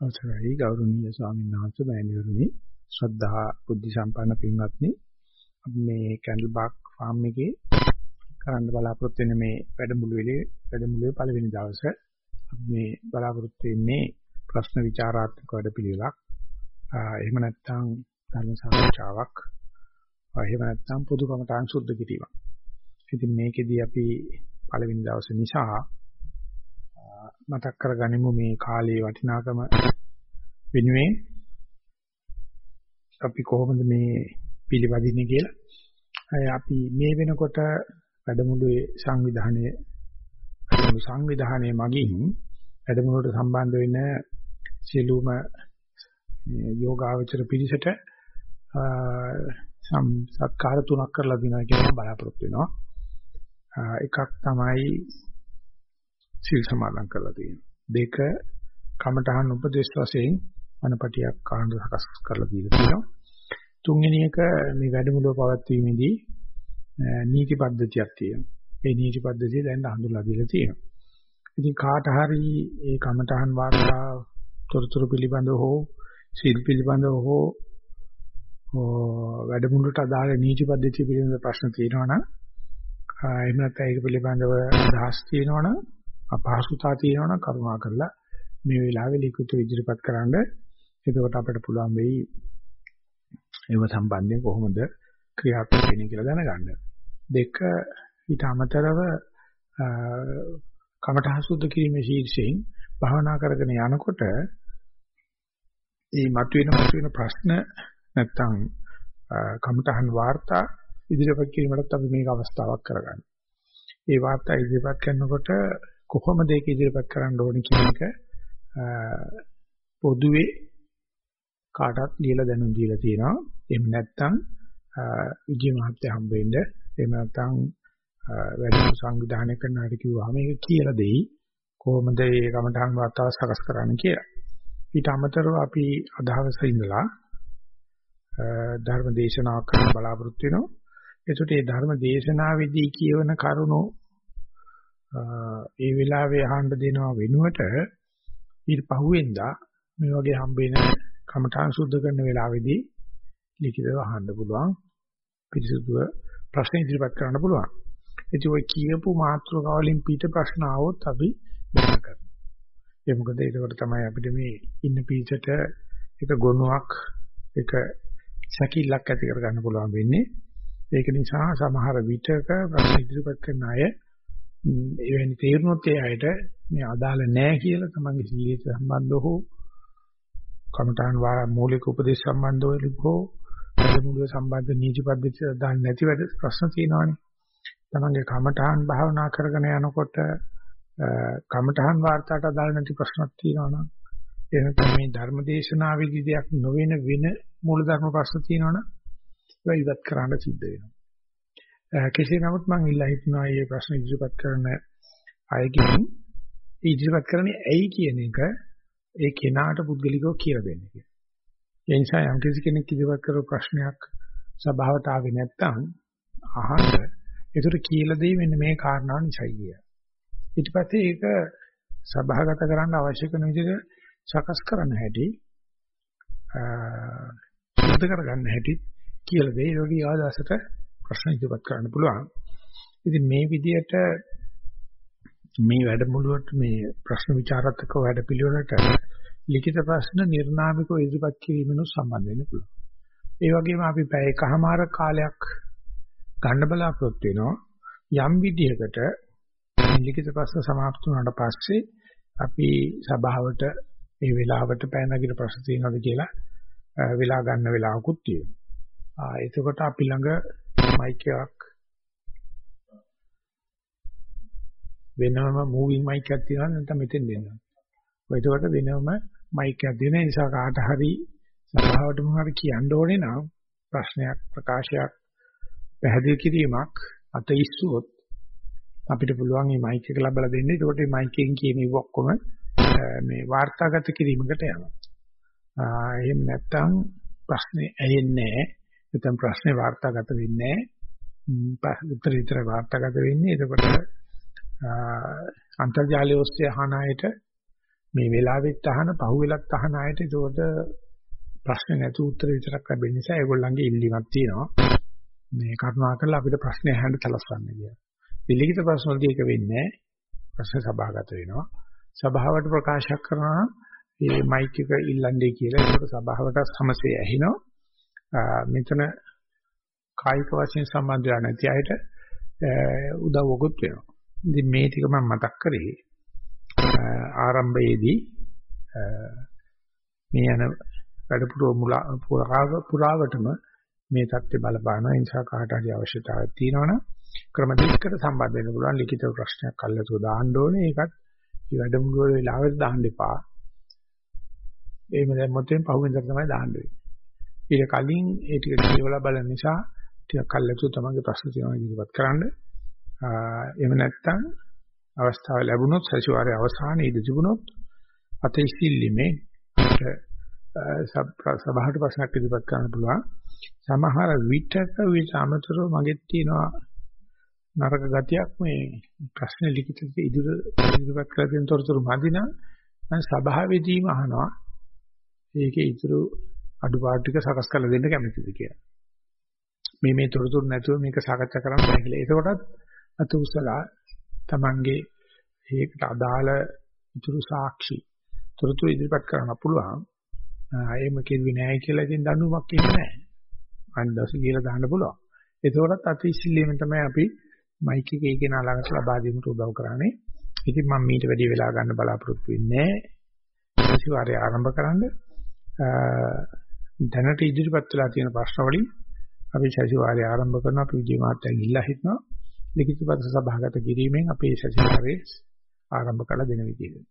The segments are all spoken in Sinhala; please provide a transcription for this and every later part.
අවසරයි ගෞරවනීය ස්වාමීන් වහන්සේ මෑණිවරුනි ශ්‍රද්ධා බුද්ධ සම්පන්න පින්වත්නි අපි මේ කැන්ඩල් බාක් ෆාම් එකේ කරන්න බලාපොරොත්තු වෙන මේ වැඩමුළුවේ වැඩමුළුවේ පළවෙනි දවසේ අපි මේ බලාපොරොත්තු වෙන්නේ ප්‍රශ්න විචාරාත්මක වැඩපිළිවෙලක්. එහෙම නැත්නම් ධර්ම සාකච්ඡාවක්. එහෙම නැත්නම් පොදු කමටහන් සුද්ධ කිරීමක්. ඉතින් මේකෙදී අපි පළවෙනි දවසේ නිසා මතක් කරගනිමු මේ කාලයේ වටිනාකම වෙනුවෙන් අපි කොහොමද මේ පිළිපදින්නේ කියලා. අපි මේ වෙනකොට වැඩමුළුවේ සංවිධානයේ වැඩමුළු සංවිධානයේ මගින් වැඩමුළුවට සම්බන්ධ වෙන සියලුම යෝගාවචර පිරිසට සම් සත්කාර තුනක් කරලා දෙනවා කියලා බලාපොරොත්තු වෙනවා. එකක් තමයි සිල් සමාදන් කරලා තියෙනවා. දෙක කමඨහන් උපදේශ වශයෙන් අනපටියක් කාණ්ඩ සකස් කරලා දීලා තියෙනවා. තුන්වෙනි එක මේ වැඩමුළුව පවත්වීමේදී නීති පද්ධතියක් තියෙනවා. ඒ නීති පද්ධතිය දැන් හඳුන්ලා දීලා තියෙනවා. ඉතින් කාට හරි ඒ කමඨහන් වාර්තා තොරතුරු පිළිබඳව හෝ සිල් පිළිබඳව හෝ වැඩමුළුවට අදාළ නීති පද්ධතිය පිළිබඳව ප්‍රශ්න තියෙනවා නම් එහෙම නැත්නම් ඒක පිළිබඳව අදහස් තියෙනවා නම් අපහසුතාව තියෙනවා නම් කරුණා කරලා මේ වෙලාවේ ලිඛිත ඉදිරිපත් කරන්න. එතකොට අපිට පුළුවන් වෙයි ඒව සම්බන්ධයෙන් කොහොමද ක්‍රියාත්මක වෙන්නේ කියලා දැනගන්න. දෙක ඊට අමතරව කමඨහ සුද්ධ කිරීමේ ශීර්ෂයෙන් භාවනා කරගෙන යනකොට මේ මතුවෙන මතුවෙන ප්‍රශ්න නැත්තම් කමඨහන් වාර්තා ඉදිරිපත් කිරීමකට අපි මේක අවස්ථාවක් කරගන්න. ඒ වාර්තා ඉදිරිපත් කරනකොට කොහොමද ඒක ඉදිරිපත් කරන්න ඕනේ කියන එක පොදුවේ කාටත් ලියලා දැනුම් දීලා තියෙනවා. එහෙම නැත්නම් විජය මහත්තයා හම්බ වෙන්න එහෙම නැත්නම් වැඩි සංවිධානය කරන අයට කිව්වහම ඒක කියලා දෙයි. කොහොමද මේ කමඨාන් වාතාව සකස් කරන්න කියලා. ඊට අමතරව අපි අදහවස ඉඳලා ධර්ම දේශනාවක් කරන්න බලාපොරොත්තු වෙනවා. ඒකට මේ ධර්ම දේශනාවේදී කියවන කරුණෝ ඒ වෙලාවේ අහන්න දෙනවා වෙනුවට ඊට පහුවෙන්දා මේ වගේ හම්බෙන කමඨාන් සුද්ධ කරන වෙලාවේදී ලිඛිතව අහන්න පුළුවන් පිරිසුදුව ප්‍රශ්න ඉදිරිපත් කරන්න පුළුවන්. ඉතින් ඔය කියපු මාතෘකාවලින් පිට ප්‍රශ්න ආවොත් අපි බලා කරනවා. ඒ මොකද ඒකට තමයි අපිට මේ ඉන්න පිටට එක ගොනුවක් එක සැකිල්ලක් ඇති කරගන්න පුළුවන් වෙන්නේ. ඒක නිසා සමහර විටක ප්‍රශ්න ඉදිරිපත් කරන අය එවැනි තීරණොත් ඒ අයට මේ අදාළ නැහැ කියලා තමන්ගේ සීලයට සම්බන්ධව හෝ කමඨාන් වා මූලික උපදේශ සම්බන්ධව හෝ මුලික සම්බන්ධ නීති පද්ධතිය දාන්න නැති වැඩ ප්‍රශ්න තියෙනවානේ. තමන්ගේ කමඨාන් භාවනා කරගෙන යනකොට කමඨාන් වාර්තාට අදාළ නැති ප්‍රශ්නක් තියෙනවනම් එහෙනම් මේ ධර්මදේශනාවේදී දෙයක් නොවන වෙන මූලධර්ම ප්‍රශ්න තියෙනවනම් ඒක ඉවත් කරන්න සිද්ධ වෙනවා. කෙසේ නමුත් මම ඉල්ලා හිටනවා මේ ප්‍රශ්න ඉදිරිපත් කරන අයගෙන් ඉදිරිපත් කරන්නේ ඇයි කියන එක ඒ කෙනාට පුද්ගලිකව කියලා දෙන්න කියලා. ඒ නිසා යම් කෙනෙක් ඉදිරිපත් කරපු ප්‍රශ්නයක් සභාවට ආවේ නැත්නම් අහන්න ඒකට කියලා දෙයි මෙන්න මේ කාරණා නිසායි කිය. ඊට පස්සේ ඒක සභාගත කරන්න අවශ්‍ය කරන විදිහට සකස් කරන්න හැටි අ කරගන්න හැටි කියලා දෙයි. ඒ වගේ ආදාසට ප්‍රශ්න ඉදිරිපත් කරන්න පුළුවන්. ඉතින් මේ විදිහට මේ වැඩමුළුවට මේ ප්‍රශ්න විචාරාත්මක වැඩපිළිවෙලට ලිඛිත ප්‍රශ්න නිර්නාමිකව ඉදිරිපත් කිරීමනු සම්බන්ධ වෙන්න පුළුවන්. ඒ වගේම අපි පැය එකමාර කාලයක් ගන්න බලාපොරොත්තු වෙනවා. යම් විදිහකට ලිඛිත ප්‍රශ්න સમાપ્ત වුණාට පස්සේ අපි සභාවට මේ වෙලාවට පැය නගින ප්‍රශ්න තියෙනවද කියලා වෙලා ගන්න වෙලාවකුත් තියෙනවා. ආ එතකොට අපි ළඟ මයික් එකක් වෙනම මූවිං මයික් එකක් තියෙනවා නැත්නම් මෙතෙන් දෙන්නවා. ඒකට වෙනම මයික් එකක් දෙන නිසා කාට හරි සභාවට මොනවාරි කියන්න ඕනේ නම් ප්‍රශ්නයක් ප්‍රකාශයක් පැහැදිලි කිරීමක් අත ඉස්සුවොත් අපිට පුළුවන් මේ මයික් එක ලබලා දෙන්න. ඒකට මේ මයික් එකෙන් කියන ඔක්කොම මේ වාර්තාගත කිරීමකට යනවා. එහෙම නැත්නම් ප්‍රශ්නේ ඇහෙන්නේ නැහැ. නැත්නම් ප්‍රශ්නේ වාර්තාගත වෙන්නේ නැහැ. උත්තර විතර වාර්තාගත වෙන්නේ. එතකොට අන්තර්ජාලය ඔස්සේ අහන අයට මේ වෙලාවෙත් අහන පහුවෙලත් අහන අයට ඒකට ප්‍රශ්න නැති උත්තර විතරක් ලැබෙන නිසා ඒගොල්ලන්ගේ ඉල්ලීමක් තියෙනවා. මේ කරුණාකරලා අපිට ප්‍රශ්න අහන්න තලස්වන්න කියලා. පිළිගිත ප්‍රශ්න වලදී ඒක වෙන්නේ නැහැ. ප්‍රශ්න සභාගත වෙනවා. සභාවට ප්‍රකාශ කරනවා මේ මයික් එක ඉල්ලන්නේ කියලා ඒක සභාවට සමසේ ඇහිනවා. මෙතන කායික වශයෙන් සම්බන්ධ වෙලා නැති අයට උදව්වකුත් වෙනවා. ඉතින් මේ ටික මම මතක් කරේ ආරම්භයේදී මේ යන වැඩපුරෝ මුලා පුරාවටම මේ தත්ත්වය බලපානවා. ඒ නිසා කාට හරි අවශ්‍යතාවයක් තියෙනවනම් ක්‍රම දෙකකට සම්බන්ධ වෙන්න පුළුවන්. ලිඛිත ප්‍රශ්නයක් අල්ලතුව දාන්න ඕනේ. ඒකත් මේ වැඩමුළුවේ වෙලාවට දාන්න එපා. එහෙම දැන් මොතෙන් පහුවෙන්දට තමයි දාන්න වෙන්නේ. ඊට කලින් ඒ ටික කියවලා බලන නිසා ටිකක් අල්ලතුව තමන්ගේ ප්‍රශ්න තියෙනවා ඉදිරිපත් කරන්න. එහෙම නැත්නම් අවස්ථාව ලැබුණොත් සතිವಾರයේ අවසානයේ ඉඳ තිබුණොත් අතීසිල්ලිමේ සභාවට ප්‍රශ්නක් ඉදිරිපත් කරන්න පුළුවන්. සමහර විටක විසමතරව මගෙත් තියෙනවා නරක ගතියක් මේ ප්‍රශ්න ලිඛිතව ඉදිරිපත් කර දෙන තොරතුරු මදි නම් මම සභාවේදීම අහනවා. ඒකේ ඉතුරු අඩුපාඩු ටික සකස් කරලා දෙන්න කැමතිද කියලා. මේ මේ තොරතුරු නැතුව මේක සාකච්ඡා කරන්න බෑ කියලා. ඒකකොටත් අත උසලා තමන්ගේ ඒකට අදාළ ඉතුරු සාක්ෂි තොරතුරු ඉදිරිපත් කරන්න පුළුවන්. එහෙම කෙරුවේ නැහැ කියලා ඉතින් දඬුවමක් කියන්නේ නැහැ. අන්දස කියලා දාන්න පුළුවන්. ඒතකොටත් අතිශීලීම තමයි අපි මයික් එකේ කියන ළඟට ලබා දීමට උදව් කරන්නේ. ඉතින් මම මීට වැඩි වෙලා ගන්න බලාපොරොත්තු වෙන්නේ නැහැ. සිවාරය ආරම්භ කරන්න දැනට ඉදිරිපත් වෙලා තියෙන ප්‍රශ්න වලින් අපි සතිවාරය ආරම්භ කරන අපි විජේ මාත්‍යගිල්ලා හිටනවා. ලිඛිත පද සභාගත කිරීමෙන් අපේ සතිವಾರයේ ආරම්භ කළ දෙන විදිහට.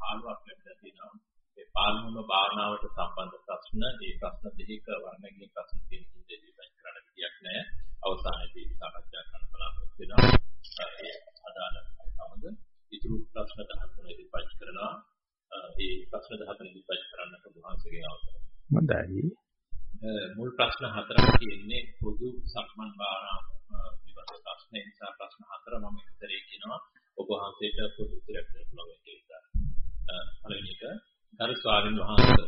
පාළුවක් ලැබිලා තියෙනවා. ඒ පාළුවම භාවනාවට සම්බන්ධ ප්‍රශ්න, ඒ ප්‍රශ්න දෙකක වර්ණගින ප්‍රශ්න තියෙන ඉඳී ඉදිරිපත් කරන්න විදියක් නැහැ. අවසානයේදී සාකච්ඡා කරන්න බලාපොරොත්තු වෙනවා. ඒ අදාළ සමග ඉතුරු ප්‍රශ්න 13 ඉදිරිපත් කරනවා. ඒ ප්‍රශ්න 14 ඉදිරිපත් කරන්නට වහන්සේගේ අවසරයි. හොඳයි. මුල් ප්‍රශ්න හතරක් තියෙන්නේ පොදු සක්මන් භාවනාව පිළිබඳ ප්‍රශ්න නිසා ප්‍රශ්න හතර මම එකතරේ කියනවා. ඔබ වහන්සේට පොදු උත්තරයක් දෙන්න පුළුවන් කියලා. පළවෙනි එක ගරු ස්වාමීන් වහන්සේ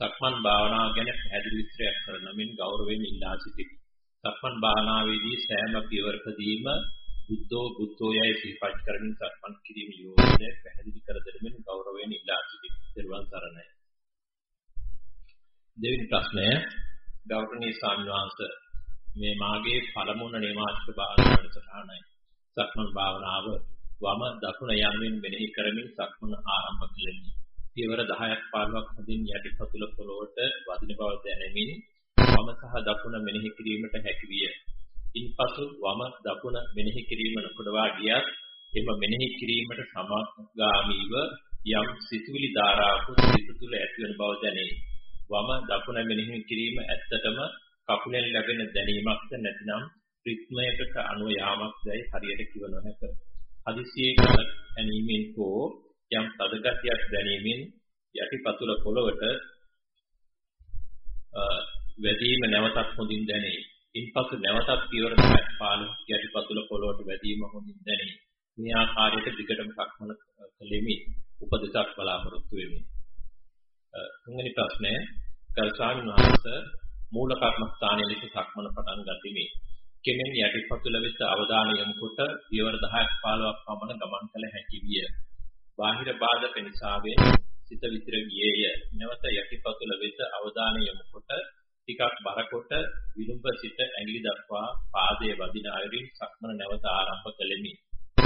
සක්මන් භාවනාව ගැන පැහැදිලි විස්තරයක් කරන මෙන් ගෞරවයෙන් ඉල්ලා සිටිමි. සක්මන් භාවනාවේදී සෑම පියවරකදීම බුද්ධෝ බුද්ධෝ යයි සිහිපත් කරමින් සක්මන් කිරීම යෝගය පැහැදිලි කර දෙමින් ගෞරවයෙන් ඉල්ලා සිටිමි. ත්වන් සරණයි. දෙවෙනි ප්‍රශ්නය ගෞරවනීය ස්වාමීන් වහන්සේ මේ මාගේ පළමුවන නේමාත්‍ර භාවනාවට සටහනයි. සක්මන් භාවනාව වම දකුණ යන්නෙන් මෙනෙහි කරමින් සක්මන ආරම්භ කෙලෙමි. පියවර 10ක් 15ක් හදින් යටිපතුල පොළොවට වදින බව දැනෙමින් වම සහ දකුණ මෙනෙහි කිරීමට හැකි විය. ඉන්පසු වම දකුණ මෙනෙහි කිරීම නොකඩවා ගියත් එම මෙනෙහි කිරීමට සමගාමීව යම් සිතුවිලි ධාරාවක් සිත තුළ ඇතිවන බව දැනේ. වම දකුණ මෙනෙහි කිරීම ඇත්තටම කකුලෙන් ලැබෙන දැනීමක්ද නැතිනම් රිද්මයකට අනුව යාමක්දයි හරියට කිව නොහැක. හදිසියේ කල ඇනීමෙන් හෝ යම් තදගතියක් දැනීමෙන් යටිපතුල පොළවට වැදීම නැවතත් හොඳින් දැනේ. ඉන්පසු නැවතත් පියවර 15 යටිපතුල පොළවට වැදීම හොඳින් දැනේ. මේ ආකාරයට දිගටම සක්මන කළෙමි. උපදේශක් බලාපොරොත්තු වෙමි. තුන්වෙනි ප්‍රශ්නය කල්සාමි මහත්ස මූල කර්මස්ථානයේ ලෙස සක්මන පටන් ගතිමි. කෙමෙන් යටිපතුල වෙත අවධානය යොමු කොට පියවර 10ක් 15ක් පමණ ගමන් කළ හැකි විය. බාහිර බාධක නිසාවෙන් සිත විතර ගියේය. නැවත යටිපතුල වෙත අවධානය යොමු කොට ටිකක් බරකොට විලුඹ සිට ඇඟිලි දක්වා පාදයේ වදින අයුරින් සක්මන නැවත ආරම්භ කළෙමි.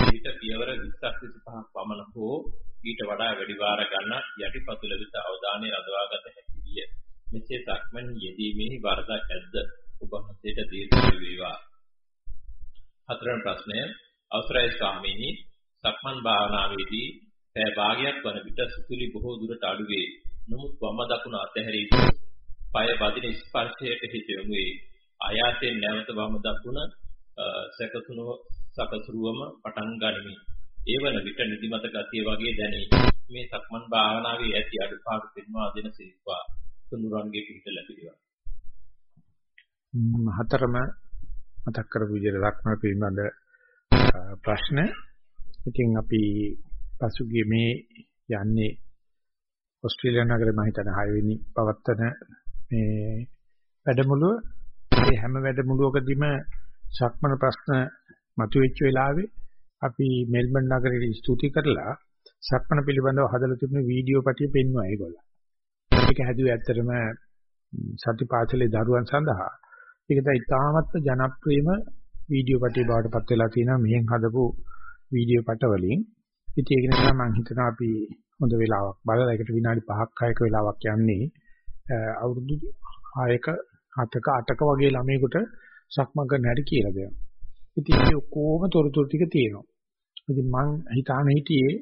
ඊට පියවර 20ක් 25ක් පමණ හෝ ඊට වඩා වැඩි වාර ගන්න යටිපතුල වෙත අවධානය රඳවාගත හැකි විය. මෙසේ සක්මන් යෙදීමේ වරදක් ඇද්ද? ඔබ වහන්සේට දීර්ඝ වේවා. හතරවෙනි ප්‍රශ්නය අවසරයි ස්වාමීනි සක්මන් භාවනාවේදී පැය භාගයක් වන විට සුතුලි බොහෝ දුරට අඩු වේ. නමුත් වම දකුණ අතහැරී පය බදින ස්පර්ශයට හිත යොමු වේ. ආයාසයෙන් නැවත වම දකුණ සැකසුනව සකසුරුවම පටන් ගනිමි. ඒ වන විට නිදිමත ගතිය වගේ දැනේ. මේ සක්මන් භාවනාවේ ඇති අඩුපාඩු පෙන්වා දෙන සිරිවා තුනුරන්ගේ පිට ලැබිවා. හතරම මතක් කරපු විදිහට ලක්මන පිළිබඳ ප්‍රශ්න. ඉතින් අපි පසුගිය මේ යන්නේ ඕස්ට්‍රේලියා නගරේ මම හිතන 6 වෙනි පවත්තන මේ වැඩමුළුව. මේ හැම වැඩමුළුවකදීම සක්මන ප්‍රශ්න මතුවෙච්ච වෙලාවේ අපි මෙල්බන් නගරේ ස්තුති කරලා සක්මන පිළිබඳව හදලා තිබුණ වීඩියෝ පටිය පෙන්වුවා ඒගොල්ලෝ. ඒක හැදුවේ ඇත්තටම සතිපාසලේ දරුවන් සඳහා. ඒක තමයි ඉතාමත්ම ජනප්‍රියම වීඩියෝ පටිය බවට පත් වෙලා තියෙනවා මෙහෙන් හදපු වීඩියෝ පට වලින්. ඉතින් ඒක නිසා මම හිතනවා අපි හොඳ වෙලාවක් බලලා ඒකට විනාඩි 5ක් 6ක වෙලාවක් යන්නේ අවුරුදු 6ක 7ක 8ක වගේ ළමයෙකුට සක්මන් කරන්න හැටි කියලා දෙනවා. ඉතින් මේ ඔක්කොම තොරතුරු ටික තියෙනවා. ඉතින් මං හිතාන හිටියේ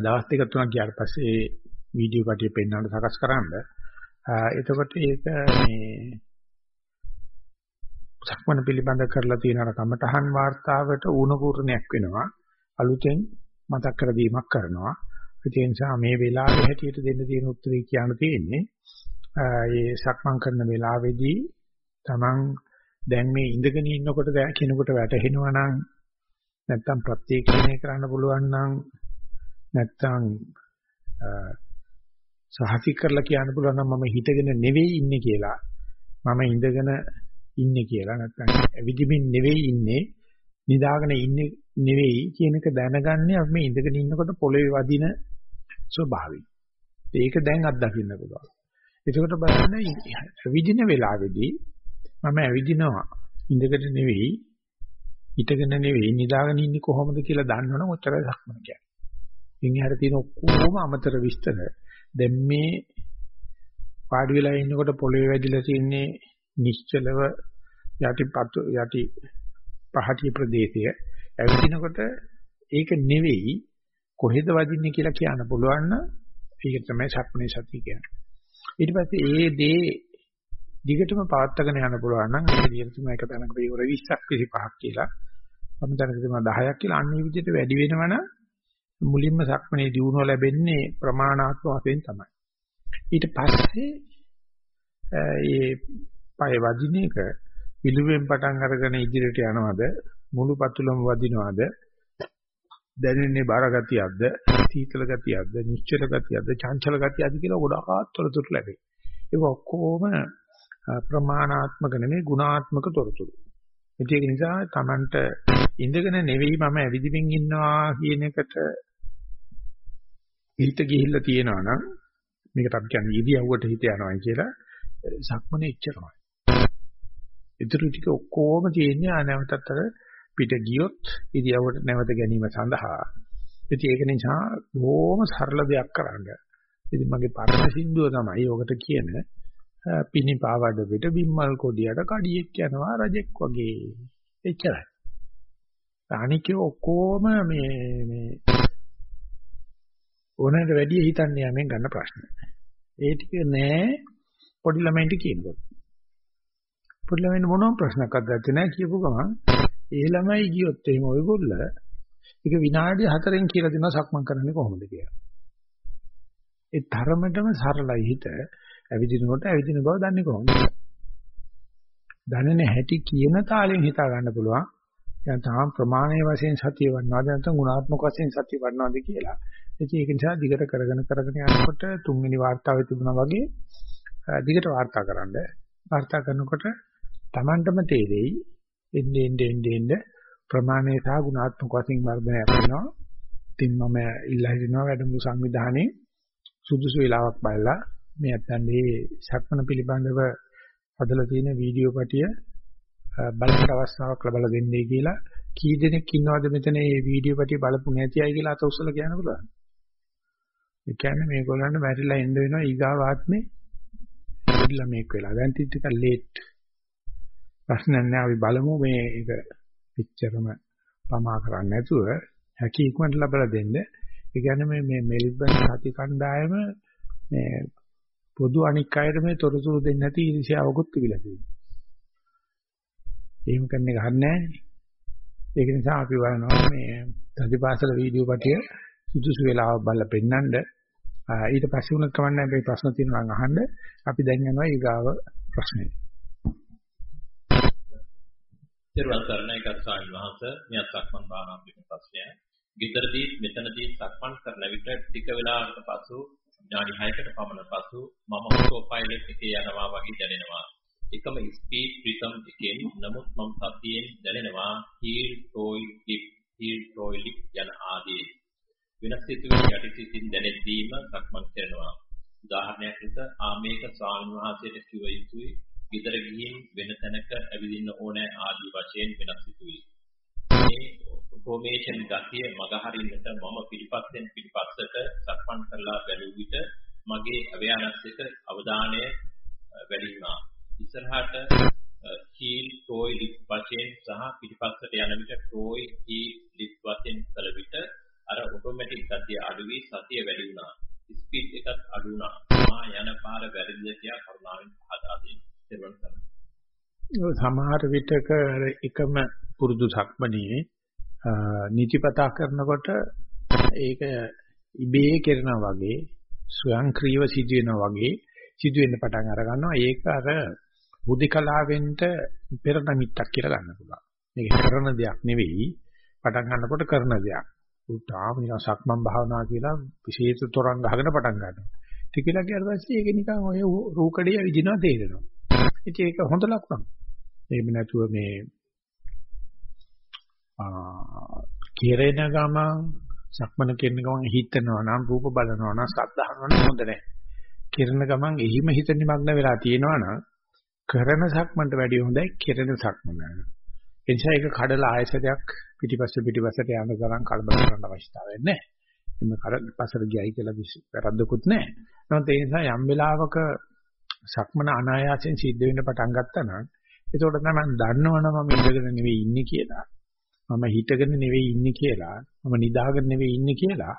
දවස් දෙක තුනක් ගියාට පස්සේ වීඩියෝ කටිය පෙන්වන්න සකස් කරන්න. එතකොට ඒක මේ සක්මන පිළිබඳ කරලා තියෙන අර කමඨහන් වාර්තාවට ඌණ පූර්ණයක් වෙනවා. අලුතෙන් මතක් කර දීමක් කරනවා. ඒ නිසා මේ වෙලාවේ හැටියට දෙන්න තියෙන උත්තරේ කියන්න තියෙන්නේ ඒ සක්මන් කරන වෙලාවේදී Taman දැන් මේ ඉඳගෙන ඉන්නකොට කෙනෙකුට වැටහෙනවා නම් නැත්තම් ප්‍රත්‍යක්ෂණය කරන්න පුළුවන් නම් නැත්තම් සහති කරලා කියන්න පුළුවන් නම් මම හිතගෙන නෙවෙයි ඉන්නේ කියලා මම ඉඳගෙන ඉන්නේ කියලා නැත්තම් ඇවිදිමින් නෙවෙයි ඉන්නේ නිදාගෙන ඉන්නේ නෙවෙයි කියන එක දැනගන්නේ අපි මේ ඉඳගෙන ඉන්නකොට පොළවේ වදින ස්වභාවය. ඒක දැන් අත්දකින්න පුළුවන්. එතකොට බලන්න ඇවිදින වෙලාවේදී මම ඇවිදිනවා ඉඳගෙන නෙවෙයි හිටගෙන නෙවෙයි නිදාගෙන ඉන්නේ කොහොමද කියලා දන්නවනම් ඔච්චරයි සක්මන කියන්නේ. ඉන් එහාට තියෙන ඔක්කොම අමතර විස්තර දැන් මේ පාඩි වෙලා ඉන්නකොට පොළවේ වැදිලා තින්නේ නිශ්චලව යටිපතු යටි පහටිය ප්‍රදේශය ඇවිදිනකොට ඒක නෙවෙයි කොහෙද වදින්නේ කියලා කියන්න පුළුවන් නම් ඒක තමයි සක්මනේ සතිය කියන්නේ. ඊට පස්සේ ඒ දේ දිගටම පවත්වාගෙන යන්න පුළුවන් නම් ඒ විදිහට තමයි එක තැනක පියවර 20ක් 25ක් කියලා. සම තැනක තමයි 10ක් කියලා අන්නේ විදිහට වැඩි වෙනවනම් මුලින්ම සක්මනේ දියුණුව ලැබෙන්නේ ප්‍රමාණාත්මක වශයෙන් තමයි. ඊට පස්සේ ඒ පය වදින එක විලුවෙන් පටන් අරගෙන ඉදිරියට යනවද මුළු පතුලම වදිනවද දැනෙන්නේ බර ගතියක්ද සීතල ගතියක්ද නිශ්චල ගතියක්ද චංචල ගතියක්ද කියලා ගොඩාක් තොරතුරු ලැබේ. ඒක ඔක්කොම ප්‍රමාණාත්මක නෙමෙයි ගුණාත්මක තොරතුරු. ඒක නිසා Tamanට ඉඳගෙන නෙවෙයි මම ඇවිදින්මින් ඉන්නවා කියන එකට හිත ගිහිල්ලා තියෙනවා නම් මේකට අපි කියන්නේ ඉදියව්වට හිත යනවා කියලා සක්මනේ ඉච්චරමයි. ඊටු ටික ඔක්කොම තියෙන්නේ ආනවතත් අර පිට ගියොත් ඉදියව්වට නැවත ගැනීම සඳහා. ඉතින් ඒක නිසා බොහොම සරල දෙයක් කරන්න. ඉතින් මගේ පරණ සින්දුව තමයි ඔකට කියන පිනිපාවඩ පිට බිම්මල් කොඩියට කඩියෙක් යනවා රජෙක් වගේ. එච්චරයි. අනිකේ ඔක්කොම මේ මේ ඕනෑමට වැඩි හිතන්නේ යමෙන් ගන්න ප්‍රශ්න. ඒ ටික නෑ පොඩි ළමයින්ට කියනකොට. පොඩි ළමයින්ට මොනම ප්‍රශ්නයක් අද්දත්තේ නෑ කියපු ගමන් ඒ ළමයි ගියොත් එහෙම ඔයගොල්ල ඒක විනාඩි 4න් කියලා දෙනවා සක්මන් කරන්නේ කොහොමද කියලා. ඒ ධර්මතම සරලයි හිත ඇවිදිනකොට ඇවිදින බව දන්නේ කොහොමද? දන්නේ හැටි කියන තාලෙන් හිතා ගන්න පුළුවන්. දැන් තාම ප්‍රමාණයේ වශයෙන් සතිය වන්නවාද නැත්නම් ගුණාත්මක වශයෙන් සතිය වන්නවාද කියලා. ඒක නිසා දිගට කරගෙන කරගෙන යනකොට තුන්වෙනි වார்த்தාවේ තිබුණා වගේ දිගට වාර්තා කරන්න. වාර්තා කරනකොට Tamanටම තේරෙයි එන්නේ එන්නේ එන්නේ ප්‍රමාණය සහ ගුණාත්මක වශයෙන් වර්ධනය කරනවා. ඉතින් මම ඉල්ලා හිටිනවා වැඩමුළු සංවිධානයේ සුදුසු වෙලාවක් බලලා මේ නැත්තම් මේ ශක්මන පිළිබඳව හදලා තියෙන වීඩියෝ පටිය බලන්න අවස්ථාවක් ලැබලා දෙන්නේ කියලා කී දෙනෙක් ඉන්නවද මෙතන මේ වීඩියෝ පටිය බලපු නැති අය කියලා අත උස්සලා කියන්න පුළුවන්. ඒ කියන්නේ මේගොල්ලන්ට මැරිලා එන්න වෙනවා ඊගාව ආත්මේ ඉල්ල මේක වෙලා. දැන් ටික ලේට්. ප්‍රශ්නයක් නෑ. අපි බලමු මේ ඒක පිටචරම පමා කරන්නේ නැතුව හැකි ඉක්මනට ලබලා දෙන්න. ඒ කියන්නේ මේ මේ මෙල්බන් සති කණ්ඩායම මේ පොදු අනික් අයට මේ තොරතුරු දෙන්නේ නැති ඉරිසියාවකුත් තිබිලා තියෙනවා. එහෙම කරන්න ගහන්නේ ඒක නිසා අපි බලනවා මේ සතිපාසල වීඩියෝ පිටිය සුදුසු වෙලාවක් බලලා පෙන්නන්න. ඊට පස්සේ උනත් කමන්නේ මේ ප්‍රශ්න තියෙනවා නම් අහන්න. අපි දැන් යනවා ඊගාව ප්‍රශ්නෙට. තෙරුවන් සරණයි කරු ස්වාමීන් වහන්සේ මෙයත් සක්මන් භාවනා පිළිබඳ ප්‍රශ්නය. ගිතරදී මෙතනදී සක්මන් කරන විට ටික වේලාවකට පසු විනාඩි 6කට පමණ පසු මම ඔටෝ පයිලට් එකේ යනවා වගේ දැනෙනවා. එකම ස්පීඩ් රිතම් එකෙන් නමුත් මම සතියෙන් දැනෙනවා heel toe hip heel toe lip යන ආදී වෙනස් සිතුවිලි යටිසිතින් දැනෙද්දීම සක්මන් කරනවා. උදාහරණයක් ලෙස ආමේක ස්වාමීන් වහන්සේට කිව යුතුයි ගෙදර ගිහින් වෙන තැනක ඇවිදින්න ඕනෑ ආදී වශයෙන් වෙනස් සිතුවිලි. මේ ෆෝමේෂන් ගතිය මගහරින්නට මම පිළිපස්සෙන් පිළිපස්සට සක්මන් කරලා බැලුව විට මගේ අවයානස් එක අවධානය වැඩි වුණා. ඉස්සරහට heel toe lip වශයෙන් සහ පිටිපස්සට යන විට toe heel lip වශයෙන් කළ විට අර ඔටෝමැටික් ගතිය අඩු වී සතිය වැඩි වුණා. ස්පීඩ් එකත් අඩු වුණා. මා යන පාර වැරදිද කියලා කරුණාවෙන් පහදා දෙන්න. සමහර විටක එකම පුරුදු සක්මණේ නිතිපතා කරනකොට ඒක ඉබේ කරනවා වගේ ස්වයංක්‍රීයව සිදුවෙනවා වගේ සිදුවෙන්න පටන් අර ගන්නවා. ඒක අර හුදේකලාවෙන්ට පෙර නිමිත්තක් කියලා ගන්න පුළුවන්. මේක කරන දෙයක් නෙවෙයි පටන් ගන්නකොට කරන දෙයක්. උටාම නිකන් සක්මන් භාවනා කියලා විශේෂ තොරන් ගහගෙන පටන් ගන්නවා. ටිකලා ගියාට පස්සේ ඒක නිකන් ඔය රූකඩිය විදිනවා තේරෙනවා. ඉතින් ඒක හොඳ ලක්ෂණ. එහෙම නැතුව මේ ආ කෙරෙන ගමන් සක්මන කෙරෙන ගමන් හිතනවා නම් රූප බලනවා නම් සද්ද අහනවා නම් හොඳ නැහැ. කෙරෙන ගමන් එහිම හිත නිමග්න වෙලා තියෙනවා නම් කරන සක්මන්ට වැඩිය හොඳයි කෙරෙන සක්මන. ඒ නිසා ඒක කඩලා ආයසයක් පිටිපස්ස පිටිපස්සට යන තරම් කලබල කරන්න අවශ්‍යතාවයක් නැහැ. එන්න කර පස්සට ගියයි කියලා වැරද්දකුත් නැහැ. නමුත් ඒ නිසා යම් වෙලාවක සක්මන අනායාසයෙන් සිද්ධ වෙන්න පටන් ගත්තා නම් එතකොට තමයි දන්නවනම් මම ඉඳගෙන නෙවෙයි ඉන්නේ කියලා. මම හිටගෙන නෙවෙයි ඉන්නේ කියලා. මම නිදාගෙන නෙවෙයි ඉන්නේ කියලා.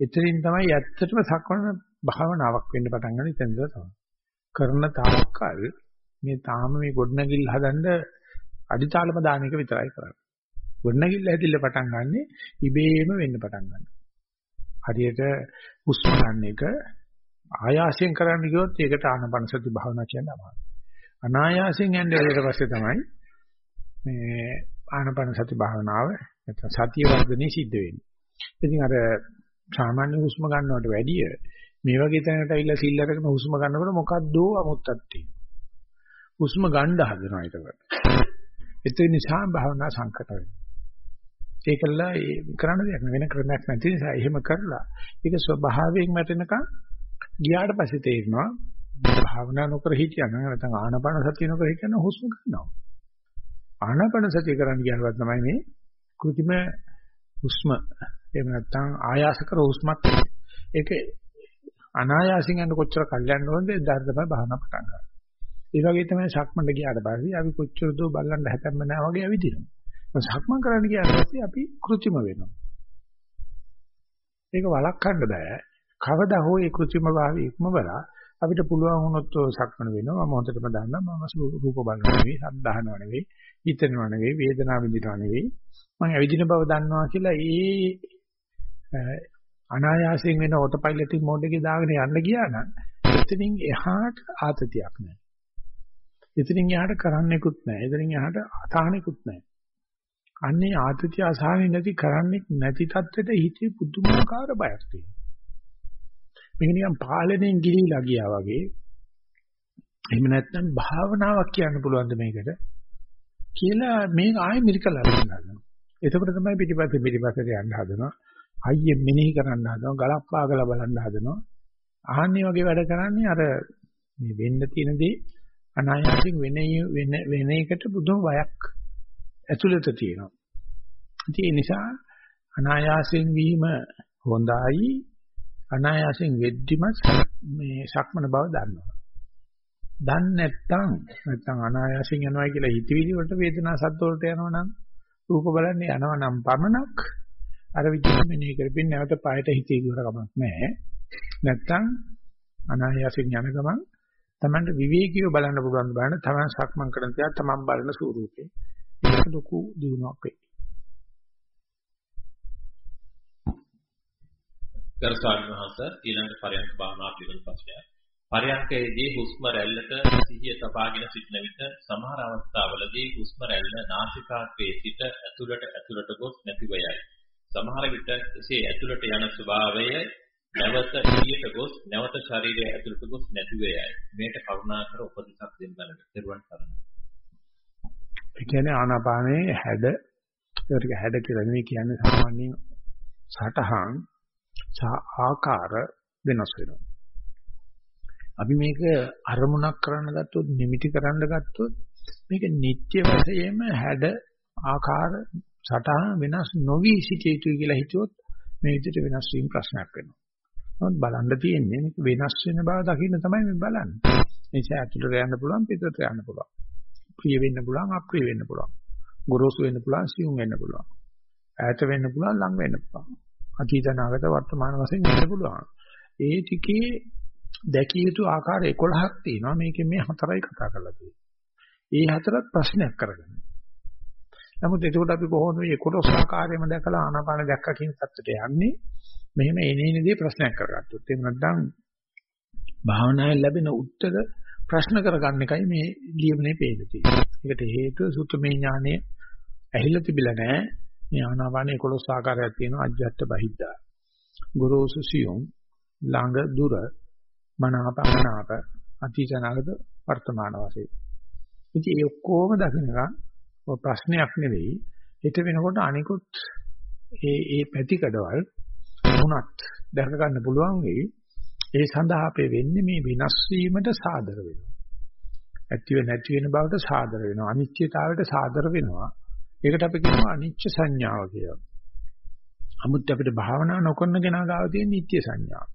එතනින් තමයි ඇත්තටම සක්මන භාවනාවක් වෙන්න පටන් ගන්න ඉතින්ද තමයි. කරන තාක්කල් මේ තාම මේ ගොඩනැගිල්ල හදන්න අඩිතාලම දාන එක විතරයි කරන්නේ. ගොඩනැගිල්ල හැදිල්ල පටන් ගන්නෙ ඉබේම වෙන්න පටන් ගන්නවා. හරියට හුස්ම ගන්න එක ආයාසයෙන් කරන්න ගියොත් ඒකට ආනපන සති භාවනා කියන අමාරුයි. අනායාසයෙන් යන්නේ ඊට පස්සේ තමයි මේ ආනපන සති භාවනාව නැත්නම් සතිය වර්ධනය සිද්ධ වෙන්නේ. ඉතින් අර සාමාන්‍ය හුස්ම ගන්නවට වැඩිය මේ වගේ තැනකට ඇවිල්ලා සිල් අරගෙන හුස්ම ගන්නකොට මොකද්ද අමුත්තක් තියෙනවා. හුස්ම ගන්න හදනවා ඒකට. ඒ නිසා භාවනා සංකත වෙනවා. ඒකලා කරන්න දෙයක් වෙන ක්‍රමයක් නැති නිසා එහෙම කරලා ඒක ස්වභාවයෙන් මැටෙනකන් ගියාට පස්සේ තේරෙනවා භාවනා නොකර හිටියනම් නැත්නම් ආනාපාන සතිය නොකර හිටියනම් හුස්ම ගන්නවා. ආනාපාන සතිය කරන්න ගියාම තමයි මේ කෘතිම හුස්ම එහෙම නැත්නම් ආයාස කර හුස්මක් ඒක අනායාසින් යන කොච්චර කල්යන්න ඕනද ඊට තමයි භාවනා පටන් ගන්න. ඒ වගේ තමයි සක්මන්ට ගියාට පස්සේ අපි කොච්චර දෝ බලන්න හැතැම්ම නැහැ වගේ ඇවිදිනවා. සක්මන් කරන්න ගියාට පස්සේ අපි කෘතිම වෙනවා. ඒක වළක්වන්න බෑ. කවදා හෝ ඒ કૃත්‍රිම භාවය ඉක්මවලා අපිට පුළුවන් වුණොත් සක්මන වෙනවා මම හොඳටම දන්නවා මම රූප බලනවා නෙවෙයි සද්ධාහනව නෙවෙයි හිතනවා නෙවෙයි වේදනාව විඳිනවා නෙවෙයි මම ඇවිදින බව දන්නවා කියලා ඒ අනායාසයෙන් වෙන ඔටෝ පයිලට් මෝඩ් එකේ දාගෙන යන්න ගියා නම් එතනින් එහාට ආතතියක් නැහැ. එතනින් එහාට කරන්නෙකුත් නැහැ. එතනින් එහාට අසහනෙකුත් නැහැ. අන්නේ ආතතිය අසහනෙ නැති කරන්නේ නැති තත්ත්වෙට හිතේ පුදුමාකාර බයක් තියෙනවා. මේක නිකන් පාලනයෙන් ගිලිලා ගියා වගේ. එහෙම නැත්නම් භාවනාවක් කියන්න පුළුවන්ද මේකට? කියලා මේක ආයෙ මිරිකලා ගන්නවා. එතකොට තමයි පිටිපස්සේ පිටිපස්සට යන්න හදනවා. අයියේ මෙනෙහි කරන්න හදනවා. ගලක් පාගලා බලන්න හදනවා. ආහන්නේ වගේ වැඩ කරන්නේ අර මේ වෙන්න තියෙන දේ අනායාසයෙන් වෙන වෙන වෙන එකට බුදුම වයක් ඇතුළත තියෙනවා. ඉතින් ඒ නිසා අනායාසයෙන් වීම හොඳයි අනායාසයෙන් වෙද්දිමත් මේ සක්මන බව දන්නවා. දන්නේ නැත්නම් නැත්නම් අනායාසයෙන් යනවා කියලා හිතවිලි වලට වේදනා සද්ද වලට යනවා නම් රූප බලන්නේ යනවා නම් පමණක් අර විදිහට මෙනෙහි කරපින් නැවත පායට හිතේ ඉවර කමක් නැහැ. නැත්නම් අනායාසයෙන් යන ගමන් Tamanට විවේකීව බලන්න පුළුවන් බලන්න Taman සක්මන් කරන තියා Taman බලන ස්වරූපේ ඒක ලොකු දිනුවක් වෙයි. ගරු ස්වාමීන් වහන්සේ ඊළඟ පරයන්ක භාවනා පිළිබඳ ප්‍රශ්නයක්. පරයන්කයේදී හුස්ම රැල්ලට සිහිය තබාගෙන සිටින විට සමහර අවස්ථාවලදී හුස්ම රැල්ල නාසිකාග්‍රයේ සිට ඇතුළට ඇතුළට ගොස් නැතිව යයි. සමහර විට එසේ ඇතුළට යන ස්වභාවය නැවත එළියට ගොස් නැවත ශරීරය ඇතුළට ගොස් නැතිව යයි. මේට කරුණාකර උපදෙසක් දෙන්න බලන්න. දරුවන් කරනවා. ඒ කියන්නේ ආනාපානයේ හැඩ ඒක හැඩ කියලා නෙවෙයි කියන්නේ සාමාන්‍යයෙන් සටහන් ආකාර වෙනස් වෙනවා. අපි මේක අරමුණක් කරන්න ගත්තොත් නිමිටි කරන්න ගත්තොත් මේක නිත්‍ය වශයෙන්ම හැඩ ආකාර සටහන් වෙනස් නොවි සිටිය යුතුයි කියලා හිතුවොත් මේ විදිහට වෙනස් වීම ප්‍රශ්නයක් වෙනවා. නමුත් බලන්න තියෙන්නේ මේක වෙනස් වෙන බව දකින්න තමයි මේ බලන්නේ. ඒ නිසා ඇතුළට යන්න පුළුවන් පිටට යන්න පුළුවන්. ප්‍රිය වෙන්න පුළුවන් අප්‍රිය වෙන්න පුළුවන්. ගොරෝසු වෙන්න පුළුවන් සියුම් වෙන්න පුළුවන්. ඈත වෙන්න පුළුවන් ලඟ වෙන්න පුළුවන්. අතීත නාගත වර්තමාන වශයෙන් වෙන්න පුළුවන්. ඒ ටිකේ දැකිය යුතු ආකාර 11ක් තියෙනවා. මේකේ මේ හතරයි කතා කරලා තියෙන්නේ. ඒ හතරත් ප්‍රශ්නයක් කරගන්න. නමුත් එතකොට අපි කොහොමද මේ 11 ආකාරයෙන්ම දැකලා ආනාපාන දැක්කා කියන තත්ත්වයට යන්නේ? මෙහෙම එනේනේදී ප්‍රශ්නයක් කරගත්තොත්. එහෙම නැත්නම් භාවනාවේ ලැබෙන උත්තර ප්‍රශ්න කරගන්න එකයි මේ ලියමනේ පේන්නේ තියෙන්නේ. ඒකට හේතුව සුත්තමේ ඥානය ඇහිලා තිබිලා නැහැ. මේ ආනාපාන 11 ආකාරයක් තියෙනවා අජ්ජත් බහිද්දා. ගුරුසු සියුම් ළඟ දුර මනාප අමනාප අතීතනාගත වර්තමාන වශයෙන්. ඉතින් ඒ ඔක්කොම දකින්නකම් ඔය ප්‍රශ්නයක් නෙවෙයි. හිත වෙනකොට අනිකුත් ඒ ඒ පැතිකඩවල් වුණත් දැක ගන්න පුළුවන් වෙයි. ඒ සඳහා අපේ වෙන්නේ මේ වෙනස් වීමට සාදර වෙනවා. ඇතිව නැති වෙන බවට සාදර වෙනවා. අනිත්‍යතාවයට සාදර වෙනවා. ඒකට අපි කියනවා අනිච්ච සංඥාව කියලා. 아무ත් අපිට භාවනා නොකරන කෙනා ගාව තියෙන නිත්‍ය සංඥාව.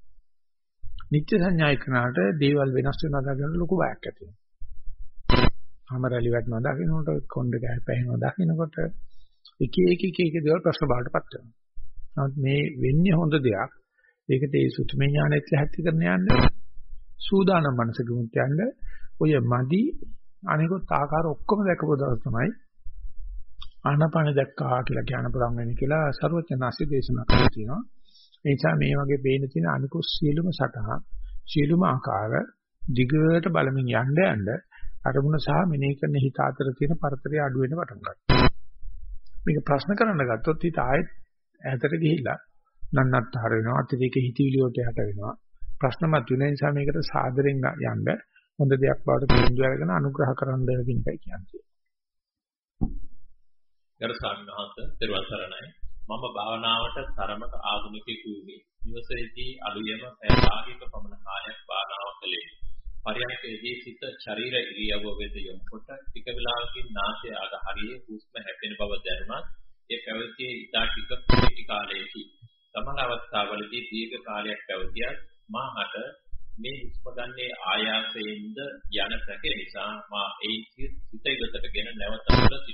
නිත්‍ය සංඥා එක්කනට දේවල් වෙනස් වෙනවා දකින්න ලොකු බයක් ඇති වෙනවා. අමරලි වටනවා දකින්නකොට කොණ්ඩ ගහ පැහැෙනවා දකින්නකොට එක එක එක එක දේවල් ප්‍රශ්න බාටපත් වෙනවා. නමුත් මේ වෙන්නේ හොඳ දෙයක්. ඒකට ඒ සුතුමේ ඥානෙත් ලැහැත්ති කරන යන්නේ සූදානම් මනසකුත් යන්න ඔය මදි අනිකොත් ආකාර ඔක්කොම දැකපු දවස් තමයි ආනාපාන දැක්කා කියලා කියන පුළුවන් වෙන්නේ කියලා සරුවචනාසි දේශනා කරලා තියෙනවා. ඒ නිසා මේ වගේ පේන තියෙන අනිකුත් සියලුම සටහන් සියලුම ආකාර දිගට බලමින් යන්න යන්න අරමුණ සහ මෙනෙහි කරන හිත අතර තියෙන පරතරය අඩු වෙන පටන් ගන්නවා. මේක ප්‍රශ්න කරන්න ගත්තොත් හිත ආයෙත් ඈතට ගිහිල්ලා නන්නත්තර වෙනවා අතිරේක හිතවිලි වලට යට වෙනවා. ප්‍රශ්න මත වෙන නිසා මේකට සාදරෙන් යන්න හොඳ දෙයක් බවට තේරුම් අරගෙන අනුග්‍රහ කරන්න කියන එකයි කියන්නේ. ගරු ස්වාමීන් වහන්සේ දරුවන් සරණයි. මම භාවනාවට තරමක ආධුනිකයෙකු වෙමි. නිවසේදී අලුයම පැය භාගයක පමණ කාලයක් භාවනාව කළේ. පරියන්කේදී සිත ශරීර ඉරියව්ව වෙත යොමු කොට ටික වේලාවකින් නාසය අග හරියේ හුස්ම හැපෙන බව දැනුණත් ඒ පැවතියේ ඉතා ටික පිටි කාලයකි. සමහර අවස්ථාවලදී දීර්ඝ කාලයක් පැවතියත් මාහට මේ හුස්ම ගන්නේ ආයාසයෙන්ද යන සැකේ නිසා මා ඒ සිත ඉවතටගෙන නැවත මුල සිට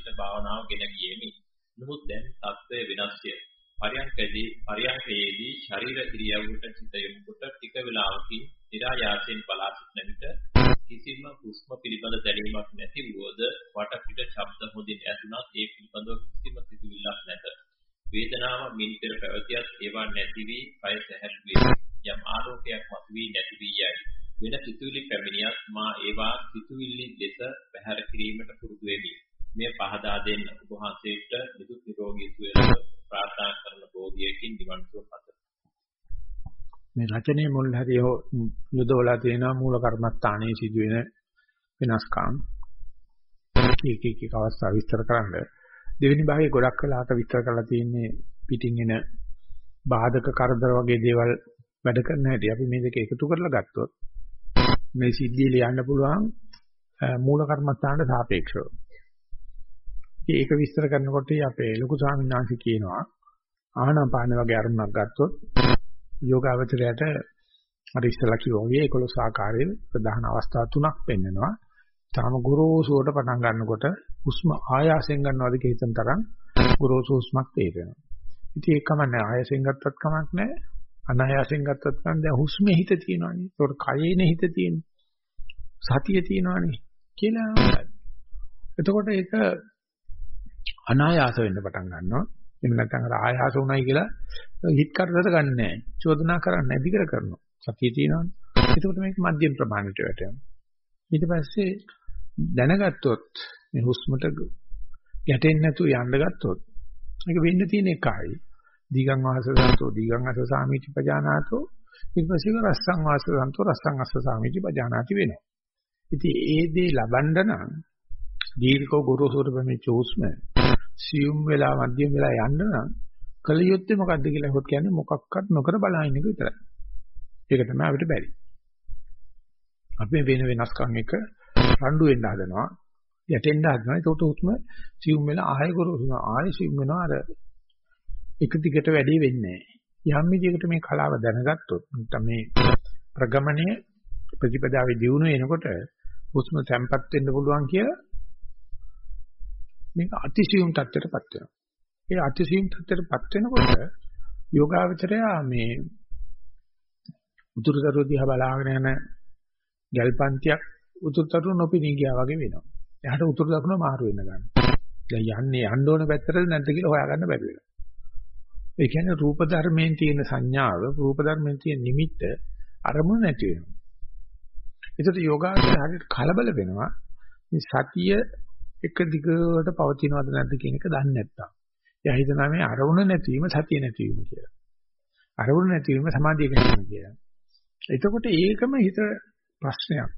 භාවනාව ගෙන ගියෙමි. නමුත් දැන් තත්ත්වය වෙනස්ය. පරියන්කදී පරියන්කයේදී ශරීර ඉරියව්වට සිත යොමු කොට ටික වේලාවකින් નિરાයාසයෙන් බලා සිටන විට කිසිම හුස්ම පිළිබඳ දැනීමක් නැති වුවද වටපිට ශබ්ද හොඳින් ඇසුණත් ඒ පිළිබඳව කිසිම සිතුවිල්ලක් නැත. වේදනාව මින් පෙර පැවතියත් ඒවා නැති වී කය සැහැල්ලු වේ. යම් ආලෝකයක් මතුවී නැති වී යයි. වෙන සිතුවිලි පැමිණියත් මා ඒවා සිතුවිලි ලෙස මේ රචනයේ මුල් හරිය යොදවලා තියෙන මූල කර්මස්ථානයේ සිදුවෙන වෙනස්කම්. එක එක එක අවස්ථා විස්තර කරන්න. දෙවෙනි භාගයේ ගොඩක් වෙලාට විස්තර කරලා තියෙන්නේ පිටින් එන බාධක කරදර වගේ දේවල් වැඩ කරන හැටි. අපි මේ දෙක එකතු කරලා ගත්තොත් මේ සිද්ධිය ලියන්න පුළුවන් මූල කර්මස්ථානට සාපේක්ෂව. ඒක විස්තර කරනකොට අපේ ලොකු ස්වාමීන් වහන්සේ කියනවා ආනාපාන වගේ අරමුණක් ගත්තොත් යෝගාවචරයට අර ඉස්සලා කිව්වා වගේ 11 ආකාරයේ ප්‍රධාන අවස්ථා තුනක් පෙන්වනවා. තාම ගුරුසුවට පටන් ගන්නකොට හුස්ම ආයාසයෙන් ගන්නවාද කියලා හිතන තරම් ගුරුසු හුස්මක් තේරෙනවා. ඉතින් ඒක කමන්නේ ආයාසයෙන් ගත්තත් කමක් නැහැ. අනායාසයෙන් ගත්තත් කමක් දැන් හුස්මේ හිත තියෙනවානේ. ඒකට කයේනේ හිත තියෙන්නේ. සතිය තියෙනවානේ කියලා. එතකොට ඒක අනායාස වෙන්න පටන් ගන්නවා. එහෙම නැත්නම් අර ආයාස උනායි කියලා හිත කරදර ගන්නෑ. චෝදනා කරන්නේ නැති කර කරනවා. සතිය තියෙනවනේ. එතකොට මේක මධ්‍යම ප්‍රමාණයට වැටෙනවා. ඊට පස්සේ දැනගත්තොත් මේ හුස්මට ගැටෙන්නේ නැතුව යන්න ගත්තොත් මේක වෙන්න තියෙන එකයි. දීගං වාස සන්තෝ දීගං අස සාමිච්ච පජානාතෝ ඊට පස්සේ රස්සං වාස සන්තෝ රස්සං අස සාමිච්ච පජානාති වෙනවා. ඉතින් ඒ දේ ලබන්න නම් දීර්ඝ ගුරුසුර ප්‍රමේ චෝස්ම සියුම් වෙලා මධ්‍යම වෙලා යන්න නම් කලියොත්තේ මොකද්ද කියලා හොත් කියන්නේ මොකක්වත් නොකර බලහින්න එක විතරයි. ඒක තමයි අපිට බැරි. අපි වෙන වෙනස්කම් එක රණ්ඩු වෙන්න හදනවා. යටෙන්න හදනවා. ඒකට උත්ම සියුම් වෙලා ආයෙ ගුරුසුන ආයෙ සියුම් වෙනවා අර එක දිගට වැඩි වෙන්නේ නැහැ. යම් විදිහකට මේ කලාව දැනගත්තොත් නැත්නම් මේ ප්‍රගමණය ප්‍රතිපදාවේ දියුණු වෙනකොට හුස්ම තැම්පත් වෙන්න පුළුවන් කියලා මේක අතිසියුම් තත්ත්වයටපත් වෙනවා. ඒ අතිසියුම් තත්ත්වයටපත් වෙනකොට යෝගාවචරය මේ උතුරුතරු දිහා බලාගෙන යන ගල්පන්තියක් උතුරුතරු නොපිනී ගියා වගේ වෙනවා. එයාට උතුරු දකුණ මාරු වෙන්න ගන්නවා. දැන් යන්නේ යන්න ඕන පැත්තටද නැද්ද කියලා හොයාගන්න බැරි වෙනවා. ඒ කියන්නේ රූප ධර්මයෙන් තියෙන සංඥාව, රූප ධර්මයෙන් තියෙන නිමිත්ත අරමුණ නැති වෙනවා. ඒකට යෝගාවචරය හරියට කලබල වෙනවා. මේ සතිය එක දිගට පවතිනවද නැද්ද කියන එක දන්නේ නැත්තම්. එයා හිතනවා මේ අරමුණ නැතිවීම සතිය නැතිවීම කියලා. අරමුණ නැතිවීම සමාධිය ගැනීම කියලා. එතකොට ඒකම හිත ප්‍රශ්නයක්.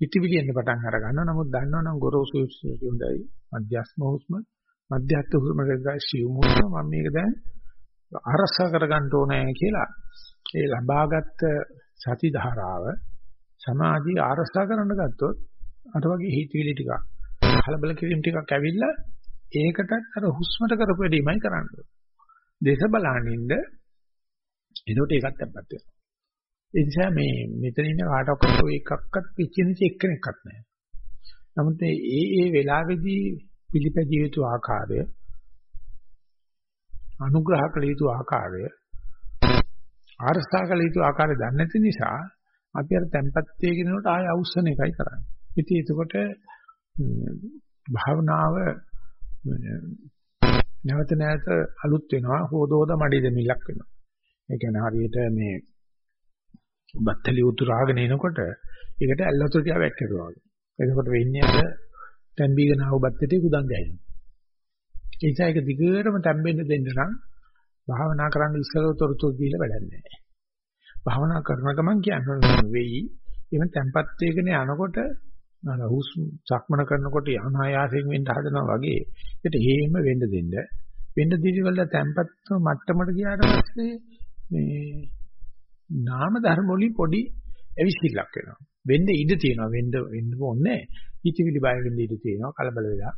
ඉතිවිලි එන්න පටන් අර ගන්නවා. නමුත් දන්නවනම් ගොරෝසු හොඳයි. මධ්‍යස්ම හුස්ම, මධ්‍යස්ථ හුස්ම දෙකයි සියුම් හුස්ම මම මේක දැන් අරසා කරගන්න ඕනේ කියලා. ඒ ලබාගත් සති ධාරාව සමාධිය ආරසා කරන්න ගත්තොත් අර වගේ හිතවිලි ටිකක් කලබල කිරීම ටිකක් ඇවිල්ලා ඒකටත් අර හුස්මට කරපු වැඩිමයි කරන්නේ. දේශ බලනින්ද එතකොට ඒකත් අපත් වෙනවා. ඒ නිසා මේ මෙතන ඉන්න කාටවත් ඔය එකක්වත් පිච්චෙන්නේ එක්කෙනෙක්වත් නැහැ. නමුත් ඒ ඒ වෙලාවේදී පිළිපැදිය යුතු ආකාරය අනුග්‍රහ කළ යුතු ආකාරය ආරස්ථා කළ යුතු ආකාරය දන්නේ නැති නිසා අපි අර tempat වේගෙනනට ආය අවශ්‍යන එකයි කරන්නේ. ඉතින් ඒකකොට භාවනාව නැවත නැවත අලුත් වෙනවා හොදෝද මඩි දෙමිලක් වෙනවා. ඒ කියන්නේ හරියට මේ බත්තලි උතුරාගෙන එනකොට ඒකට ඇල්ලතර තියා වැක්කිරුවා වගේ. එතකොට වෙන්නේ අර තැම්බීගෙන ආව බත්තටේ කුදන් ගැහෙනවා. ඒ නිසා ඒක දිගටම තැම්බෙන්න දෙන්න නම් භාවනා කරන්න ඉස්සරව තොරතුරු දීලා වැඩක් නැහැ. භාවනා කරන ගමන් කියන්නේ වෙයි. එහෙම තැම්පත් වේගන යනකොට අර හුස්ම සක්මන කරනකොට අනායාසයෙන් වෙන්න හදනවා වගේ ඒකට හේම වෙන්න දෙන්න. වෙන්න දිවිවල තැම්පත් මට්ටමට ගියාට පස්සේ මේ නාම ධර්ම වලින් පොඩි ඇවිසිල්ලක් වෙනවා. වෙන්න ඉඩ තියෙනවා. වෙන්න වෙන්න ඕනේ. හිතවිලි බය වෙන්න ඉඩ තියෙනවා. කලබල වෙලා.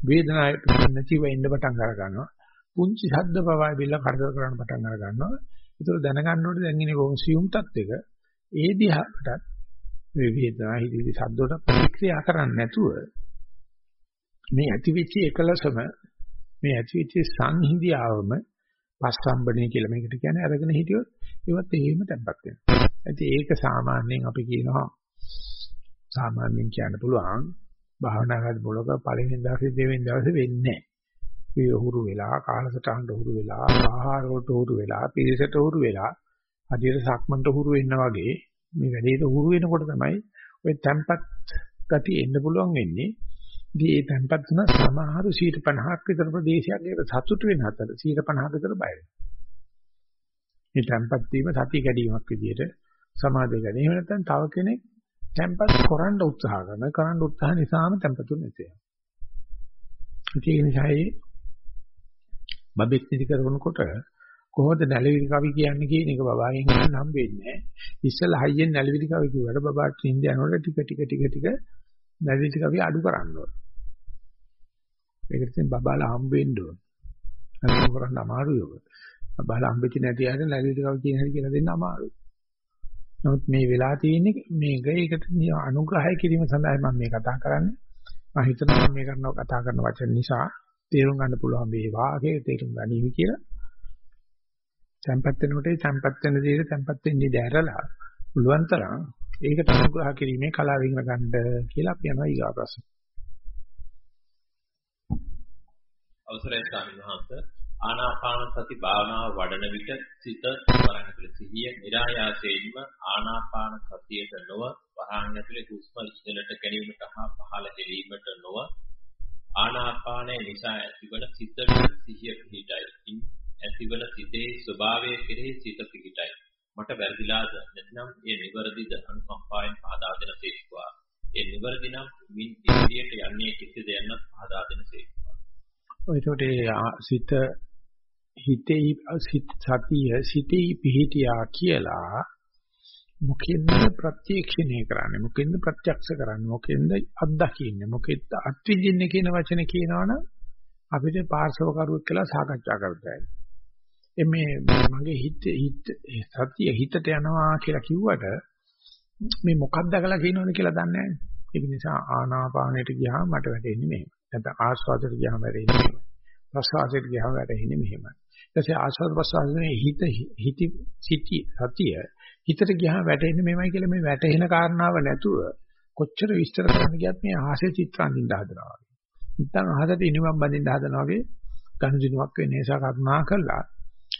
වේදනාවක් නැතිව ඉන්න පටන් අර ගන්නවා. පුංචි ශබ්ද පවා බිල්ල කරදර කරන්න පටන් අර ගන්නවා. ඒතර දැනගන්න ඕනේ දැන් ඉන්නේ කොහොම සියුම් තත්ත්වයක. ඒ දිහාටත් මේ වේදනා හිතවිලි සද්දවලට ප්‍රතික්‍රියා කරන්නේ නැතුව මේ ඇතිවෙච්ච එකලසම මේ ඇතිවෙච්ච සංහිඳියාවම පස්සම්බනේ කියලා මේකට කියන්නේ අරගෙන හිටියොත් ඒවත් එහෙම තැම්පත් වෙනවා. ඉතින් ඒක සාමාන්‍යයෙන් අපි කියනවා සාමාන්‍යයෙන් කියන්න පුළුවන් භාවනාවේ බලක පළවෙනි දවසේ දෙවෙනි දවසේ වෙන්නේ නැහැ. ඒ උහුරු වෙලා කාලසටහනට උහුරු වෙලා ආහාර වලට උහුරු වෙලා පිළිසෙට උහුරු වෙලා හදිහට සක්මන්ට උහුරු වෙන්න වගේ මේ වැඩේට උහුරු වෙනකොට තමයි ඔය tempat ගති එන්න පුළුවන් වෙන්නේ. ඉතින් ඒ tempat තුන සමහරු 50ක් විතර ප්‍රදේශයක් ඒකට සතුට වෙන අතර 50ක විතර බය වෙනවා. මේ tempat වීම සතිය කැඩීමක් විදිහට සමාධිය ගැන. එහෙම නැත්නම් තව කෙනෙක් tempat කරන්න උත්සාහ කරන කරන්න උත්සාහ නිසාම tempat නැති වෙනවා. ඒ නිසායි බබෙක් නිදි කරනකොට කොහොමද නැලවිලි කවි කියන්නේ කියන එක බබාගෙන් ගන්න හම්බෙන්නේ නැහැ. ඉස්සෙල්ලා හයියෙන් නැලවිලි කවි කිව්වට බබාට නිින්ද යනකොට ටික ටික ටික ටික නැලවිලි කවි අඩු කරන්න ඕන. ඒකට ඉතින් බබාලා හම්බෙන්න ඕන. අනිත් කරන්න අමාරුයි ඔබ. බබාලා හම්බෙච්ච නැති අයට නැලවිලි කවි කියන හැටි කියලා දෙන්න අමාරුයි. නමුත් මේ වෙලා තියෙන්නේ මේක ඒකට අනුග්‍රහය කිරීම සඳහා මම මේ කතා කරන්නේ. මම හිතනවා මේ කරන කතා කරන වචන නිසා තේරුම් ගන්න පුළුවන් වේවා කියලා තේරුම් ගනිවි කියලා. තැම්පත් වෙනකොට තැම්පත් වෙන දේ තැම්පත් වෙන්නේ දැරලා පුළුවන් තරම් ඒකට අනුග්‍රහ කිරීමේ කලාව ඉගෙන ගන්න කියලා අපි යනවා ඊගා ප්‍රශ්න. අවසරයි ස්වාමීන් වහන්සේ ආනාපාන සති භාවනාව වඩන විට සිත වරණ ඇතුළේ සිහිය નિરાයාසයෙන්ම ආනාපාන සතියට නොව වරණ ඇතුළේ හුස්ම ඉහළට ගැනීමට හා පහළ හෙලීමට නොව ආනාපානය නිසා ඇතිවන සිත සිහිය පිහිටයි. ඇතිවන සිතේ ස්වභාවය කෙරෙහි සිත පිහිටයි. මට වැරදිලාද නැත්නම් ඒ නිවැරදිද අනුකම්පාවෙන් පහදා දෙන සේක්වා. ඒ නිවැරදි නම් මින් ඉදිරියට යන්නේ කෙසේද යන්නත් පහදා දෙන සේක්වා. ඔයතොට සිත හිතේ සිත සතිය සිතේ පිහිටියා කියලා මොකෙන්ද ප්‍රත්‍යක්ෂණය කරන්නේ මොකෙන්ද ප්‍රත්‍යක්ෂ කරන්නේ මොකෙන්ද අත්දකින්නේ මොකෙන්ද අත්විඳින්නේ කියන වචනේ කියනවනම් අපිට පාර්ශව කරුවෙක් කියලා සාකච්ඡා කරතයි. එමේ මගේ හිත හිත සතිය හිතට යනවා කියලා කිව්වට මේ මොකක්ද දැකලා කියනවද කියලා දන්නේ නැහැ. ඒක නිසා ආනාපානයට ගියාම මට වැටෙන්නේ මෙහෙම. නැත්නම් ආස්වාදයට ගියාම වැටෙන්නේ මෙහෙම. ප්‍රසවාසයට ගියාම වැටෙන්නේ මෙහෙම. ඊටසේ ආස්වාද ප්‍රසවාසයේ හිත හිත සිටි සතිය හිතට ගියාම වැටෙන්නේ මෙහෙමයි කියලා මේ වැටෙන කාරණාව නැතුව කොච්චර විස්තර කරන්න ගියත් මේ ආසේ චිත්‍ර අඳින්න හදනවා වගේ. නැත්නම් අහසට ඉනිමම් බඳින්න හදනවා වගේ ගනුදෙනුවක් වෙන නිසා කරුණා කළා.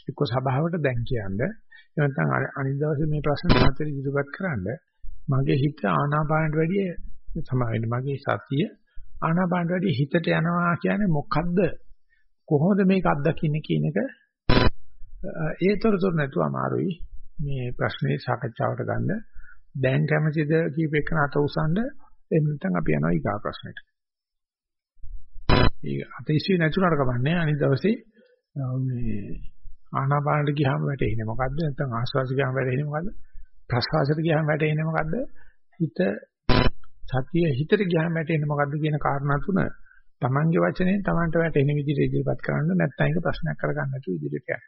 එක්ක සභාවට දැන් කියන්නේ. නැත්නම් අනිත් දවසේ මේ ප්‍රශ්න මාතෘ ඉදිරිපත් කරන්න මගේ හිත ආනාපානට වැඩිය සමාවෙන්න මගේ සතිය ආනාපානට වැඩිය හිතට යනවා කියන්නේ මොකද්ද? කොහොමද මේක අත්දකින්නේ කියන එක ඒතරතුර නැතුව අමාරුයි. මේ ප්‍රශ්නේ සාකච්ඡාවට ගන්න. දැන් කැමතිද කීප එක අත උසන්ද එහෙම නැත්නම් අපි යනවා ඊගා ප්‍රශ්නෙට. ඒ අතීසිය නැතුණාට කමන්නේ අනිත් දවසේ මේ ආනාපානට ගියාම වැටෙන්නේ මොකද්ද? නැත්නම් ආස්වාස ගියාම වැටෙන්නේ මොකද්ද? ප්‍රසවාසයට ගියාම වැටෙන්නේ මොකද්ද? හිත සතිය හිතට ගියාම වැටෙන්නේ මොකද්ද කියන කාරණා තුන තමන්ගේ වචනෙන් තමන්ට වැටෙන විදිහට ඉදිරිපත් කරන්න නැත්නම් ඒක ප්‍රශ්නයක් කරගන්න නැතුව ඉදිරියට යන්න.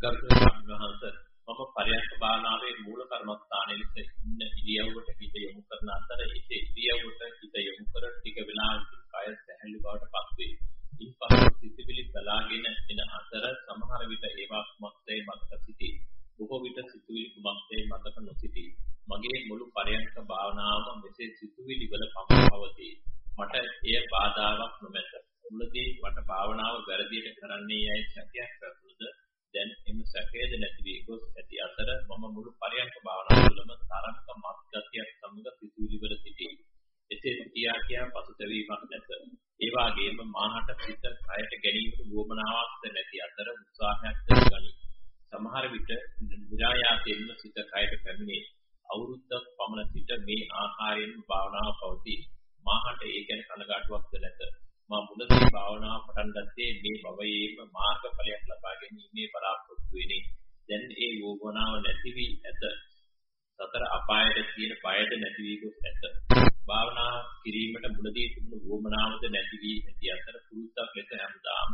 ගරුතර මහන්ස මම පරයන්ක භාවනාවේ මූල කර්මස්ථානයේ ලෙස ඉන්න ඉරියව්වට හිත යොමු කරන අතර ඒ ඉරියව්වට හිත යොමු කර ටික වෙලාවකින් කය සැහැල්ලු බවට පත් වේ. ඉන්පසු සිතිවිලි බලාගෙන එන අතර සමහර විට ඒවා කුමක්දයි මතක සිටී. බොහෝ විට සිතුවිලි කුමක්දයි මතක නොසිටී. මගේ මුළු පරයන්ක භාවනාවම මෙසේ සිතුවිලි වල පමණවදී. මට එය බාධාවක් නොමැත. මුලදී මට භාවනාව වැරදියට කරන්නේ යයි සැකයක් පැතුණද දැන් එම සැකයේද නැති වී ගොස් ඇති අතර මම මුළු පරයන්ක භාවනාව තුළම තරංක මත්ගතියක් සමග සිතුවිලි වල සිටී. එසේ සිටියා කියා පසුතැවීමක් නැත. ඒ වගේම මාහට පිට කයට ගැනීමට වුවමනාවක් නැති අතර උත්සාහයක් දරගනි. සමහර විට විරායාසයෙන්ම සිත කයට පැමිණේ. අවුරුද්දක් පමණ සිට මේ ආකාරයෙන් භාවනාව පවතී. මාහට ඒ ගැන කනගාටුවක්ද නැත. මා මුලදී භාවනාව පටන් ගත්තේ මේ භවයේම මාර්ගඵලයක් ලබා ගැනීමේ බලාපොරොත්තු වෙන්නේ. දැන් ඒ යෝගනාව නැති වී ඇත. සතර අපායට තියෙන බයද නැති වී ගොස් ඇත. භාවනා කිරීමට මුලදී තිබුණු වොමනාවද නැති වී ඇති අතර පුරුද්දක් ලෙස හැමදාම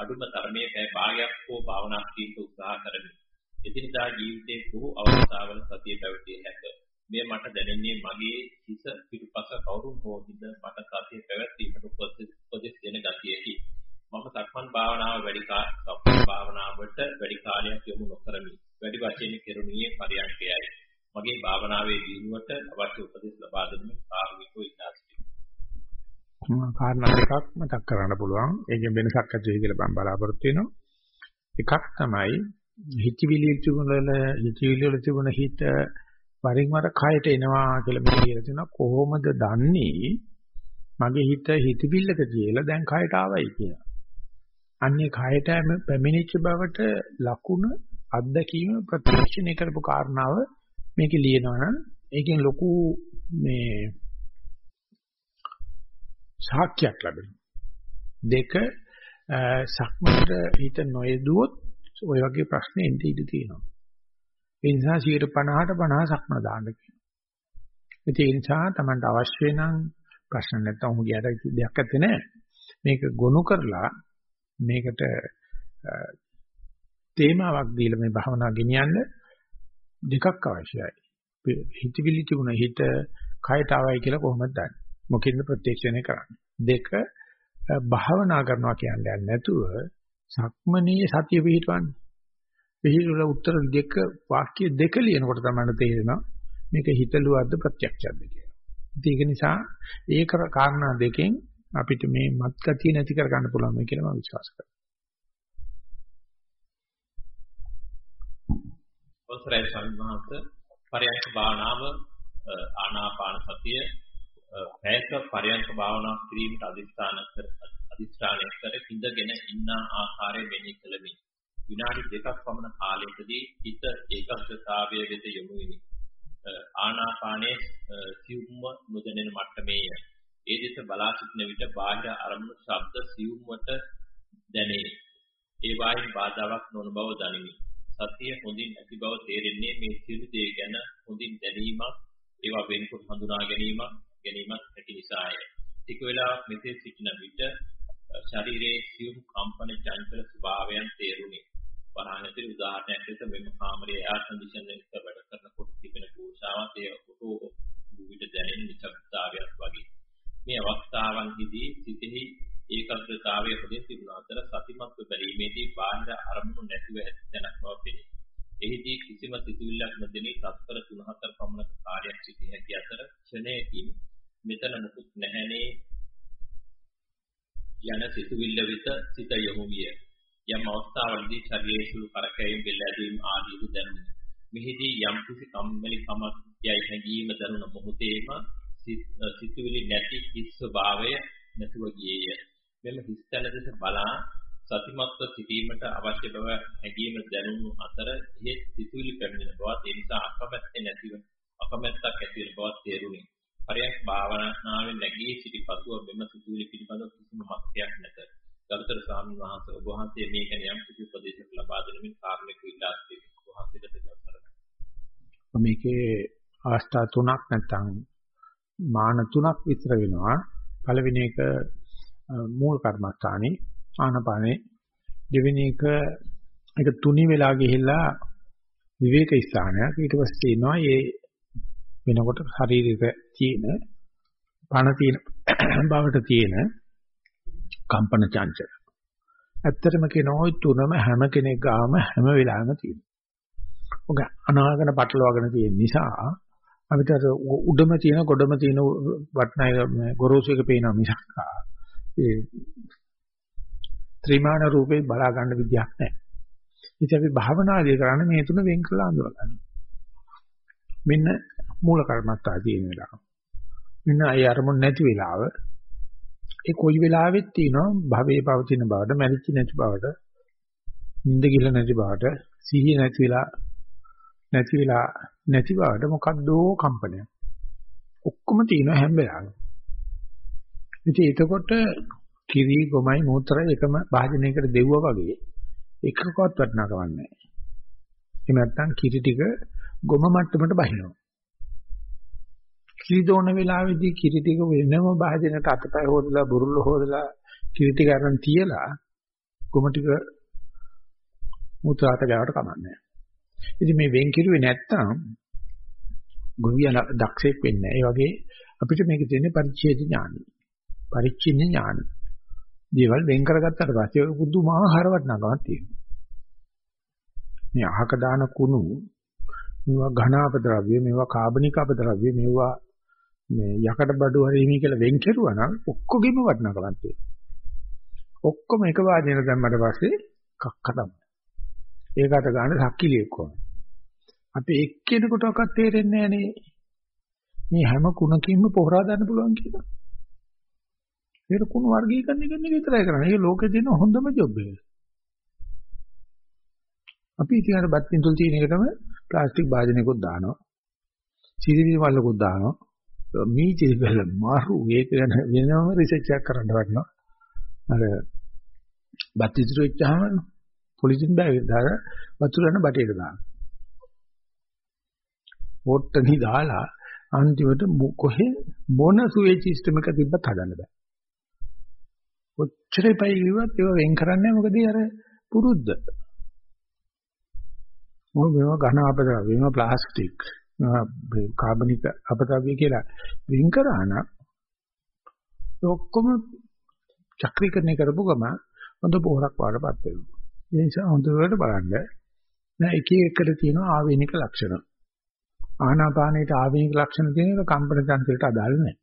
අඩුම තරමේ පැය භාගයක් හෝ භාවනා කිරීමට උත්සාහ කරමි. එදිනදා ජීවිතයේ බොහෝ අවස්ථාවල සතිය පැවතිය හැක. මෙය මට දැනෙන්නේ මගේ හිස පිටුපස කවුරුන් හෝ හිඳ මට සතිය පැවැත්වීමට උපදෙස් දෙන ගතියකි. මම සක්මන් භාවනාව වැඩි සක්මන් භාවනාවට වැඩි කාලයක් යොමු නොකරමි. වැඩි වශයෙන් කෙරුණියේ පරියන්කයයි. මගේ භාවනාවේ දියුණුවට අවශ්‍ය උපදෙස් ලබා දෙන්න කාර්මිකව ඉල්ලා සිටිනවා. කාරණා දෙකක් මතක් කරන්න පුළුවන්. ඒකෙන් වෙනසක් ඇති වෙයි කියලා මම බලාපොරොත්තු වෙනවා. එකක් තමයි හිතවිලි තිබුණල හිතවිලි වල තිබුණ හිත වරින් වර කයට එනවා කියලා මේ කියලා තියෙනවා. කොහොමද දන්නේ මගේ හිත හිතවිල්ලක කියලා දැන් කයට ආවයි කියලා. අන්නේ කයට පැමිණිච්ච බවට ලකුණ අත්දැකීම ප්‍රත්‍යක්ෂණය කරපු කාරණාව මේකේ ලියනවා නම් ඒකෙන් ලොකු මේ සාක්ෂියක් ලැබෙනවා. දෙක සක්මන්ට හිත නොයදුවොත් ඔය වගේ ප්‍රශ්න එන්න ඉඩ තියෙනවා. ඒ නිසා 50ට 50 සක්මන දාන්න කියනවා. ඒ නිසා Tamanට අවශ්‍ය නම් ප්‍රශ්න නැත්තම් උඹ ගියට දෙයක් නැත්තේ නෑ. මේක ගොනු කරලා මේකට තේමාවක් දීලා මේ භාවනා ගෙනියන්න දෙකක් අවශ්‍යයි. හිතවිලි තිබුණ හිත කයට ආවයි කියලා කොහොමද දන්නේ? මොකෙන්ද ප්‍රත්‍යක්ෂණය කරන්නේ? දෙක භාවනා කරනවා කියන්නේ නැතුව සක්මනේ සතිය පිහිටවන්නේ. පිහිටුල උත්තර දෙක වාක්‍ය දෙක ලියනකොට තමයි තේරෙනවා මේක හිතලුවද්ද ප්‍රත්‍යක්ෂයක්ද කියලා. ඒක නිසා ඒක කාරණා දෙකෙන් අපිට මේ මත් ගතිය නැති කර ගන්න පුළුවන් මේ කියලා මම විශ්වාස කරනවා. අවසරයි සම්මාත පරයන්ක භාවනාව ආනාපාන සතිය පැයක පරයන්ක භාවනා කිරීමට අදිස්ථාන කර අදිස්ථානය කර ඉඳගෙන ඉන්න ආකාරය මෙනෙහි කළමි. විනාඩි දෙකක් පමණ කාලයකදී හිත ඒකාග්‍රතාවය වෙත යොමු විනි. ආනාපානයේ සියුම්ව නොදැනෙන මට්ටමේය. ඒ දෙස බලා සිටින විට බාහිර අරමුණු ශබ්ද සියුම්වට දැනේ. ඒ වයින් බාධාවක් නොවන බව දනිමි. සතිය හොඳින් ඇති බව තේරෙන්නේ මේ සියලු දේ ගැන හොඳින් දැනීමක්, ඒවා වෙනකොට හඳුනා ගැනීමක්, ගැනීමක් ඇති නිසාය. ටික වෙලාවක් මෙසේ සිටින විට ශරීරයේ සියුම් කම්පන චංචල ස්වභාවයන් තේරුණි. වරහණතේ උදාහරණයක් ලෙස මෙම කාමරයේ එයාර් කන්ඩිෂන් එක වැඩ කරනකොට තිබෙන පෝෂාවත් ඒ ඔටෝ විවිධ දැනෙන නිශ්ශබ්දතාවයක් වගේ. මේ අවස්ථාවන්හිදී සිතෙහි ඒකාග්‍රතාවය හොඳින් තිබුණ අතර සතිමත්ව බැලීමේදී බාහිර අරමුණු නැතිව ඇති තැනක් බව පෙනේ. එහිදී කිසිම සිතුවිල්ලක් නොදෙනී තත්පර 3-4 පමණ කාලයක් සිටිය හැකි අතර ක්ෂණයකින් මෙතන මුකුත් නැහැනේ යන සිතුවිල්ල වෙත සිත යොමු විය. යම් අවස්ථාවලදී ශරීරයේ සුළු කරකැවීම් බෙල්ල ඇදීම් ආදී දැනුනි. මෙහිදී යම් කිසි කම්මැලි කමක් යයි හැඟීම දැනුන මොහොතේම සිතුවිලි නැති හිස් ස්වභාවය නැතුව ගියේය. මෙම හිස් තැන දෙස බලා සතිමත්ව සිටීමට අවශ්‍ය බව හැඟීම දැනුණු අතර එහි සිතුවිලි පැමිණෙන බවත් ඒ නිසා අකමැත්තේ නැතිව අකමැත්තක් ඇති වෙන බවත් තේරුණි. පරයක් භාවනාවෙන් නැගී සිටි පසුව මෙම සිතුවිලි පිළිබඳව කිසිම මතකයක් නැත. ගරුතර ස්වාමීන් වහන්සේ ඔබ වහන්සේ මේ ගැන යම් කිසි උපදේශයක් ලබා දෙනමින් කාර්මික ඉල්ලා සිටිනවා. ඔබ වහන්සේට දෙයක් කරගන්න. මේකේ අවස්ථා තුනක් නැත්නම් මාන තුනක් විතර වෙනවා. පළවෙනි එක මූල කර්මස්ථානේ ආනපානේ දෙවෙනි එක ඒක තුනි වෙලා ගිහිල්ලා විවේක ස්ථානයක් ඊට පස්සේ තියෙනවා මේ වෙනකොට ශරීරයක තියෙන පණ තියෙන බවට තියෙන කම්පන චංචල. ඇත්තටම කියනවා ওই තුනම හැම කෙනෙක් ගාම හැම වෙලාවෙම තියෙනවා. ඔක අනාගන පටලවාගෙන තියෙන නිසා අපිට උඩම තියෙන ගොඩම තියෙන වටනයි ගොරෝසු එක පේනවා මිසක් ඒ ත්‍රිමාන රූපේ බලා ගන්න විදියක් නැහැ. ඉතින් අපි භාවනාදී කරන්නේ මේ තුන වෙන් කරලා අඳුර ගන්න. මෙන්න මූල කර්මත්තා තියෙන වෙලාව. මෙන්න අය අරමුණ නැති වෙලාව. ඒ කොයි වෙලාවෙත් තියෙනවා භවයේ පවතින බවට, මැරිච්ච නැති බවට, නිින්ද ගිල නැති බවට, සිහිය නැති වෙලා නැති වෙලා නැති බවට මොකද්දෝ කම්පනයක්. ඔක්කොම තියෙනවා හැම වෙලාවෙම. ඉතින් එතකොට කිරි ගොමයි මූත්‍රායි එකම භාජනයකට දෙව්වා වගේ එකකවත් වටනකවක් නැහැ. එහෙම නැත්නම් කිරි ටික ගොම මට්ටමට බහිනවා. කිරි දෝන වෙලාවේදී කිරි ටික වෙනම භාජනයට අතපය හොදලා බුරුල්ල හොදලා කිරි ටික අරන් තියලා ගොම ටික මූත්‍රාට ගාවට කමන්නේ. ඉතින් මේ වෙන් කිරුවේ නැත්තම් ගොවියා දක්ෂයෙක් වෙන්නේ නැහැ. ඒ වගේ අපිට මේක තියෙන්නේ පරිච්ඡේද ඥානයි. පරිච්ඡින්න ඥානයි. දේවල් වෙන් කරගත්තට පස්සේ පුදුමාකාර වටිනාකමක් තියෙනවා. මේ අහක දාන කුණු මේවා ඝන අපද්‍රව්‍ය මේවා කාබනික අපද්‍රව්‍ය මේවා මේ යකඩ බඩු හරිමි කියලා වෙන් කෙරුවා නම් ඔක්කොගෙම වටිනාකමක් තියෙනවා. ඔක්කොම එක වාදනය දැම්මට පස්සේ කක්ක තමයි. ඒකට ගන්න සක්කිලියක් ඕන. අපි එක්කෙනෙකුටවත් තේරෙන්නේ නැහැ මේ හැම කුණකින්ම පොහොරා ගන්න පුළුවන් කියලා. ඒක කුණු වර්ගීකරණය කරන එක විතරයි කරන්නේ. ඒක ලෝකේ දෙන හොඳම ජොබ් එක. අපි ඉතින් අර බත් පින්තුල් තියෙන එකටම ප්ලාස්ටික් භාජනයකුත් දානවා. සිරිවි වලකුත් දානවා. මේ චිරිබල මාරු ඒක ගැන වෙනම රිසර්ච් එකක් කරන්න වටනවා. අර බත් ඉතුරු වෙච්චාම පොලිසියෙන් බෑග් දාලා වතුර යන බටේට දානවා. පොට්ටනි දාලා අන්තිමට කොහෙ මොන සුවේ සිස්ටම් එක තිබ්බත් හදන්න බෑ. කොච්චරයි පයි කිව්වත් ඒව වෙන් කරන්නේ මොකද අර පුරුද්ද. මොන මේවා ඝන අපද්‍රව්‍ය මේවා ප්ලාස්ටික් කාබනික අපද්‍රව්‍ය කියලා වෙන් කරා නම් ඔක්කොම චක්‍රීකරණය කරපු ගම හොඳ පොහොරක් වඩපත් වෙනවා. ඒ නිසා හොඳට බලන්න. දැන් එක එකට තියෙන ආවේනික ලක්ෂණ. ආනාපානයේ ආවේනික ලක්ෂණ තියෙන එක කම්පන චංචලයට අදාළ නැහැ.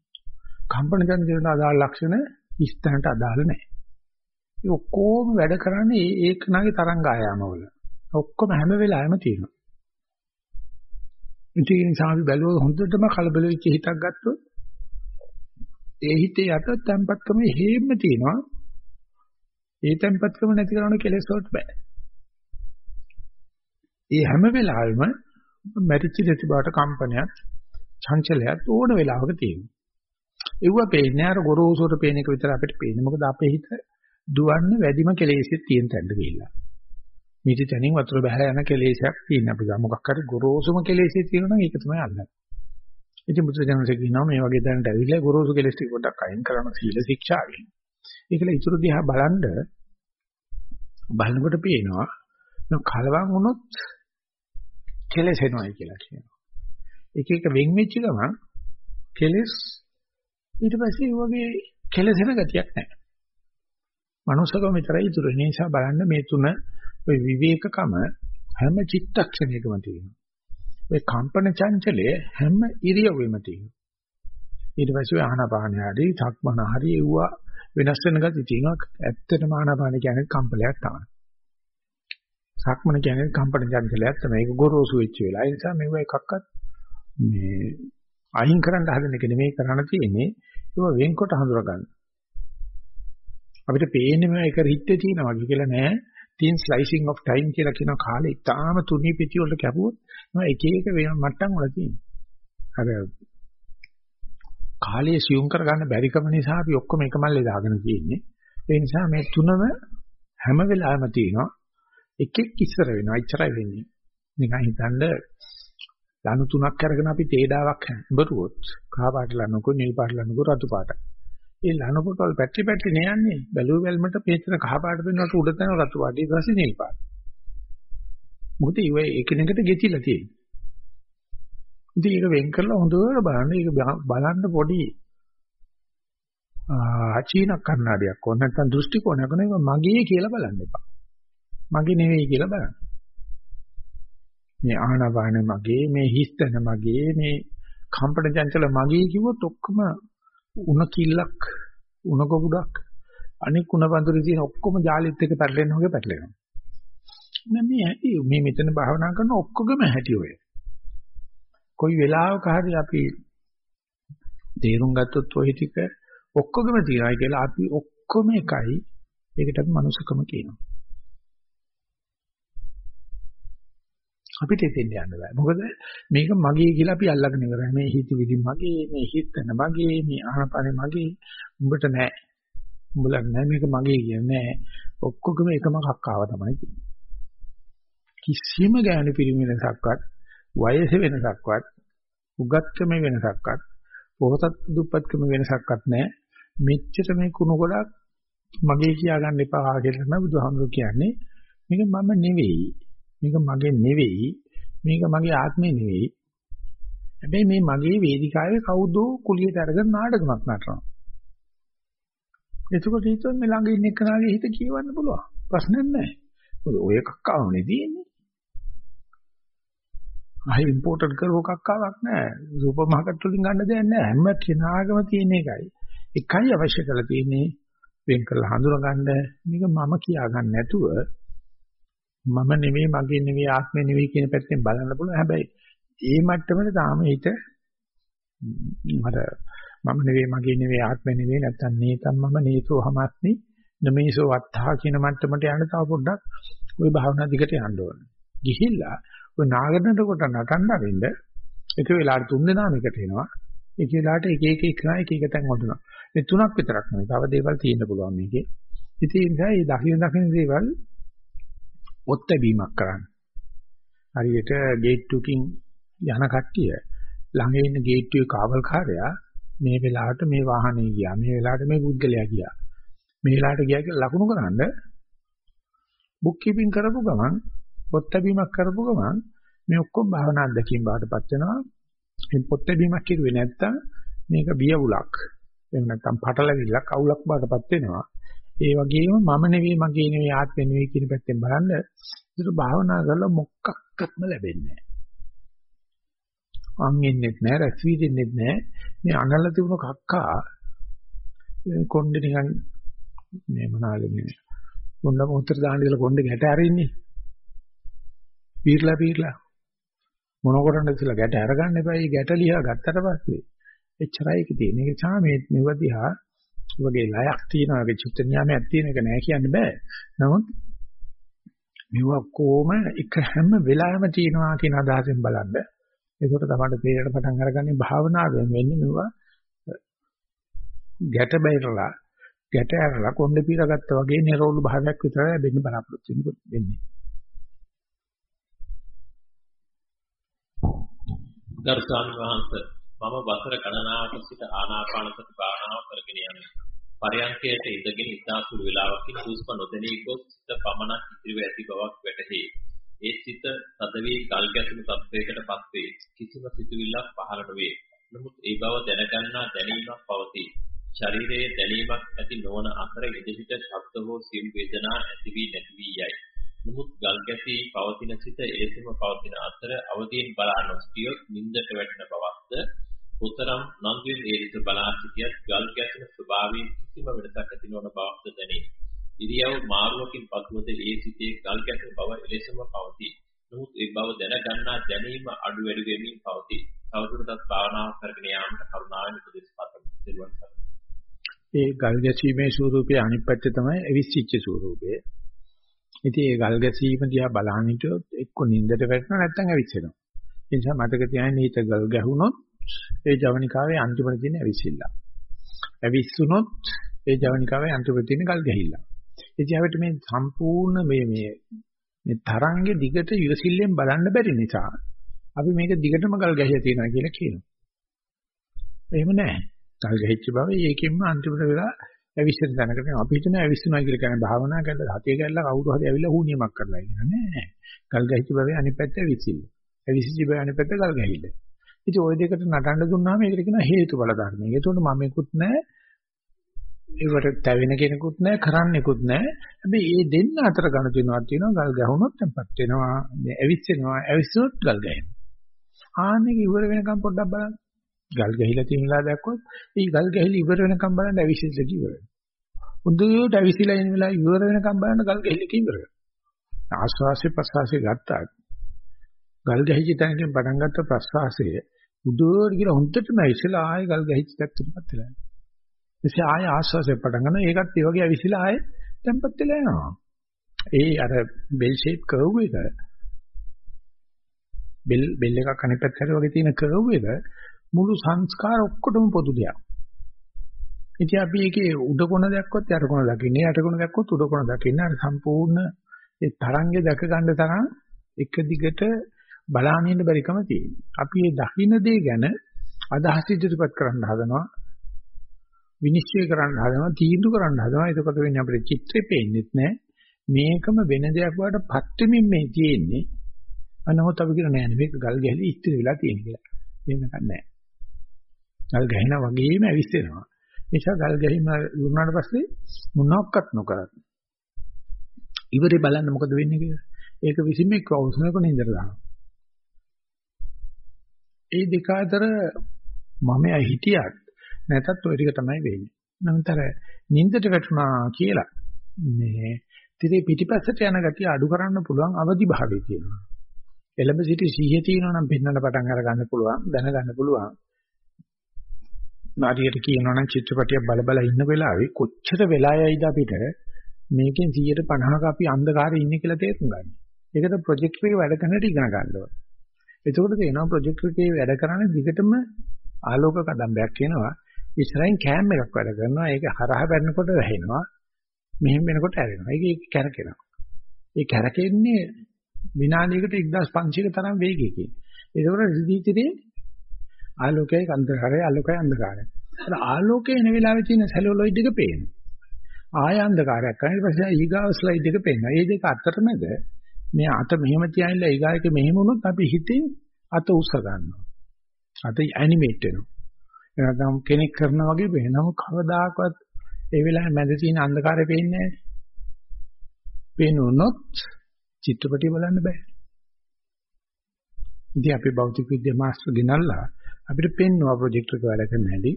කම්පන චංචලයට අදාළ ලක්ෂණ ඉස්තනට අදාළ නැහැ. ඒ ඔක්කොම වැඩ කරන්නේ ඒ ඒකනාගේ තරංග ආයාමවල. ඔක්කොම හැම වෙලාවෙම තියෙනවා. ඉතින් ඒ නිසා අපි බැලුවොත් හොඳටම කලබල වෙච්ච හිතක් ගත්තොත් ඒ හිතේ යට තැම්පත්කම හේම තියෙනවා. ඒ තැම්පත්කම නැති කරන කෙලෙස් වලට බෑ. ඒ හැම වෙලාවෙම මැරිච්ච දෙති බවට කම්පනයක්, චංචලයක් ඕන වෙලාවක තියෙනවා. ඒව පේන්නේ අර ගොරෝසුට පේන එක විතර අපිට පේන්නේ. මොකද අපේ හිත දුවන්නේ වැඩිම කෙලෙසෙත් තියෙන තැනට ගිහිල්ලා. මිටි තැනින් වතුර බහලා යන කෙලෙසයක් තියෙන අපි ගා මොකක් හරි ගොරෝසුම කෙලෙසෙ තියෙනවා නම් ඒක තමයි අල්ලන්නේ. ඉතින් බුදුසජනසේ කියනවා මේ වගේ දැනට ඇවිල්ලා ගොරෝසු කෙලෙස් ටික පොඩ්ඩක් අයින් කරන සීල ශික්ෂාවෙන්. ඒකල ඉතුරු දිහා බලන්ඩ බලනකොට පේනවා කලවම් වුණොත් කෙලෙසෙනවායි කියලා කියනවා. එක එක වෙන් වෙච්ච ගමන් කෙලෙස් ඊට පස්සේ ඒ වගේ කෙලෙසෙන ගතියක් නැහැ. මනුස්සකම විතරයි ඉතුරු. ඒ නිසා බලන්න මේ තුන ওই විවේකකම හැම චිත්තක්ෂණයකම තියෙනවා. ওই කම්පන චංචලය හැම ඉරියව්වෙම තියෙනවා. ඊට පස්සේ ආහනපාන හරි, සක්මන හරි එව්වා වෙනස් වෙන ගති තියෙනවා. ඇත්තටම ආහනපාන කියන්නේ කම්පලයක් තමයි. සක්මන කියන්නේ කම්පන චංචලයක් තමයි. ඒක ගොරෝසු වෙච්ච වෙලාව. ඒ නිසා මේව එකක්වත් මේ අයින් කරන්න හදන එක නෙමෙයි කරන්න තියෙන්නේ. ඒක වෙන්කොට හඳුනා ගන්න. අපිට පේන්නේ මේ එක රිත්තේ තියෙනවා කියලා නෑ. Thin slicing of time කියලා කියන කාලේ ඉතාම තුනී පිටි වල කැපුවොත් මම එක එක මට්ටම් වල තියෙනවා. අර කාලයේ සියුම් කරගන්න බැරිකම නිසා අපි ඔක්කොම එක මල්ලේ දාගෙන තියෙන්නේ. ඒ නිසා මේ තුනම හැම වෙලාවෙම තියෙනවා. එකෙක් ඉස්සර වෙනවා. ඉච්චරයි වෙන්නේ. නිකන් හිතන්න ලනු තුනක් අරගෙන අපි තේඩාවක් හැඹරුවොත් කහ පාට ලනුකෝ නිල් පාට ලනුකෝ රතු පාට. ඒ ලනු පොටවල් පැටි පැටි නෑන්නේ. බැලුව බැලමට පේන කහ පාට වෙනකොට උඩ තන රතු පාට ඊට පස්සේ නිල් පාට. මොකද ඒ එකිනෙකට ගෙතිලා තියෙන්නේ. ඉතින් ඒක වෙන් කරලා හොඳට බලන්න. ඒක බලන්න පොඩි ආචීන කන්නඩියක් ඕන නැත්නම් දෘෂ්ටි කෝණයක් නෙවෙයි මගේ කියලා බලන්න එපා. මගේ නෙවෙයි කියලා බලන්න. මේ ආහනපාන මගේ මේ හිස්තන මගේ මේ කම්පන චංචල මගේ කිව්වොත් ඔක්කොම උණ කිල්ලක් උණ කොබුඩක් අනික් උණ වඳුරේ තියෙන ඔක්කොම ජාලිත් එක පැටලෙන්න වගේ පැටලෙනවා. නෑ මේ ඇති මේ මෙතන භාවනා කරන ඔක්කොගම ඇති ඔය. කොයි වෙලාවක හරි අපි තේරුම් ගත්තොත් ඔය ටික ඔක්කොගම තියනයි කියලා අපි ඔක්කොම එකයි. ඒකට අපි මනුස්සකම කියනවා. අපිට එතෙන් යන්න බෑ. මොකද මේක මගේ කියලා අපි අල්ලගෙන ඉවරයි. මේ හිතවිලි මගේ, මේ හිතන මගේ, මේ ආහපනේ මගේ. උඹට නෑ. උඹලට නෑ මේක මගේ කියන්නේ නෑ. ඔක්කොගම එකම කක්කාව තමයි තියෙන්නේ. කිසිම ගෑනු පිරිමි වෙනසක්වත්, වයස වෙනසක්වත්, උගත්කම වෙනසක්වත්, පොහොසත් දුප්පත්කම වෙනසක්වත් නෑ. මෙච්චර මේ කුණු ගොඩක් මගේ කියා ගන්න එපා කියලා තමයි බුදුහාමුදුරු කියන්නේ. මේක මම නෙවෙයි. මේක මගේ නෙවෙයි. මේක මගේ ආත්මේ නෙවෙයි. හැබැයි මේ මගේ වේදිකාවේ කවුදෝ කුලියට අරගෙන නාටකමක් නටනවා. එතකොට හිතුවා මේ ළඟ ඉන්න කෙනාගේ හිත කියවන්න පුළුවන්. ප්‍රශ්නයක් නැහැ. මොකද ඔය කක්කාවනේ තියෙන්නේ. ආයි ඉම්පෝටඩ් කරව කක්කාවක් නැහැ. සුපර් මාකට් වලින් ගන්න දෙයක් නැහැ. හැම කෙනාගම තියෙන එකයි. එකයි අවශ්‍ය කරලා තියෙන්නේ. වෙන් කරලා හඳුනගන්න. මේක මම කියා ගන්න නැතුව මම නෙවෙයි මගේ නෙවෙයි ආත්මේ නෙවෙයි කියන පැත්තෙන් බලන්න පුළුවන්. හැබැයි ඒ මට්ටමේ තාම හිත මට මම නෙවෙයි මගේ නෙවෙයි ආත්මේ නෙවෙයි නැත්තම් නේතම් මම නේතෝ හමස්මි නමේසෝ වත්තා කියන මට්ටමට යන්න තව පොඩ්ඩක් ওই භාවනා දිගට යන්න ඕන. ගිහිල්ලා ඔය නාගරනට කොට නටන්න අරින්න එක වෙලාවට තුන් දෙනාම එකට එනවා. එක වෙලාවට එක එක එක එක එක තැන් වඩනවා. මේ තුනක් විතරක් නෙවෙයි. තව දේවල් තියෙන්න පුළුවන් මේකේ. ඉතින් ඒ නිසා මේ දකින්න දකින්න දේවල් ඔත්තැබීමක් කරන්න. හරියට ගේට් එකකින් යන කට්ටිය ළඟ ඉන්න ගේට්ටුවේ කාවල්කාරයා මේ වෙලාවට මේ වාහනේ ගියා. මේ වෙලාවට මේ පුද්ගලයා ගියා. මේ වෙලාවට ගියා කියලා ලකුණු කරන්න බුක් කීපින් කරපු ගමන් පොත්බැීමක් කරපු ගමන් මේ ඔක්කොම භාවනා අධ්‍යක්ීම් බාටපත් වෙනවා. මේ පොත්බැීමක් කිරුවේ නැත්තම් මේක බියවුලක්. එහෙම නැත්තම් පටලවිල්ලක් අවුලක් බාටපත් වෙනවා. ඒ වගේම මම නෙවෙයි මගේ නෙවෙයි ආත්මෙ නෙවෙයි කියන පැත්තෙන් බලන්න ඒක භාවනා කරලා මොකක්වත්ම ලැබෙන්නේ නැහැ. අංගෙන්නෙත් නැහැ, රැස්වි දෙන්නෙත් නැහැ. මේ අනල තිබුණ කක්කා කොණ්ඩේ නිකන් මේ මොනවාද මේ කොණ්ඩ මොහොතට දාන්න කියලා කොණ්ඩේ ගැට අරින්නේ. පීර්ලා පීර්ලා මොන කරන්නද කියලා ගැට අරගන්න එපා. මේ ගැට ලියා ගත්තට පස්සේ එච්චරයි ඒක තියෙන. ඒක තමයි මේ මෙවදිහා වගේ ලයක් තියෙනවා වගේ චිත්ත නියාමයක් තියෙන එක නෑ කියන්න බෑ. නමුත් මේවා කොහොම එක හැම වෙලාවෙම තියෙනවා කියන අදහසෙන් බලන්න. ඒකට තමයි තේරෙන්න පටන් අරගන්නේ භාවනාවෙන් වෙන්නේ මේවා ගැට බැරලා ගැට ඇරලා කොණ්ඩ පීරගත්තා වගේ නිරෝධ භාවයක් විතරයි ලැබෙන්න බලාපොරොත්තු වෙන්නේ. ගරු ස්වාමීන් වහන්සේ මම වසර ගණනාවක සිට ආනාපාන සති භාවනාව කරගෙන යන්නේ. පරයන්කයට ඉඳගෙන ඉතාසුළු වේලාවකින් හුස්ම නොදැනී ගොස් සිත පමණක් ඉතිරිව ඇති බවක් වැටහේ. ඒ සිත තදවී ගල් ගැසුණු තත්වයකටපත් වේ. කිසිම සිතුවිල්ලක් පහළ නොවේ. නමුත් ඒ බව දැනගන්නා දැනීමක් පවතී. ශරීරයේ දැනීමක් ඇති නොවන අතර ඉදිරිට ශබ්ද හෝ සියුම් වේදනා ඇති වී නැති වී යයි. නමුත් ගල් ගැසී පවතින සිත ඒසම පවතින අතර අවදීන් බලා නොසිටියොත් නින්දට වැටෙන බවක්ද උතරම් නන්දුවෙන් ඒ දෙස බලා සිටියත් ගල් ගැසෙන ස්වභාවයෙන් කිසිම වෙනසක් ඇති නොවන බවක්ද දැනේ. ඉරියව් මාරුවකින් පසුවද ඒ සිටේ ගල් ගැසෙන බව එලෙසම පවතී. නමුත් ඒ බව දැනගන්නා දැනීම අඩු වැඩි වෙමින් පවතී. තවදුරටත් භාවනාව කරගෙන යාමට කරුණාවෙන් උපදෙස් පතමි. ඒ ගල් ගැසීමේ ස්වරූපයේ අනිත් පැත්ත තමයි අවිස්සිච්ච ස්වරූපය. ඉතින් ඒ ගල් ගැසීම දිහා බලහන් හිටියොත් එක්ක නින්දට වැටෙනවා නැත්නම් ඇවිස්සෙනවා. ඒ නිසා මතක තියාගන්න හිත ගල් ගැහුනොත් ඒ ජවනිකාවේ අන්තිමට තියෙන ඇවිසිල්ල. ඇවිස්සුනොත් ඒ ජවනිකාවේ අන්තිමට තියෙන ගල් ගැහිල්ල. ඉතින් අපිට මේ සම්පූර්ණ මේ මේ මේ තරංගේ දිගට ඉවසිල්ලෙන් බලන්න බැරි නිසා අපි මේක දිගටම ගල් ගැහිලා තියෙනවා කියලා කියනවා. එහෙම නැහැ. ගල් ගැහිච්ච බව ඒකෙන්ම අන්තිමට වෙලා ඇවිස්සෙන තැනකට අපි හිතන ඇවිස්සනවා කියලා කියන්නේ භාවනා කරලා හතිය කරලා කවුරු හරි ඇවිල්ලා හුනියමක් කරලා කියන නෑ. ගල් ගැහිච්ච බවේ අනිත් පැත්ත ඇවිස්සිල්ල. ඇවිස්සිච්ච බවේ අනිත් පැත්ත ගල් ගැහිල්ල. ඉතින් ওই දෙකට නටන්න දුන්නාම ඒකට කියනවා හේතුඵල ධර්ම. ඒකට මමෙකුත් නැහැ. ඒවට තැවෙන කෙනෙකුත් නැහැ, කරන්නෙකුත් නැහැ. හැබැයි මේ දෙන්න අතර ගණ තුනක් තියෙනවා. ගල් ගැහුනොත් tempත් වෙනවා. මේ ඇවිස්සෙනවා. ඇවිස්සුනොත් ගල් ගැහෙනවා. ආන්නේ ඉවර වෙනකම් පොඩ්ඩක් බලන්න. ගල් ගැහිලා තියෙන වෙලාව දැක්කොත් මේ ගල් ගැහිලි ඉවර වෙනකම් බලන්න ඇවිසිල්ල කිවර. උදුට ඇවිසිලා ඉන්න වෙලාව ඉවර වෙනකම් බලන්න ගල් ගැහිලි කිවර. ආස්වාසේ ප්‍රසවාසේ ගත්තා. ගල් ගැහිච්ච තැනකින් පටන් ගත්ත ප්‍රස්වාසය උඩෝර කියලා හොඳටම ඇවිසලා ආයෙ ගල් ගැහිච්ච තැනටපත් වෙලා. එසේ ආයෙ ආස්වාසය පටන් ගන්න ඒකත් ඒ වගේ ඇවිසලා ආයෙ තැම්පත් වෙලා යනවා. ඒ අර බෙල් ෂේප් කර්ව් එක බෙල් බෙල් එකක් අනිත් පැත්තට වගේ තියෙන කර්ව් එක මුළු සංස්කාර ඔක්කොටම පොදු දෙයක්. ඉතින් අපි ඒකේ උඩ කොන දැක්කොත් යට කොන දකින්නේ යට කොන දැක්කොත් උඩ කොන දකින්නේ අර සම්පූර්ණ ඒ තරංගේ දැක ගන්න තරම් එක දිගට බලාගෙන ඉන්න බැරිකම තියෙනවා. අපි මේ දකින්න දේ ගැන අදහස් ඉදිරිපත් කරන්න හදනවා. විනිශ්චය කරන්න හදනවා, තීන්දුව කරන්න හදනවා. එතකොට වෙන්නේ අපිට චිත්‍රෙ පේන්නේත් නැහැ. මේකම වෙන දෙයක් වලට පත්වෙමින් මේ තියෙන්නේ. අනහොත් අපි කියන නෑ මේක ගල් ගැහලි ඉස්තිර වෙලා තියෙන කියලා. එහෙම නැහැ. ගල් ගැහිනා වගේම ඇවිස්සෙනවා. ඒ නිසා ගල් ගැහිම වුණාට පස්සේ මොනක්වත් නොකරත් ඉවරේ බලන්න මොකද වෙන්නේ කියලා. ඒක විසින්ම කවුසනක නින්දට දානවා. ඒ දෙක අතර මම හිටියත් නැතත් ওই ටික තමයි වෙන්නේ. නමුතර නින්දට වැටුණා කියලා මේ තිරේ පිටිපස්සට යන ගතිය අඩු කරන්න පුළුවන් අවදි භාවයේ තියෙනවා. එළඹ සිටි සිහිය තියෙනවා නම් පෙන්වන්න පටන් අර ගන්න පුළුවන් දැනගන්න පුළුවන්. නාටියට කියනවා නම් චිත්‍රපටියක් බල බල ඉන්න වෙලාවේ කොච්චර වෙලා යයිද අපිට මේකෙන් 150ක අපි අන්ධකාරයේ ඉන්නේ කියලා තේරුම් ගන්න. ඒකට ප්‍රොජෙක්ටර් එක වැඩ කරන්නට ඉගෙන ගන්න ඕනේ. එතකොට තේනවා ප්‍රොජෙක්ටර් එකේ වැඩ කරන්නේ දිගටම ආලෝක කදම්බයක් වෙනවා. ඉස්සරහින් කෑම් එකක් වැඩ කරනවා. ඒක හරහා බැලනකොට වැහෙනවා. මෙහෙම වෙනකොට ඇරෙනවා. ඒක කැරකෙනවා. ඒ කැරකෙන්නේ විනාඩියකට 1500ක තරම් වේගයකින්. ඒකවල රිදීතිරේ ආලෝකයයි අන්ධකාරය ආලෝකයයි අන්ධකාරය. අර ආලෝකයේ එන වෙලාවේ තියෙන සැලොලොයිඩ් එක පේනවා. ආය අන්ධකාරයක් කරන ඊට පස්සේ ඊගාව ස්ලයිඩ් එක පේනවා. මේ දෙක අතරමැද මේ අත මෙහෙම තියානිලා ඊගායක මෙහෙම වුණොත් අපි හිතින් අත උස්ස ගන්නවා. අත ඇනිමේට් වෙනවා. එනනම් කෙනෙක් කරනා වගේ වෙනම කවදාකවත් ඒ වෙලාවේ මැද තියෙන අන්ධකාරය පේන්නේ නැහැ. පේනොත් චිත්‍රපටිය බලන්න බෑ. ඉතින් අපි භෞතික විද්‍යා මාස්ටර් ගෙනල්ලා අපිට පෙන්වනවා ප්‍රොජෙක්ටර් එක වැඩ කරන හැටි.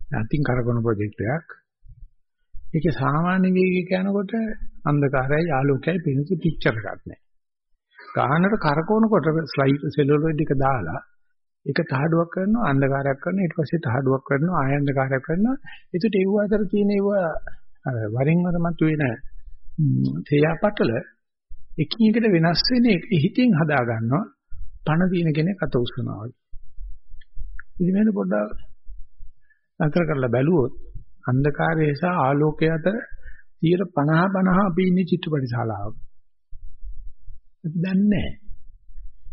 අතින් කරකවන ප්‍රොජෙක්ට් එකක්. ඒකේ සාමාන්‍ය වේගයක යනකොට අන්ධකාරයයි ආලෝකයයි පිණිසු පික්චර් එකක් නැහැ. ගානට කරකවනකොට ස්ලයිඩ් සෙලුලොයිඩ් එක දාලා ඒක තහඩුවක් කරනවා අන්ධකාරයක් කරනවා ඊට පස්සේ තහඩුවක් කරනවා ආය අන්ධකාරයක් කරනවා ඒකට ඒව අතර තියෙන ඒව වරින් වර මතුවෙන තේයාපටල එකින් එකට වෙනස් වෙන එක හිතින් හදා ගන්නවා පණ දින කෙනෙක් අත උස්සනවා වගේ. ඉතින් මේක පොඩ්ඩක් අතර කරලා බැලුවොත් අන්ධකාරය සහ ආලෝකය අතර 50 50 අපි ඉන්නේ චිත්‍රපට ශාලාවක. අපි දන්නේ නැහැ.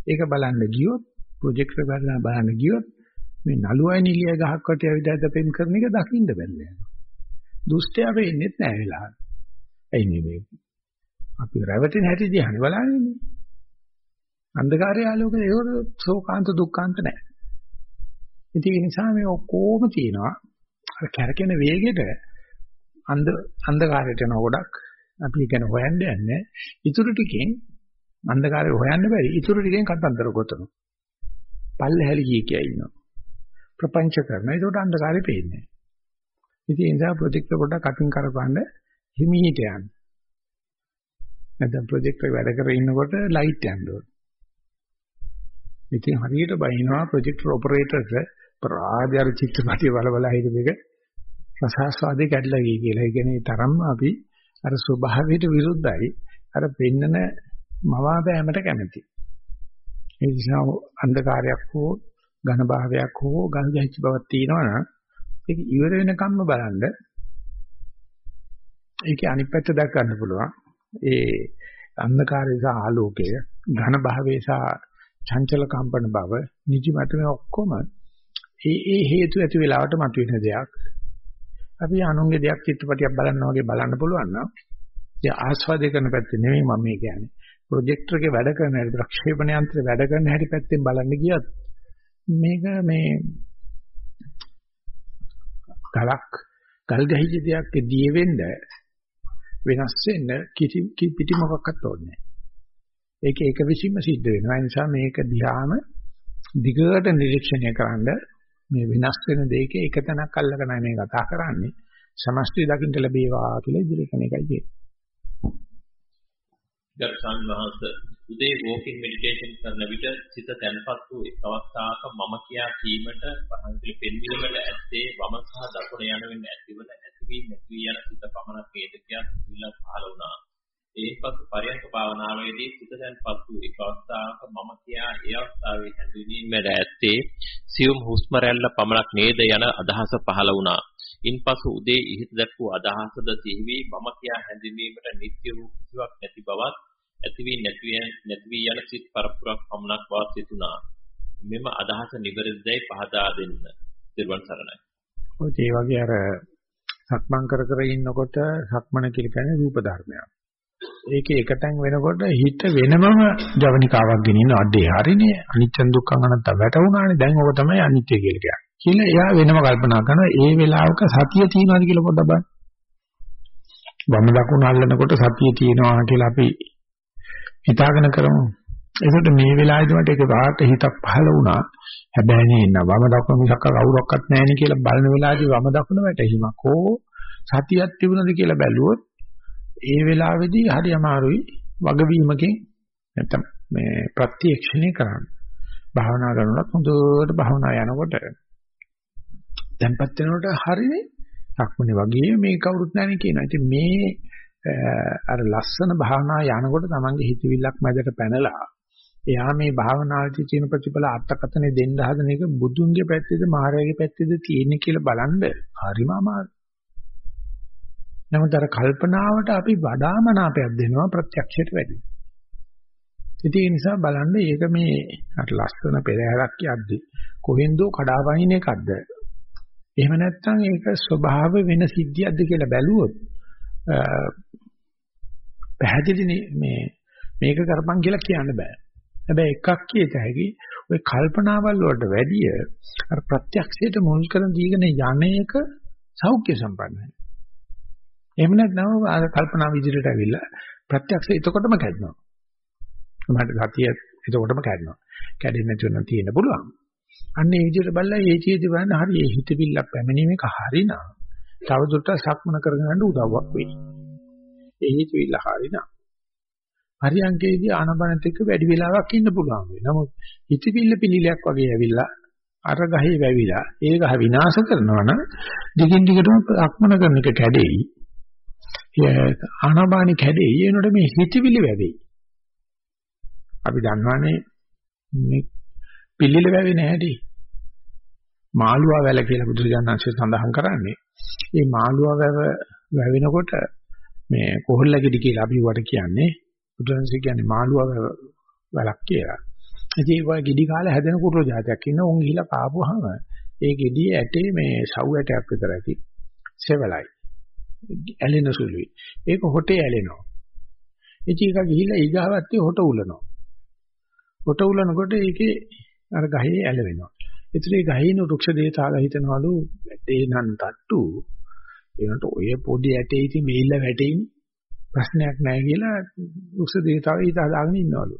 ඒක බලන්න ගියොත් ප්‍රොජෙක්ටර් බලන්න බලන්න ගියොත් මේ නළුවයි නිලිය ගහක් වට ඇවිදලා තපෙන් කරන එක දකින්න බැහැ. දුෂ්ටයා වෙන්නේ නැහැ වෙලාවට. එයි මේ අපි රැවටෙන හැටි දිහානේ බලන්නේ. අන්ධකාරය ආලෝකය ඒක සෝකාන්ත දුක්ඛාන්ත නැහැ. ඉතින් ඒ නිසා මේ ඔක්කොම තියෙනවා. අර කැරකෙන වේගෙට අන්ධ අන්ධකාරයට යන ගොඩක් අපි කියන හොයන්න යන්නේ. ඊටු ටිකෙන් අන්ධකාරය හොයන්න බැරි. ඊටු ටිකෙන් කතන්දර ගොතනවා. පල්ලෙහැලි කී කිය ඉන්නවා. ප්‍රපංච කරන. ඒකට අන්ධකාරය පේන්නේ. ඉතින් ඒ නිසා ප්‍රොජෙක්ට් එක පොඩ්ඩක් කටින් කරපන්න හිමීට යන්න. නැත්නම් ප්‍රොජෙක්ට් එක වැඩ කරගෙන ඉන්නකොට ලයිට් යන්න ඕන. ඉතින් හරියට බයිනවා ප්‍රොජෙක්ටර් ඔපරේටර්ට ප්‍රාදේ අර චිත්‍රපටිය බල බල හිටපෙක රසාස්වාදේ කැඩලා ගියේ කියලා. ඒ කියන්නේ තරම්ම අපි අර ස්වභාවයට විරුද්ධයි. අර පෙන්නන මවාපෑමට කැමති. ඒ නිසා අන්ධකාරයක් හෝ ඝන භාවයක් හෝ ගල් ගැහිච්ච බවක් තියෙනවනම් ඒක ඉවර වෙනකම්ම බලන්න ඒකේ අනිත් පැත්ත දැක් ගන්න පුළුවන්. ඒ අන්ධකාරය සහ ආලෝකය ඝන භාවය සහ චංචල කම්පන බව නිදිමත මේ ඔක්කොම ඒ ඒ හේතු ඇති වෙලාවට මතුවෙන දෙයක්. අපි අනුන්ගේ දෙයක් චිත්‍රපටියක් බලනවා වගේ බලන්න පුළුවන් නම් ඒ ආස්වාදේ කරන පැත්තේ නෙමෙයි මම මේ කියන්නේ. ප්‍රොජෙක්ටර් එකේ වැඩ කරන හැටි ප්‍රක්ෂේපණ යන්ත්‍රේ වැඩ කරන හැටි පැත්තෙන් බලන්න ගියත් මේක මේ ගලක් ගල් ගහිච්ච දෙයක් දිය වෙන්න වෙනස් වෙන්න කිසි පිටි මොකක්වත් ඕනේ නැහැ. ඒක ඒක විසින්ම සිද්ධ වෙනවා. ඒ නිසා මේක දිහාම දිගට නිරීක්ෂණය කරන්න මේ වෙනස් වෙන දෙයක එක තැනක් අල්ලගෙන මේ කතා කරන්නේ. සමස්තය දකින්න ලැබේවා කියලා ඉදිරි කෙන එකයි කියන්නේ. ගර්සන් වහන්ස උදේ වෝකින් මෙඩිටේෂන් කරන විට සිත තැන්පත් වූ එක් අවස්ථාවක මම කියා කීමට පහන්තිල පෙන්වීමට ඇත්තේ වම සහ දකුණ යන වෙන ඇතිවන ඇතිවී නැති යන සිත පමණක් හේතුකියක් සිවිලක් පහළ වුණා. ඒපත් පරයන්ක භාවනාවේදී සිත දැන්පත් වූ එක් අවස්ථාවක මම කියා ඒ අවස්ථාවේ හැඳින්වීමට ඇත්තේ සියුම් හුස්ම රැල්ල පමණක් නේද යන අදහස පහළ වුණා. ඉන්පසු උදේ ඉහිත දැක්වූ අදහසද සිහිවි මම කියා හැඳින්වීමට නිත්‍ය වූ කිසිවක් නැති බවත් ඇති වී නැති නැති වී යන සිත් පරපුරක් පමණක් බවත් සිතුණා. මෙම අදහස නිවැරදිදයි පහදා දෙන්න. ත්‍රිවන් සරණයි. ඔය ඒ වගේ අර සක්මන් කර කර ඉන්නකොට සක්මන කියලා කියන්නේ රූප ධර්මයක්. ඒකේ එකතෙන් වෙනකොට හිත වෙනමම ජවනිකාවක් ගෙනින්න අඩේ හරිනේ අනිච්ච දුක්ඛ අනත්ත වැටුණානේ දැන් ඕක තමයි අනිත්‍ය කියලා කියන්නේ. කියලා එයා වෙනම කල්පනා කරනවා ඒ වෙලාවක සතිය තියෙනවද කියලා පොඩ්ඩක් බලන්න. වම් දකුණ අල්ලනකොට සතිය තියෙනවා කියලා අපි හිතාගෙන කරමු. ඒකට මේ වෙලාවේදී මට ඒක වාට හිතක් පහළ වුණා. හැබැයි නේ ඉන්න වම දකුණ මිසක් කවුරක්වත් නැහැ නේ කියලා බලන වෙලාවේදී වම දකුණ වැටීමක් හෝ සතියක් තිබුණද කියලා බැලුවොත් ඒ වෙලාවේදී හරි අමාරුයි වගවීමකින් නැත්නම් මේ ප්‍රත්‍යක්ෂණය කරන්න. භාවනා කරනකොට හොඳට භාවනා යනකොට දැන්පත් වෙනකොට හරිනේ සක්මනේ වගේ මේ කවුරුත් නැහැ කියනවා. ඉතින් මේ අර ලස්සන භාවනා යනකොට තමන්ගේ හිතවිල්ලක් මැදට පැනලා එයා මේ භාවනාවේදී තියෙන ප්‍රතිඵල අර්ථකථනය දෙන්න හදන එක බුදුන්ගේ පැත්තේද මහරයාගේ පැත්තේද තියෙන්නේ කියලා බලන්න හරිම අමාරුයි. නමුත් අර කල්පනාවට අපි වඩා මනාපයක් දෙනවා ප්‍රත්‍යක්ෂයට වැඩි. ඉතින් ඒ නිසා බලන්න මේක මේ අර ලස්සන පෙරහැරක් යද්දි කොහෙන්දෝ කඩාවහින එකක්ද? එහෙම නැත්නම් ඒක ස්වභාව වෙන සිද්ධියක්ද කියලා බැලුවොත් පැහැදිලි මේ මේක කරපන් කියලා කියන්න බෑ. හැබැයි එකක් කියත හැකි ওই කල්පනාවල් වලට වැඩිය අර ප්‍රත්‍යක්ෂයට මුල් කරන දීගෙන යන්නේක සෞඛ්‍ය සම්පන්නයි. එහෙම නැත්නම් අර කල්පනා විදිහට ඇවිල්ලා ප්‍රත්‍යක්ෂ එතකොටම කැඩෙනවා. මට සතිය එතකොටම කැඩෙනවා. කැඩෙන්නේ නැතුව නම් තියෙන්න පුළුවන්. අන්න ඒ විදිහට බලලා ඒ චේති බලන්න හරි ඒ හිතවිල්ලක් පැමිණීමේක හරිනා. තව දුරටත් සක්මන කරගෙන යන්න උදව්වක් වෙයි. ඒ හිතවිල්ල හරිනා. හරියංකේදී ආනබනත් එක්ක වැඩි වෙලාවක් ඉන්න පුළුවන් වෙයි. නමුත් හිතවිල්ල පිළිලයක් වගේ ඇවිල්ලා අර ගහේ වැවිලා ඒ ගහ විනාශ කරනවා නම් දිගින් දිගටම සක්මන කරන එක කැඩෙයි. ආනබානි කැඩෙයි. එනකොට මේ හිතවිලි වැවෙයි. අපි දන්නවනේ මේ පිළිල වැවෙන්නේ නැහැටි. මාළුවා වැල කියලා බුදුරජාණන්සේ සඳහන් කරන්නේ. මේ මාළුවා වැව වැවෙනකොට මේ කොහොල්ලගෙඩි කියලා අපි වට කියන්නේ බුදුරජාණන්සේ කියන්නේ මාළුවා වැලක් කියලා. ඉතින් ඒ වගේ ගෙඩි කාලේ හැදෙන කුරුළු జాතියක් ඉන්න උන් ගිහිලා කාපුවාම ඒ ගෙඩිය ඇටේ මේ සව් ඇටයක් විතර ඇති. සෙවලයි. ඇලෙන සුළුයි. ඒක හොටේ ඇලෙනවා. ඉතින් ඒක ගිහිලා ඊගාවත්තේ හොට උලනවා. හොට උලනකොට ඒකේ අර ගහේ ඇල වෙනවා. ඒතර ඒ ගහේ ඉන්න වෘක්ෂ දේතාලා හිතනවලු ඇටේනන් තට්ටු ඒනට ඔය පොඩි ඇටේ ඉති මේල්ල වැටෙයින් ප්‍රශ්නයක් නැහැ කියලා වෘක්ෂ දේතාවේ හිත හදාගෙන ඉන්නවලු.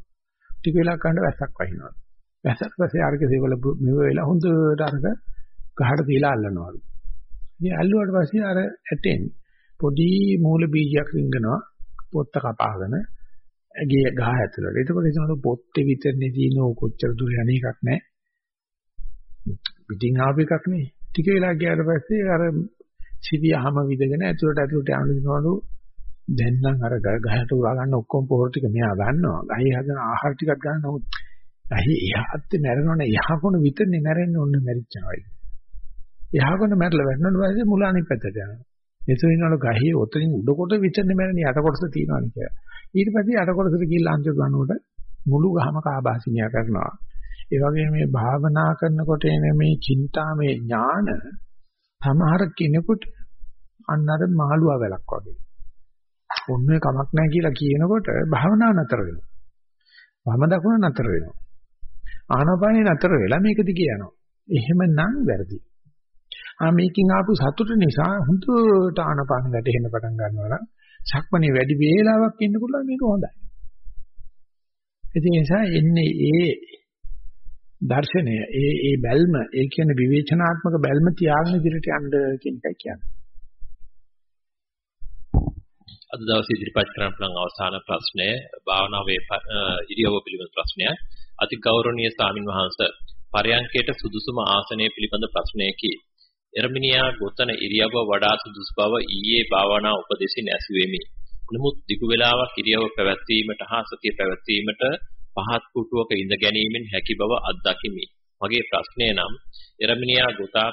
ටික වෙලා කන්න වැස්සක් වහිනවලු. වැස්සක් පස්සේ අරක සේවල මෙව වෙලා හොඳට අරක ගහට තියලා අල්ලනවලු. ඉතින් අල්ලුවාට පස්සේ අර ඇටෙන් පොඩි මූල බීජයක් රිංගනවා පොත්ත කපාගෙන ඇගේ ගහ ඇතුළට. එතකොට එතන පොත්තේ විතරනේ තියෙන කොච්චර දුර යන එකක් නැහැ. පිටින් ආපු එකක් නේ. ටික වෙලා ගියාට පස්සේ අර සිවියහම විදගෙන ඇතුළට ඇතුළට යනවලු දැන් නම් අර ගහට උරා ගන්න ඔක්කොම පොහොර ටික මෙයා ගන්නවා. ගහේ හදන ආහාර ටිකක් ගන්න නමුත් ගහේ එහාත් මැරෙනවනේ යහකොන විතරනේ මැරෙන්න ඕනේ මැරිච්චනවා. යහකොන මැරලා වැටෙනකොට පස්සේ මුල අනිත් පැත්තට යනවා. එතන ඉන්නවලු ගහේ ඔතනින් උඩ කොට විතරනේ මැරෙන්නේ යට කොටස තියෙනවනේ කියලා. ඊට පස්සේ යට කොටසට ගිහිල්ලා අන්තිම ගන්නකොට මුළු ගහම කාබාසිනියා කරනවා. ඒ වගේ මේ භාවනා කරනකොට එන මේ චින්තාමේ ඥාන සමහර කෙනෙකුට අන්නර මාළුවා වැලක් වගේ. ඔන්නේ කමක් නැහැ කියලා කියනකොට භාවනා නතර වෙනවා. වම දකුණ නතර වෙනවා. ආනාපානේ නතර වෙලා මේක දිගේ යනවා. එහෙමනම් වැරදි. ආ මේකෙන් ආපු සතුට නිසා හුදුට ආනාපාන වැටෙන්න පටන් ගන්නවා නම් සක්මණේ වැඩි වේලාවක් ඉන්න පුළුවන් මේක හොඳයි. ඒ නිසා එන්නේ ඒ දර්ශනය ඒ ඒ බැල්ම ඒ කියන්නේ විවේචනාත්මක බැල්ම තියාගෙන ඉදිරියට යන්න කියන එකයි කියන්නේ. අද දවසේ ඉදිරිපත් කරන්න පුළුවන් අවසාන ප්‍රශ්නය භාවනාවේ ඉරියව්ව පිළිබඳ ප්‍රශ්නයක්. අති ගෞරවනීය ස්වාමින් වහන්සේ පරයන්කයට සුදුසුම ආසනය පිළිබඳ ප්‍රශ්නයකි. එර්මිනියා ගොතන ඉරියව්ව වඩා සුදුසු බව ඊයේ භාවනා උපදෙසින් ඇසුවෙමි. නමුත් දිගු වේලාවක් ඉරියව්ව පැවැත්වීමට හා සතිය පැවැත්වීමට පහත් කුටුවක ඉඳ ගැනීමෙන් හැකි බව අත්දකිමි. මගේ ප්‍රශ්නය නම් එර්මිනියා ගොතා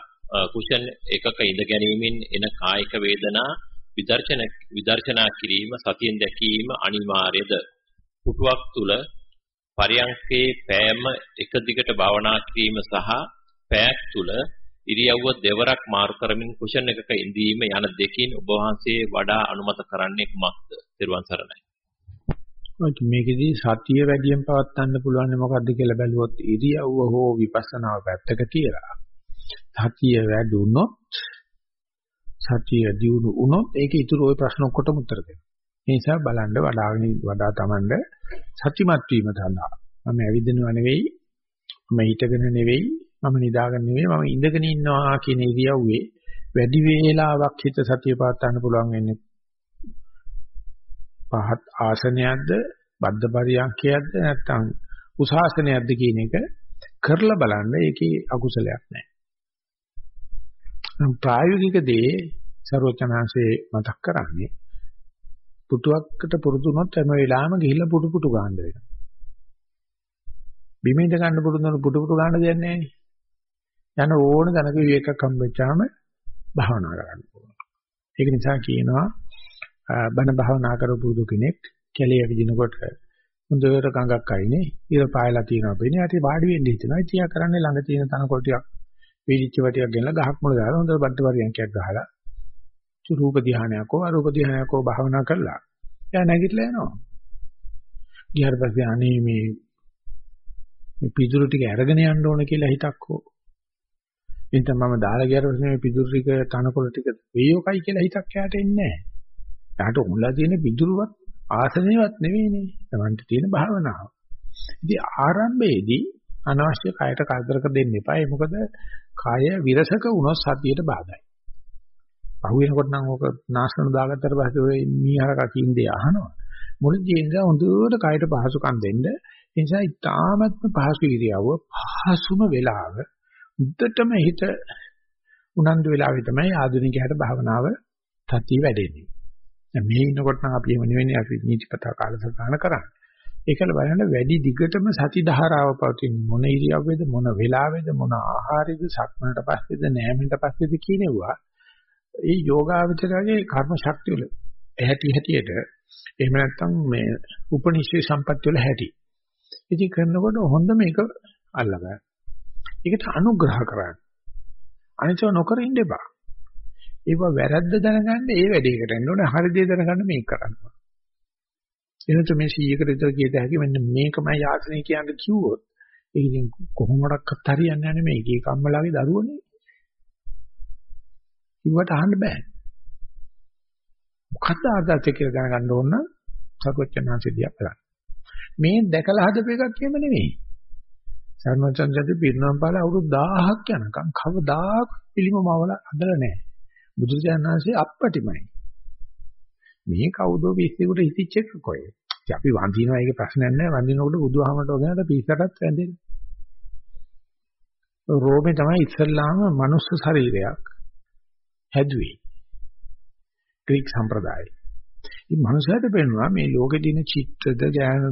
කුෂන් එකක ඉඳ ගැනීමෙන් එන කායික වේදනා විදර්ශන විදර්ශනා කිරීම සතියෙන් දැකීම අනිවාර්යද? කුටුවක් තුල පරියන්කේ පෑම එක දිගට භාවනා කිරීම සහ පෑක් තුල ඉරියව්ව දෙවරක් මාරු කරමින් කුෂන් එකක ඉඳීම යන දෙකින් ඔබ වහන්සේ වඩා අනුමත කරන්නේ කුමක්ද? ත්‍රිවන් සරණයි. මේකෙදී සතිය වැඩියෙන් පවත්වන්න පුළුවන් මොකද්ද කියලා බැලුවොත් ඉරියව්ව හෝ විපස්සනාව පැත්තක තියලා සතිය වැඩුණොත් සතිය දියුණු වුණොත් ඒක ඉතුරු ওই ප්‍රශ්න ඔක්කොටම උත්තර දෙනවා. ඒ නිසා බලන්න වඩාගෙන වඩා තමන්ද සත්‍යමත් වීම සඳහා මම ඇවිදිනව නෙවෙයි මම හිටගෙන නෙවෙයි මම නිදාගෙන නෙවෙයි මම ඉඳගෙන ඉන්නවා කියන ඉරියව්වේ වැඩි වේලාවක් හිත සතිය පාත්තන්න පුළුවන් වෙන්නේ පහත් ආසනයක්ද බද්ධ පරියන්කයක්ද නැත්නම් උසාසනයක්ද කියන එක කරලා බලන්න ඒකේ අකුසලයක් නැහැ. ප්‍රායෝගික දේ ਸਰවචනාංශේ මතක් කරන්නේ පුටුවක්කට පුරුදුනොත් හැම වෙලාවෙම ගිහිල්ලා පුටු පුටු ගන්න වෙනවා. බිමින්ද ගන්න පුරුදුනොත් පුටු පුටු ගන්න දෙන්නේ නැහැ. යන ඕන දනක විවේකයක් හම්බෙච්චාම භාවනා කරන්න ඕන. ඒක නිසා කියනවා බණ භාවනා කරපු පුරුදු කෙනෙක් කැලේ විදිනකොට හොඳට ගඟක් අයිනේ ඉර පායලා තියෙනවා වෙන්නේ. ඊට වාඩි වෙන්න හිතනවා. ඉතියා කරන්නේ ළඟ තියෙන තනකොළ ටිකක් වීදිච්ච වටියක් ගෙනලා ගහක් මුල දාලා හොඳට බද්ධ පරියන්කයක් ගහලා රූප ධානයක් හෝ අරූප ධානයක් හෝ භාවනා කරලා එයා නැගිටලා යනවා. ගියාට පස්සේ අනේ මේ මේ පිටුරු ටික අරගෙන යන්න ඕන කියලා හිතක් හෝ එතන මම දාලා ගියාට පස්සේ මේ පිටුරු ටික තනකොළ ටික වේයෝකයි කියලා හිතක් යාට එන්නේ නැහැ. යාට උමුලා තියෙන පිටුරුවත් ආසනේවත් නෙවෙයිනේ. Tamanට තියෙන භාවනාව. ඉතින් ආරම්භයේදී අනවශ්‍ය කයට කරදරක දෙන්න එපා. ඒ මොකද කය විරසක වුණොත් සතියට බාධායි. පහුවෙනකොට නම් ඕක නාශන දාගත්තට පස්සේ ඔය මීහරක කින්දේ අහනවා. මුලදී ඉඳලා හොඳට කයට පහසුකම් දෙන්න. ඒ නිසා ඊටාත්ම පහසු ඉරියව්ව පහසුම වෙලාව උද්දටම හිත උනන්දු වෙලාවේ තමයි ආධුනිකයාට භාවනාව තති වැඩෙන්නේ. දැන් මේ ඉන්නකොට නම් අපි එම නෙවෙයි අපි නීතිපතා කාලසටහන කරන්නේ. ඒකල බලන්න වැඩි දිගටම සති ධාරාව පවතින මොන ඉරියව්වේද මොන වෙලාවේද මොන ආහාරයේද සක්මනට පස්සේද නෑමෙන්ට පස්සේද කියනවා ඒ යෝගාවචරයේ කර්ම ශක්තිය වල ඇහැටි හැටියට එහෙම නැත්නම් මේ උපනිෂේ සම්පත්‍ය වල හැටි. ඉතින් කරනකොට හොඳ මේක අල්ලගන්න. ඒකට අනුග්‍රහ කරන්න. අනිතව නොකර ඉන්න එපා. ඒව වැරද්ද දැනගන්න ඒ වැඩේකට එන්න ඕනේ. හරි දේ දැනගන්න මේක කරන්න. එනතු මේ 100කට විතර කියත හැකි මෙන්න මේකමයි ආසනේ කියන්නේ කිව්වොත් ඒක ඉතින් කොහොමඩක්වත් හරියන්නේ නැහැ මේ එක එක අම්මලාගේ දරුවනේ. කිව්වට අහන්න බෑ. මොකද්ද ආදර්ශය කියලා දැනගන්න ඕන නම් සකෝච්චනාංශිය බලන්න. මේ දැකලා හදපු එකක් කියම නෙවෙයි. සර්වචන්දදී පිරිනවම් පාල අවුරුදු 1000ක් යනකම් කවදාක පිළිමමවල හදලා නැහැ. බුදුරජාණන්සේ අප්පටිමයි. මේ කවුදෝ පිස්සෙකුට හිතිච්ච එක කොයි. අපි වඳිනවා ඒක ප්‍රශ්නයක් නැහැ. වඳිනකොට බුදුහාමට වගේට පිස්සටත් වැඳෙනවා. රෝමේ තමයි ඉස්සල්ලාම මනුස්ස ශරීරයක් හැදුවේ. ග්‍රීක සම්ප්‍රදායයි. මේ මනුස්සයාට පෙන්වනවා මේ ලෝකෙ දින චිත්තද ඥාන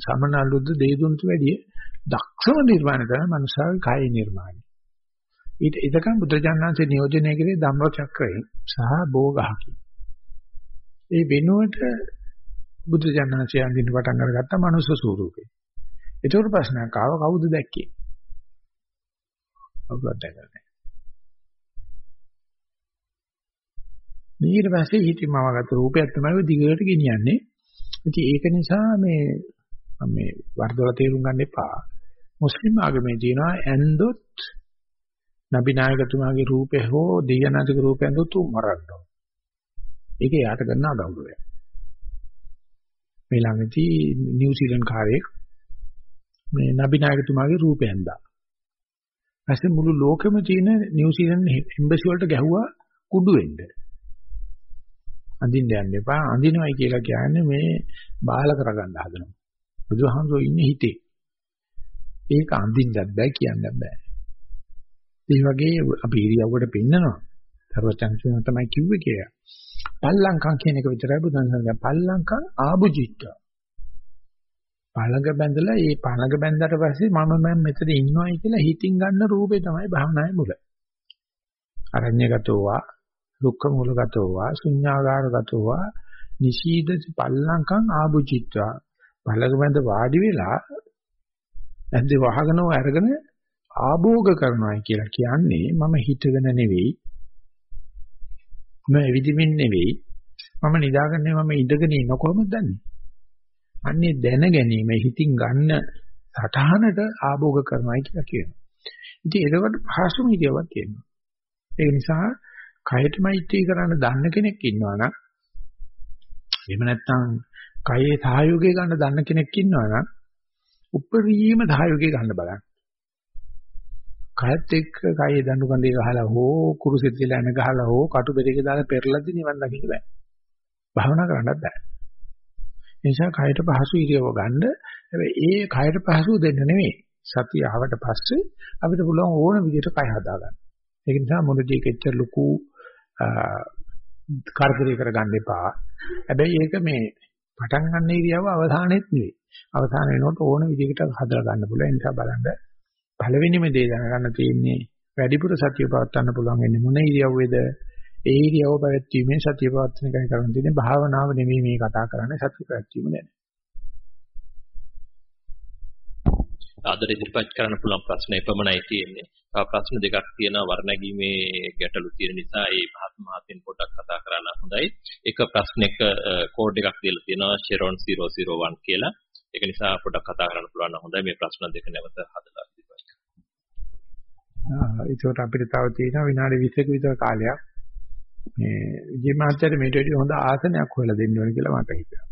සමනලුද්ද දේදුන්තු වැඩි දක්ෂම නිර්මාණ කරන මනුස්සයාගේ කාය නිර්මාණය. ඊට එතකන් බුදුජානනාංශේ නියෝජනය කරේ ධම්ම චක්‍රයෙන් සහ භෝගහකින්. ඒ වෙනුවට බුදුජානනාංශය අඳින්න පටන් අරගත්ත මනුස්ස ස්වරූපේ. ඒතකොට ප්‍රශ්නයක් ආව කවුද දැක්කේ? කවුරුත් දැකලා නැහැ. ඊට පස්සේ හිතීමවගත රූපයක් තමයි දිගට ගෙනියන්නේ. ඉතින් ඒක නිසා මේ මේ වර්ධවල තේරුම් ගන්න එපා. මුස්ලිම් ආගමේ තියෙනවා ඇන්දොත් නබිනායකතුමාගේ රූපේ හෝ දෙයනාතික රූපය ඇන්දොත් උ මරන්න. ඒක යාට ගන්නා ගෞරවය. මේ ළඟදී නිව්සීලන්ත කාර්යයක් මේ නබිනායකතුමාගේ රූපය ඇන්දා. ඊපස්සේ මුළු ලෝකෙම තියෙන නිව්සීලන්ත එම්බසි වලට ගැහුවා කුඩු වෙන්න. අඳින්න යන්න එපා. අඳිනවයි කියලා කියන්නේ මේ බාල කරගන්න හදනවා. බුදුහාමුදුරුවෝ ඉන්නේ හිතේ. ඒක අඳින්නත් බෑ කියන්නත් බෑ. ඒ වගේ අපි ඉරියව්වට පින්නනවා. සර්වචන්සන තමයි කිව්වේ කියලා. පල්ලංකම් කියන එක විතරයි බුදුන් සසඳ පල්ලංකම් ආභුජිත්ත. පළඟ බැඳලා ඒ පළඟ බැඳලා පස්සේ මම මම මෙතන ඉන්නවයි කියලා හිතින් ගන්න රූපේ තමයි භාවනාවේ මුල. අරඤ්‍යගතෝවා දුක්ඛ මූලගතෝවා ශුඤ්ඤාගාරගතෝවා නිශීදති පල්ලංකම් ආභුජිත්වා පළඟ බැඳ වාඩි වෙලා ඇද්ද වහගෙනව අරගෙන ආභෝග කරනවායි කියලා කියන්නේ මම හිතගෙන නෙවෙයි මම එවිදිමින් නෙවෙයි මම නිදාගන්නේ මම ඉඳගෙන ඉන්න කොහොමද දන්නේ? අන්නේ දැන ගැනීම හිතින් ගන්න සටහනට ආභෝග කරනවායි කියලා කියනවා. ඉතින් ඒකට පහසුම ඉදියාවක් තියෙනවා. ඒ නිසා කයට මෛත්‍රී කරන්න දන්න කෙනෙක් ඉන්නවා නම් එහෙම නැත්නම් කයේ සහයෝගය ගන්න දන්න කෙනෙක් ඉන්නවා නම් උපරිම සහයෝගය ගන්න බලන්න. කයත් එක්ක කයේ දඬු කඳේ ගහලා හෝ කුරුසෙත් තියලා එන ගහලා හෝ කටු බෙරේක දාලා පෙරලද්දි නිවන් දකින්න බෑ. භාවනා කරන්නත් බෑ. ඒ නිසා කයට පහසු ඉරියව ගන්න. හැබැයි ඒ කයට පහසු දෙන්න නෙමෙයි. සතිය ආවට පස්සේ අපිට පුළුවන් ඕන විදිහට කය හදා ගන්න. ඒක නිසා මොනදී කෙච්චර ලොකු කරදරේ කරගන්න එපා. හැබැයි ඒක මේ පටන් ගන්න ඉරියව අවසානෙත් නෙවෙයි. අවසාන වෙනකොට ඕන විදිහකට හදලා ගන්න පුළුවන්. ඒ නිසා බලන්න පළවෙනිම දේ දැනගන්න තියෙන්නේ වැඩිපුර සතිය පවත්වන්න පුළුවන් වෙන්නේ මොන ඉරියව්වේද? ඒ ඉරියව්ව පැවැත්වීමේ සතිය පවත්වන එකයි කරන්න තියෙන්නේ. භාවනාව නෙමෙයි මේ කතා කරන්නේ සතිය පැවැත්වීම ගැන. අද ඉදිරිපත් කරන්න පුළුවන් ප්‍රශ්න එපමණයි තියෙන්නේ. තව ප්‍රශ්න දෙකක් තියෙනවා වර්ණගීමේ ගැටලු තියෙන නිසා ඒ මහත් මහතෙන් පොඩ්ඩක් කතා කරන්න හොඳයි. එක ප්‍රශ්නයක කෝඩ් එකක් දීලා තියෙනවා Sharon 001 කියලා. ඒක නිසා පොඩ්ඩක් කතා කරන්න පුළුවන් නම් හොඳයි මේ ප්‍රශ්න දෙක නැවත හදලා ඒකට අපිට තව තියෙනවා විනාඩි 20ක විතර කාලයක්. මේ විජේ මහත්තයාට මේට වැඩි හොඳ ආසනයක් හොයලා දෙන්න ඕන කියලා මට හිතෙනවා.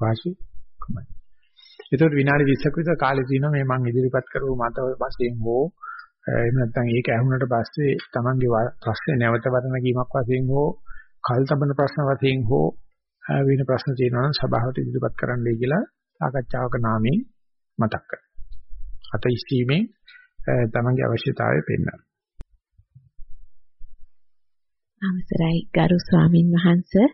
වාසි කොහමද? ඒතකොට විනාඩි 20ක විතර කාලේ තියෙනවා මේ මම ඉදිරිපත් කරපු මත වශයෙන් හෝ එහෙම නැත්නම් ඒක ඇහුනට පස්සේ Tamange ප්‍රශ්නේ නැවත වර්ණ කීමක් වශයෙන් හෝ කල් තබන ප්‍රශ්න වශයෙන් හෝ වෙන ප්‍රශ්න තියෙනවා නම් සභාවට ඉදිරිපත් කරන්නයි කියලා සාකච්ඡාවක නාමයෙන් මතක් කරගන්න. අත ඉස්සීමෙන් Tamange අවශ්‍යතාවය පෙන්වන්න. අවසරයි ගරු ස්වාමින් වහන්සේ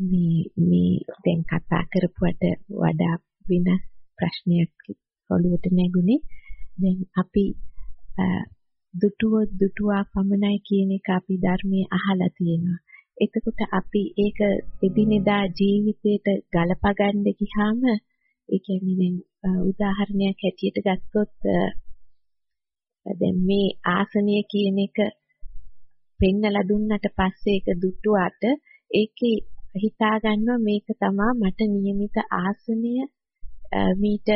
මේ මේ දැන් කතා කරපුවට වඩා වෙනස් ප්‍රශ්නයක් ඔළුවට නැගුණේ දැන් අපි දුටුව දුටුවා පමණයි කියන එක අපි ධර්මයේ අහලා තියෙනවා. එතකොට අපි ඒක එදිනෙදා ජීවිතයට ගලපා ගන්න ගියාම ඒ කියන්නේ දැන් උදාහරණයක් හැටියට ගත්තොත් දැන් මේ ආසනය කියන එක පෙන්නලා දුන්නට පස්සේ ඒක දුටුවාට ඒකේ හිතා ගන්නවා මේක තමයි මට નિયમિત ආසනය මීට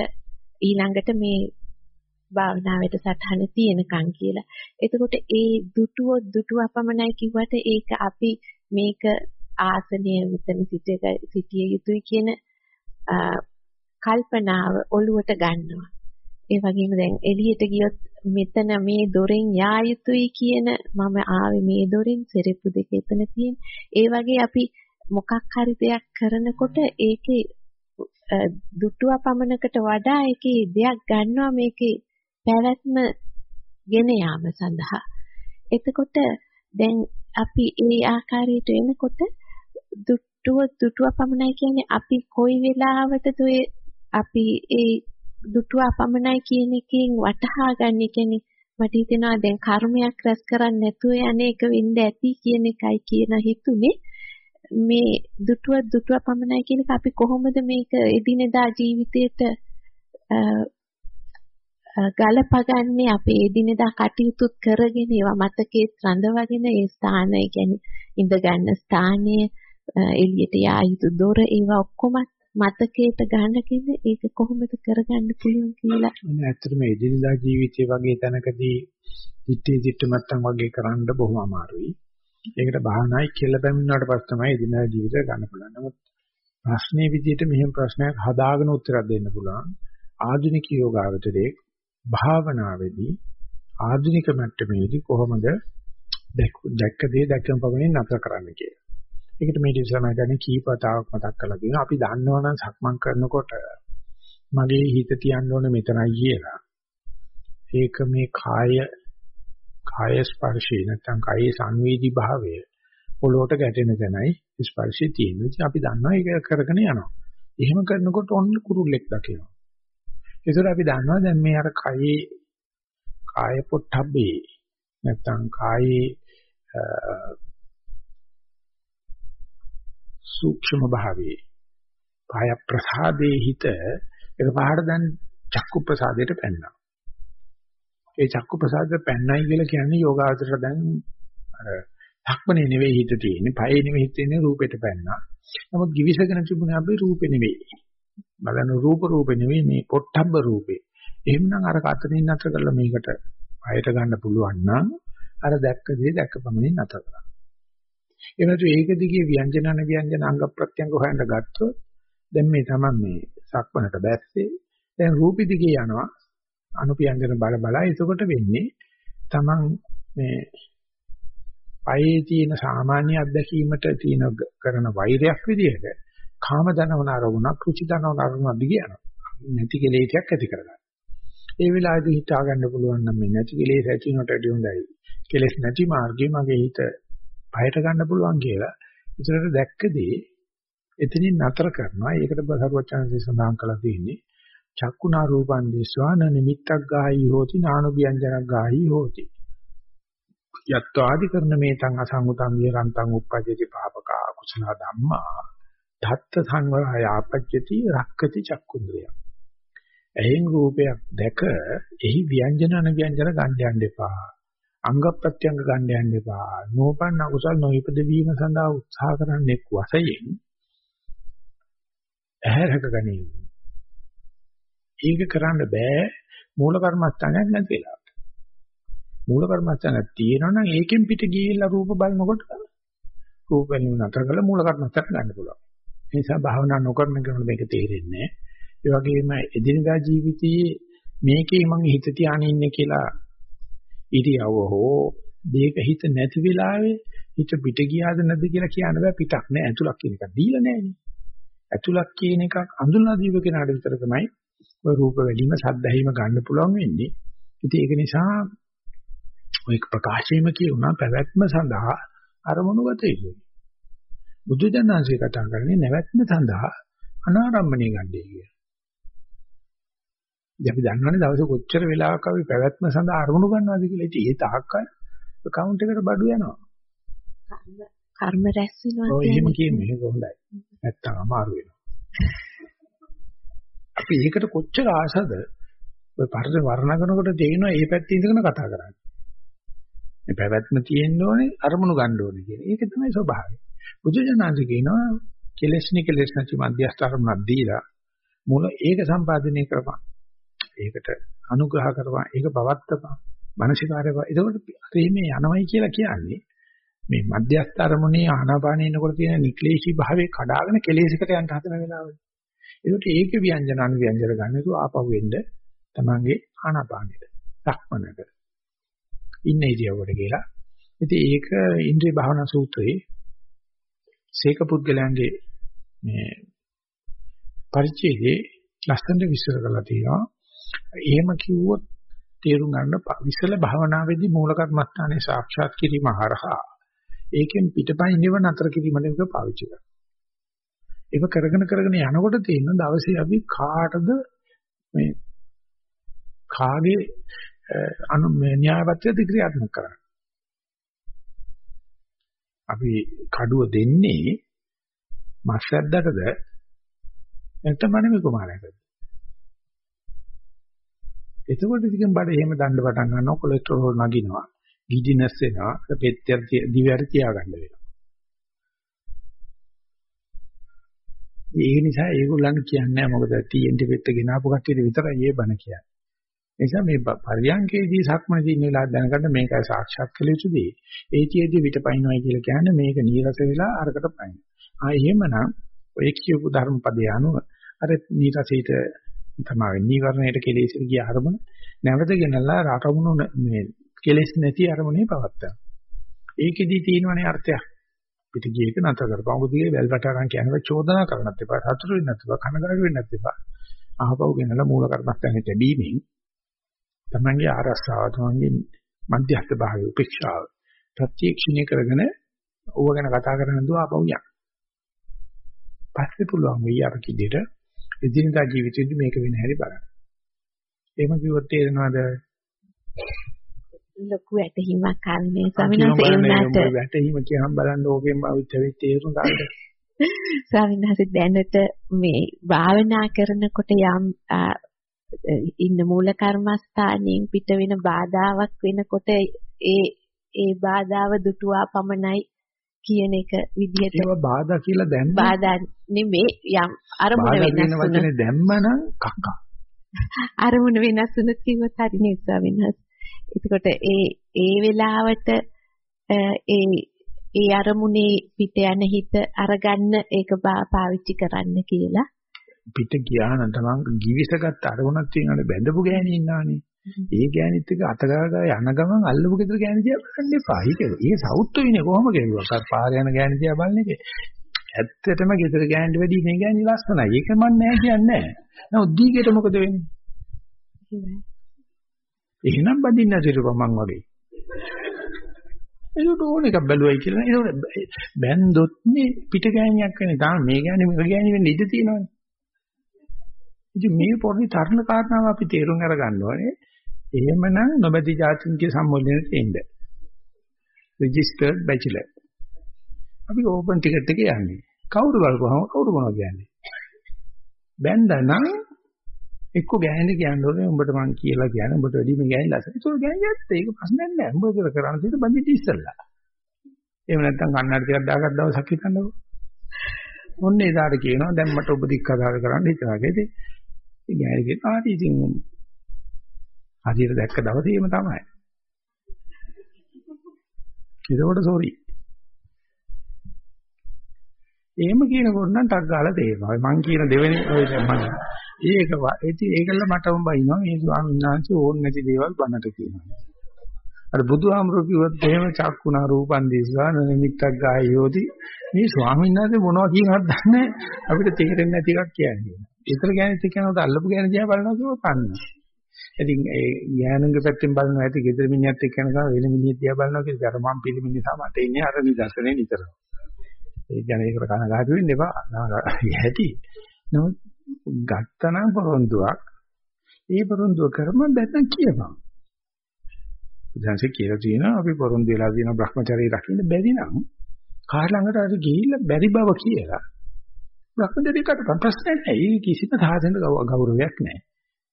ඊළඟට මේ භාවනාවට සටහන තියෙනකන් කියලා. එතකොට ඒ දුටුව දුටුව අපමණයි කිව්වට ඒක අපි මේක ආසනය මෙතන සිටිය යුතුයි කියන කල්පනාව ඔළුවට ගන්නවා. ඒ වගේම දැන් එළියට ගියොත් මෙතන මේ දොරෙන් යා යුතුයි කියන මම ආවේ මේ දොරෙන් සෙරෙප්පු දෙක එතන තියෙන. ඒ වගේ අපි මොකක් හරි දෙයක් කරනකොට ඒකේ දුටුව පමණකට වඩා ඒකේ දෙයක් ගන්නවා මේකේ පැවැත්ම ගෙන යාම සඳහා. එතකොට දැන් අපි ඒ ආකාරයට එනකොට දුටුව දුටුව පමණයි කියන්නේ අපි කොයි වෙලාවටද අපි ඒ දුටුව පමණයි කියන එකෙන් වටහා ගන්න කියන්නේ මට හිතෙනවා දැන් කර්මයක් රැස් කරන්නේ නැතුව යන්නේක වෙන්න ඇති කියන එකයි කියන හිතුනේ මේ දුටුව දුටුව පමණයි කියන එක අපි කොහොමද මේක එදිනෙදා ජීවිතේට ගලපගන්නේ අපේ එදිනෙදා කටයුතුත් කරගෙන ඒවා මතකයේ රඳවගෙන ඒ ස්ථානය කියන්නේ ඉඳ ගන්න ස්ථානය එළියට යා යුතු දොර ඒවා ඔක්කොම මතකයට ගන්නකින් ඒක කොහොමද කරගන්න පුළුවන් කියලා. ඇත්තටම එදිනෙදා ජීවිතයේ වගේ තැනකදී දිත්තේ දිත්ත මත්තම් වගේ කරන්න බොහොම අමාරුයි. ඒකට භාවනායි කියලා බැමිණාට පස්සේ තමයි එදිනෙදා ජීවිතය ගන්න පුළුවන්. නමුත් ප්‍රශ්නේ විදිහට මෙහෙම ප්‍රශ්නයක් හදාගෙන උත්තරයක් දෙන්න පුළුවන්. ආධුනික යෝගාවචරයේ භාවනාවේදී ආධුනික මට්ටමේදී කොහොමද දැක්ක දේ දැක්කම පමණින් නතර කරන්න කියලා. ඒකට මේ දිසම දැන කීපතාවක් මතක් කරලා දෙනවා. අපි දන්නවනම් සක්මන් කරනකොට මගේ හිත තියන්න ඕනේ මෙතනයි කියලා. ඒක මේ කාය කාය ස්පර්ශේ නැත්නම් කායේ සංවේදී භාවය පොළොවට ගැටෙන තැනයි ස්පර්ශය තියෙන්නේ. ඉතින් අපි දන්නවා ඒක කරගෙන යනවා. එහෙම කරනකොට ඔන්න කුරුල්ලෙක් දකිනවා. ඒසර අපි දන්නවා දැන් මේ අර කයේ කාය පොට්ටබ්බේ නැත්තම් කායේ සූක්ෂම භාවයේ කාය ප්‍රසාදේ හිත ඒක පහට දැන් චක්කු ප්‍රසාදයට පැන්නා. ඒ චක්කු ප්‍රසාදයට පැන්නයි කියලා කියන්නේ යෝගාවචරයට දැන් අර ධක්මනේ නෙවෙයි හිත තියෙන්නේ, පයේ නෙවෙයි හිත තියෙන්නේ රූපෙට පැන්නා. නමුත් givisagena තිබුණේ අපි රූපේ නෙවෙයි. බලන රූප රූපේ නෙවෙයි මේ පොට්ටබ්බ රූපේ. එහෙමනම් අර කතරින් නැතර කරලා මේකට පයට ගන්න පුළුවන් නම් අර දැක්ක දේ දැක්ක පමණින් නැතර කරන්න. ඒ වෙනතු ඒක දිගේ ව්‍යංජන අන ව්‍යංජන අංග ප්‍රත්‍යංග හොයන්න ගත්තොත් දැන් මේ තමයි මේ සක්මනට බැස්සේ දැන් රූපි දිගේ යනවා අනුප්‍යංජන බල බල එතකොට වෙන්නේ තමන් මේ පයේ තියෙන සාමාන්‍ය අත්දැකීමට තියෙන කරන වෛරයක් විදිහට කාම දනවන අරමුණක් කුචි දනවන අරමුණක් දිගේ යනවා නැති කෙලෙසයක් ඇති කරගන්න. ඒ වෙලාවේදී හිතා ගන්න පුළුවන් නම් මේ නැති කෙලෙස් ඇති වෙනට වැඩි හොඳයි. කෙලෙස් නැති මාර්ගයේ මගේ හිත පයට ගන්න පුළුවන් කියලා. ඒතරට දැක්කදී එතනින් නතර කරනවා. ඒකට බසරුවචනසේ සඳහන් කළා තියෙන්නේ චක්කුණා රූපං දිස්වා න නිමිත්තක් ගායි හෝති නානුභ්‍යංජනක් ගායි හෝති. යත්වාදි කරන මේ තං අසංගතං විරන්තං උප්පජ්ජති පාපකා කුසල ධම්මා ධත්ත සංවරය ආපජ්ජති රක්කති චක්කුන්ද්‍රය. එහෙන් රූපයක් දැක එහි ව්‍යංජන අනව්‍යංජන ගන්න යන්න එපා. අංග ප්‍රත්‍යංග ගන්න යන්න එපා. නෝපන්න කුසල් නොයිපද වීම සඳහා උත්සාහ කරන්නෙක් වශයෙන් ඇහැරක ගනිමු. ඒක කරන්න බෑ මූල කර්මස්ථානයක් නැති වෙලාවට. මූල කර්මස්ථානයක් තියෙනවා නම් ඒකෙන් පිට ගිහිල්ලා රූප බලනකොට රූප වෙනින් නතර කරලා මූල කර්මස්ථාන ගන්න පුළුවන්. ඒ නිසා භාවනා නොකරන කෙනෙකුට මේක තේරෙන්නේ නැහැ. ඒ වගේම එදිනදා ජීවිතයේ මේකේ මම හිත තියාගෙන ඉන්නේ කියලා ඉරියව්ව හෝ දෙයක හිත නැති වෙලාවේ හිත පිට ගියාද නැද්ද කියලා කියන්න බෑ පිටක් නෑ ඇතුළක් කියන එකක් දීලා නෑනේ. ඇතුළක් කියන එකක් අඳුනලා දීව කෙනාට විතර තමයි ඔය රූප වැඩිම සද්දැහිම ගන්න පුළුවන් වෙන්නේ. ඉතින් ඒක නිසා ඔය ප්‍රකාශයෙන්ම කියුණා පැවැත්ම සඳහා අරමුණු ගත යුතුයි. බුදු දනන්සේ කතා කරන්නේ නැවැත්ම සඳහා අනාරම්මණය ගන්නයි කියලා. ඉතින් අපි දන්නවනේ දවසේ කොච්චර වෙලාවක් අපි පැවැත්ම සඳහා අරමුණු ගන්නවද කියලා. ඉතින් ඒ තාක්කල් account එකට බඩු යනවා. කර්ම රැස් වෙනවා ඔය එහෙම මේක හොඳයි. නැත්තම් අමාරු වෙනවා. අපි ඒකට කොච්චර ආසද ඔය පරිද වර්ණ කරනකොට තේිනවා මේ පැත්තේ ඉඳගෙන කතා කරන්නේ. මේ පැවැත්ම තියෙන්න ඕනේ අරමුණු ගන්න ඕනේ කියන. ඒක තමයි ස්වභාවය. බුදුජානක කියනවා කෙලෙස් නිකලෙස් නැති මධ්‍යස්ථ අරමුණක් දීලා මුල ඒක සම්පාදනය කරපන්. ඒකට අනුග්‍රහ කරපන්. ඒක පවත්තපන්. මානසිකාරය. එතකොට මේ යනවයි කියලා කියන්නේ මේ මධ්‍යස්ථ අරමුණේ ආනාපානේ එනකොට තියෙන නික්ලේශී භාවයේ කඩාගෙන කෙලෙසකට යන්න හදන වෙලාවයි. ඒකට ඒක ව්‍යංජන අනුව්‍යංජන ගන්න තු ආපහු වෙන්න තමන්ගේ ආනාපානෙට. සක්මනට. ඉන්න ඉරියව්වට කියලා. ඉතින් ඒක ඉන්ද්‍රිය භාවනා සූත්‍රයේ සීක පුද්ගලයන්ගේ මේ පරිචයයේ ලස්සනට විස්තර කරලා තියෙනවා. එහෙම කිව්වොත් තේරුම් ගන්න විසල භාවනාවේදී මූල කර්මස්ථානයේ සාක්ෂාත් කිරීම හරහා ඒකෙන් පිටපයින් නිව නතර කිරීමට එක පාවිච්චි කරනවා. ඒක කරගෙන කරගෙන යනකොට තියෙන දවසේ අපි කාටද මේ කාගේ අනු මේ න්‍යායපත්‍ය ක්‍රියාත්මක කරන්නේ. අපි කඩුව දෙන්නේ මස්සද්දටද නැත්නම් මනමේ කුමාරයාටද? එතකොට ඉතින් බඩ එහෙම දණ්ඩ පටන් ගන්නවා කොලෙස්ටරෝල් නගිනවා ගිඩිනස් වෙනවා පෙත්තර දිවයට තියාගන්න වෙනවා ඒ නිසා ඒගොල්ලන් කියන්නේ මොකද TNT පෙත්ත ගෙනාපු කට්ටියට විතරයි ඒ බණ කියන්නේ. ඒ නිසා මේ පරියංකේදී සක්මණේදී ඉන්න වෙලාව දැනගන්න මේකයි සාක්ෂාත් කළ යුතු දේ. ඒතියෙදි විතපයින්වයි කියලා කියන්නේ මේක නීරස වෙලා අරකට පයින්. ආ එහෙමනම් ඔය කියපු ධර්ම පදේ අනුව අර නීරසීට තමයි නීවරණයට කෙලෙසිට ගිය අරමුණ නැවත ගෙනලා රටමුණු මේ කෙලෙස් නැති අරමුණේ පවත්තා. ඒකෙදි තියෙනවනේ අර්ථයක්. පිට ගියේක නැතර කරපන්. උදියේ වැල් වට අරන් කියනවා චෝදනා කරන්නත් එපා. සතුටු වෙන්නත් එපා. කනගාටු වෙන්නත් එපා. අහපව් ගෙනලා මූල කර්මස්ථානේ ලැබීමෙන් තමන්ගේ ආරස්සාව තමන්ගේ මධ්‍යස්ථ භාවය උපේක්ෂාව ප්‍රත්‍යක්ෂණය කරගෙන ඕව ගැන කතා කරන දුව ආපහු යන්න. පස්සේ පුළුවන් වෙයි අර කිදිට එදිනදා ජීවිතේදී මේක වෙන හැටි බලන්න. එහෙම කිව්වොත් තේරෙනවද? ලොකු ඇටහිමක් කාලේ ස්වාමීන් වහන්සේ ඒ උනාට ඇටහිම කියහම බලන්න ඕකෙන් අවිත් තේරුම් ගන්නද? ස්වාමීන් වහන්සේ දැනට මේ භාවනා කරනකොට යම් ඉන්න මූල කර්මස්ථානයෙන් පිට වෙන බාධාවක් වෙනකොට ඒ ඒ බාධාව දුටුවා පමණයි කියන එක විදිහට ඒක බාධා කියලා දැම්ම බාධා නෙමෙයි යම් අරමුණ වෙනස් වුණා දැම්මනම් කක්කා අරමුණ වෙනස් වුණොත් කිව්වොත් හරිනේ ස්වාමීන් වහන්සේ එතකොට ඒ ඒ වෙලාවට ඒ ඒ අරමුණේ පිට යන හිත අරගන්න ඒක පාවිච්චි කරන්න කියලා පිට ගියා නම් තමන් givisගත් අරමුණක් තියෙනවානේ බැඳපු ගෑණි ඉන්නවානේ ඒ ගෑණිත් එක අතගාගා යන ගමන් අල්ලපු ගෙදර ගෑණි දිහා බලන්න එපා. ඒක ඒක සවුත් වෙන්නේ කොහොම? කර පාර යන ගෑණි දිහා බලන එක. ඇත්තටම ගෙදර ගෑණි වැඩි මේ ගෑණි ලස්සනයි. ඒක මම නෑ කියන්නේ නෑ. නමුත් දීගෙට මොකද වෙන්නේ? එහෙනම් බඳින්න සිරුප මං වගේ. ඒකට ඕන එකක් බැලුවයි කියලා. ඒක බැන්දොත් මේ පිට ගෑණියක් වෙන්නේ. තාම මේ ගෑණි මේක ගෑණි වෙන්න ඉඩ තියෙනවනේ. ඉතින් මේ පොඩි තරණ කාරණාව අපි තේරුම් අරගන්න ඕනේ. එහෙමනම් නොබැදි ජාතින්ගේ සම්මෝලනයට එන්න. registered bachelor. අපි ඕපන් ටිකට් එකේ යන්නේ. කවුරු බලපුවම කවුරු මොනවද කියන්නේ? බැන්දනම් එක්ක ගෑනේ කියන්න ඕනේ උඹට මං කියලා කියන්නේ උඹට වැඩි මේ ගෑනේ ලස්සන. ඒක ගෑනේ ඇත්ත. ඒක ප්‍රශ්නයක් නෑ. උඹ කර කරන්න තියෙන බඳිට ඉස්සල්ලා. එහෙම නැත්නම් කන්නඩ ටිකක් දාගත් දවසක් හිතන්නකෝ. ඔන්න එදාට කියනවා දැන් මට ඔබ දික් කතා කරන්න හිතවාගේ. ඉතින් ගෑනේ කියනවා ආදී ඉතින් හරියට දැක්ක දවසේම තමයි. ඒකෝට සෝරි. එහෙම කියනකොට නම් ටක් ගාලා තේරෙනවා. මං කියන දෙවෙනි ඔය මම ඒක ඉතින් ඒකල මටම බයිනවා මේ ස්වාමීන් වහන්සේ ඕන නැති දේවල් බනට කියනවා. අර බුදුහාමුදුරුවෝ කිව්වොත් එහෙම චක්කුණා රූපන් දිස්වා නිමිත්තක් ගායෝති මේ ස්වාමීන් වහන්සේ මොනවා කියනවද දන්නේ අපිට තේරෙන්නේ නැති එකක් කියන්නේ. ඒතර ගැනත් කියනවාද අල්ලපු ගැන දිහා බලනවා කියව කන්නේ. ඉතින් ඒ ඥානංග පැත්තෙන් බලනවා ඇති ගෙදර මිනිහත් එක්ක යනකම් වෙන මිනිහ දිහා බලනවා කියලා අර මම පිළිමිනි සමට ඉන්නේ අර නිදර්ශනේ නිතරම. ඒ කියන්නේ ඒකට කනගාටු වෙන්න එපා. ඇති. නමුත් ගත්තනම් පොරොන්දුවක් ඒ පොරොන්දුව කරම දැන් කියපන්. බුදුන්සේ කියලා තියෙනවා අපි පොරොන්දු වෙලා තියෙන Brahmacharya රකින්න බැරි නම් කාට ළඟට හරි ගිහිල්ලා බැරි බව කියලා. Brahmacharyaකට ප්‍රශ්නයක් නැහැ. ඒ කිසිම සාධන ගෞරවයක් නැහැ.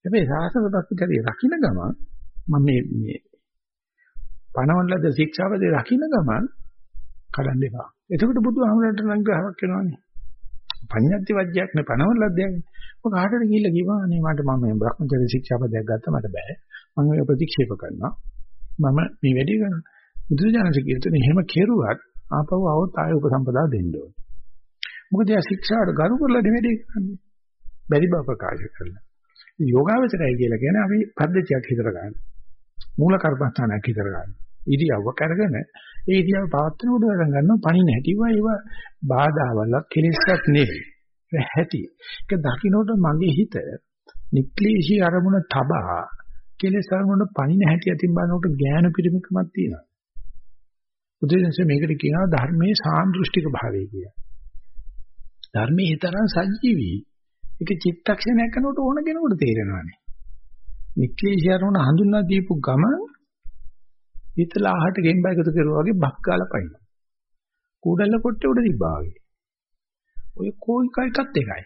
හැබැයි සාසන Brahmacharya රකින්න ගමන් මම මේ මේ පණවලද ශික්ෂාවදී රකින්න ගමන් කඩන්න එපා. එතකොට බුදුහාමරට නම් ගහක් වෙනවනේ. පඤ්ඤාති වජ්ජයක් නේ පණවලද්දයක්. ඔක කාටද ගිහිල්ලා කිව්වා නේ මට මම මේ Brahmacharya ශික්ෂාපදයක් ගත්තා මට බෑ. මම ඒක ප්‍රතික්ෂේප කරනවා. මම මේ වැඩි කරනවා. බුදුජානක කියතුනේ එහෙම කෙරුවත් ආපහු આવොත් ආය උපසම්පදා දෙන්න ඕනේ. මොකද යා ශික්ෂාට ගරු කරලා නෙවෙයි කරන්නේ. බැරි බව ප්‍රකාශ කරලා. යෝගාවචරය කියලා කියන්නේ අපි පද්ධතියක් හිතර ගන්න. මූල කර්මස්ථානයක් හිතර ගන්න. ඉරියව්වක් අරගෙන ඒ ඉරියව්ව පවත්වන උඩ වැඩ ගන්නවා පණින හැටිව ඒව බාධාවල්වත් කෙලෙස්වත් නෙවෙයි. හැටි. ඒක දකින්නට මගේ හිත නික්ලේශී අරමුණ තබා කෙලෙස් අරමුණ පණින හැටි අතින් බලනකොට ඥාන පිරිමකමක් තියෙනවා. බුදුදහමේ මේකට කියනවා ධර්මයේ සාන්දෘෂ්ටික භාවය කියලා. ධර්මයේ තරම් සජීවී. ඒක චිත්තක්ෂණයක් කරනකොට ඕන කෙනෙකුට තේරෙනවානේ. නික්ලේශී අරමුණ හඳුන්වා දීපු ගමන් හිතලා අහට ගෙම්බ එකතු කරුවා වගේ බක් ගාලා පයින්. කූඩල්ල කොට්ටේ උඩ තිබ්බා වගේ. ඔය කෝයි කයිකත් එකයි.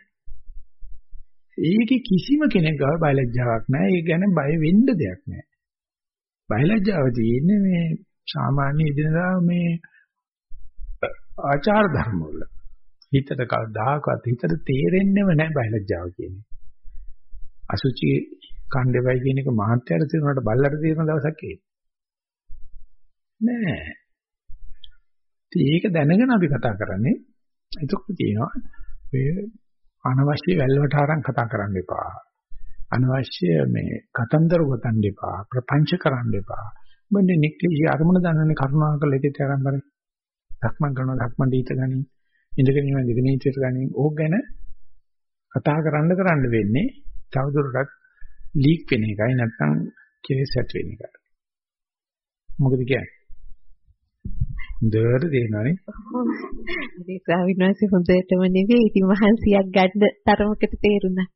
ඒකේ කිසිම කෙනෙක් ගාව බයලජ්ජාවක් නැහැ. ඒ ගැන බය වෙන්න දෙයක් නැහැ. බයලජ්ජාව තියෙන්නේ මේ සාමාන්‍ය ඉදිනදා මේ ආචාර ධර්ම වල. හිතට කවදාකවත් හිතට තේරෙන්නේම නැහැ බයලජ්ජාව කියන්නේ. අසුචි කණ්ඩේවයි කියන එක මහත්යර තේරුණාට බල්ලට තේරෙන දවසක් ඒ. නෑ. ඒක දැනගෙන අපි කතා කරන්නේ. එතකොට තියෙනවා ඔය අනවශ්‍ය වැල්වට අරන් කතා කරන්න එපා. අනවශ්‍ය මේ කතන්දර ගොතන්න එපා. ප්‍රපංච කරන්න එපා. මොන්නේ නික්ලිෂි අරමුණ දන්නනේ කරුණාකර ලෙඩට අරන් බලන්න. ධක්මන් කරනවා ධක්මන් දීත ගනි. ඉඳගෙන ඉන්න ඉඳගෙන ඉච්චට ගනි. ඕක ගැන කතා කරන්න කරන්න වෙන්නේ තවදුරටත් ලීක් වෙන එකයි නැත්නම් කෙලෙස් ඇති වෙන එකයි. මොකද කියන්නේ? හොඳට තේරෙනවානේ. ඒ ස්වාමීන් වහන්සේ හොඳටම නෙවෙයි ඉතින් මහන්සියක් ගන්න තරමකට තේරුණා.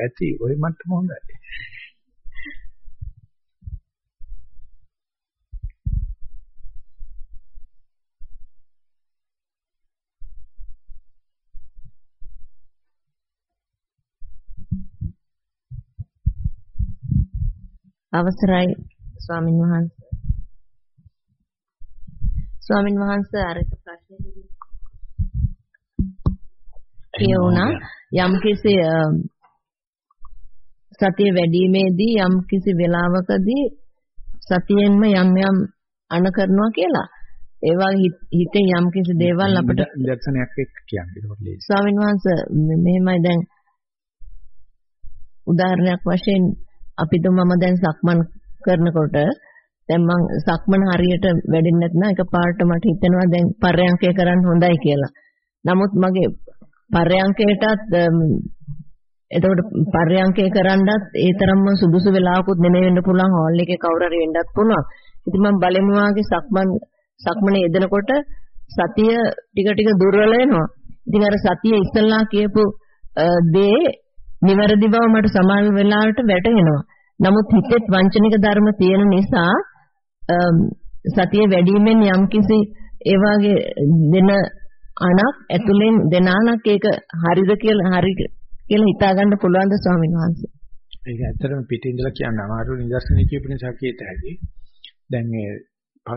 ඇති ওই මට්ටම හොඳයි. අවසරයි ස්වාමින් වහන්සේ ස්වාමින් වහන්සේ අර එක ප්‍රශ්නයකදී කියුණා යම් කිසි සතිය වැඩිීමේදී යම් කිසි වෙලාවකදී සතියෙන්ම යම් යම් අන කරනවා කියලා. ඒ වගේ හිතේ යම් කිසි දේවල් අපිට ඉලක්ෂණයක් එක්ක කියන්නේ ඒක ලේසි. ස්වාමින් වහන්සේ මෙහෙමයි දැන් උදාහරණයක් වශයෙන් අපි දුමම දැන් සක්මන් කරනකොට දැන් මං සක්මන හරියට වැඩෙන්නේ නැත්නම් එකපාරට මට හිතෙනවා දැන් පර්යංකය කරන්න හොඳයි කියලා. නමුත් මගේ පර්යංකයටත් එතකොට පර්යංකය කරන්නත් ඒ තරම්ම සුදුසු වෙලාවකුත් නෙමෙයි වෙන්න පුළුවන් හෝල් එකේ කවුරු හරි වෙන්නත් පුළුවන්. ඉතින් මම බලමු වාගේ සක්මන් සක්මනේ යෙදෙනකොට සතිය ටික ටික දුර්වල වෙනවා. ඉතින් අර සතිය ඉස්සල්ලා කියපු දේ නිවැරදි බව මට සමාන වෙලාවට වැටහෙනවා. නමුත් හිතෙත් වංචනික ධර්ම තියෙන නිසා Um, සතිය වැඩිවීමෙන් යම්කිසි ඒ වාගේ දෙන අනක් ඇතුලෙන් දෙන අනක් ඒක හරිද කියලා හරි කියලා හිතා ගන්න පුළුවන්ද ස්වාමීන් වහන්සේ? ඒක ඇත්තටම පිටින් ඉඳලා කියන්න අමාරු නිදර්ශනය කියපු නිසා කීත හැකි. දැන් මේ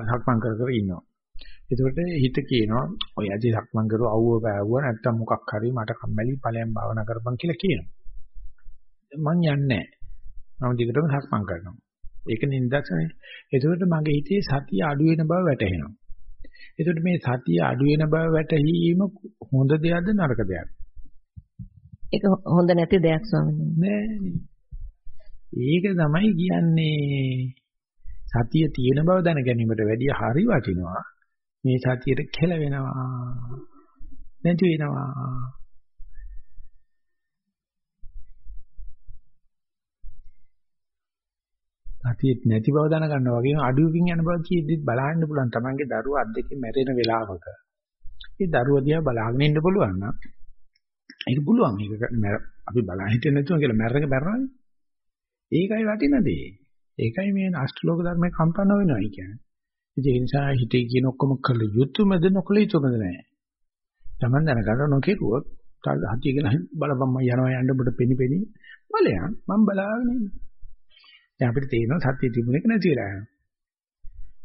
සක්මන් කර කර ඉන්නවා. එතකොට හිත කියනවා ඔය ඇදි සක්මන් කරුව අවුව පෑවුව නැත්තම් මොකක් හරි මට කම්මැලි ඵලයන් භාවනා කරපන් කියලා කියනවා. මං යන්නේ නැහැ. මම දිගටම සක්මන් කරනවා. ඒක නින්දසනේ. එතකොට මගේ හිතේ සතිය අඩු වෙන බව වැටහෙනවා. එතකොට මේ සතිය අඩු වෙන බව වැටහීම හොඳ දෙයක්ද නරක දෙයක්ද? ඒක හොඳ නැති දෙයක් ස්වාමීනි. ඒක තමයි කියන්නේ සතිය තියෙන බව දැන ගැනීමට වැඩිය හරි වටිනවා. මේ සතියට කෙලවෙනවා. නැති වෙනවා. සතියෙත් නැති බව දැනගන්නවා වගේම අඩුවකින් යන බව කියෙද්දිත් බලන්න පුළුවන් තමන්ගේ දරුවා අත් දෙකෙන් මැරෙන වෙලාවක. ඒ දරුවා දිහා බලාගෙන ඉන්න පුළුවන් නම් ඒක පුළුවන්. ඒක අපි බලන් හිටියේ නැතුව කියලා මැරෙක මැරනවානේ. ඒකයි වටින දේ. ඒකයි මේ අෂ්ටලෝක ධර්මයේ කම්පන වෙනවා කියන්නේ. ඉතින් ඒ නිසා හිතේ කියන ඔක්කොම කළ යුතුයමද නොකළ යුතුයමද නැහැ. Taman දැනගන්න නොකේකුවොත් හතිය කියලා බලපම්ම යනවා යන්න ඔබට පෙනිපෙනි බලයන් මම බලාගෙන ඉන්නේ. දැන් අපිට තේරෙනවා සත්‍ය තිබුණේක නැති වෙලා යනවා.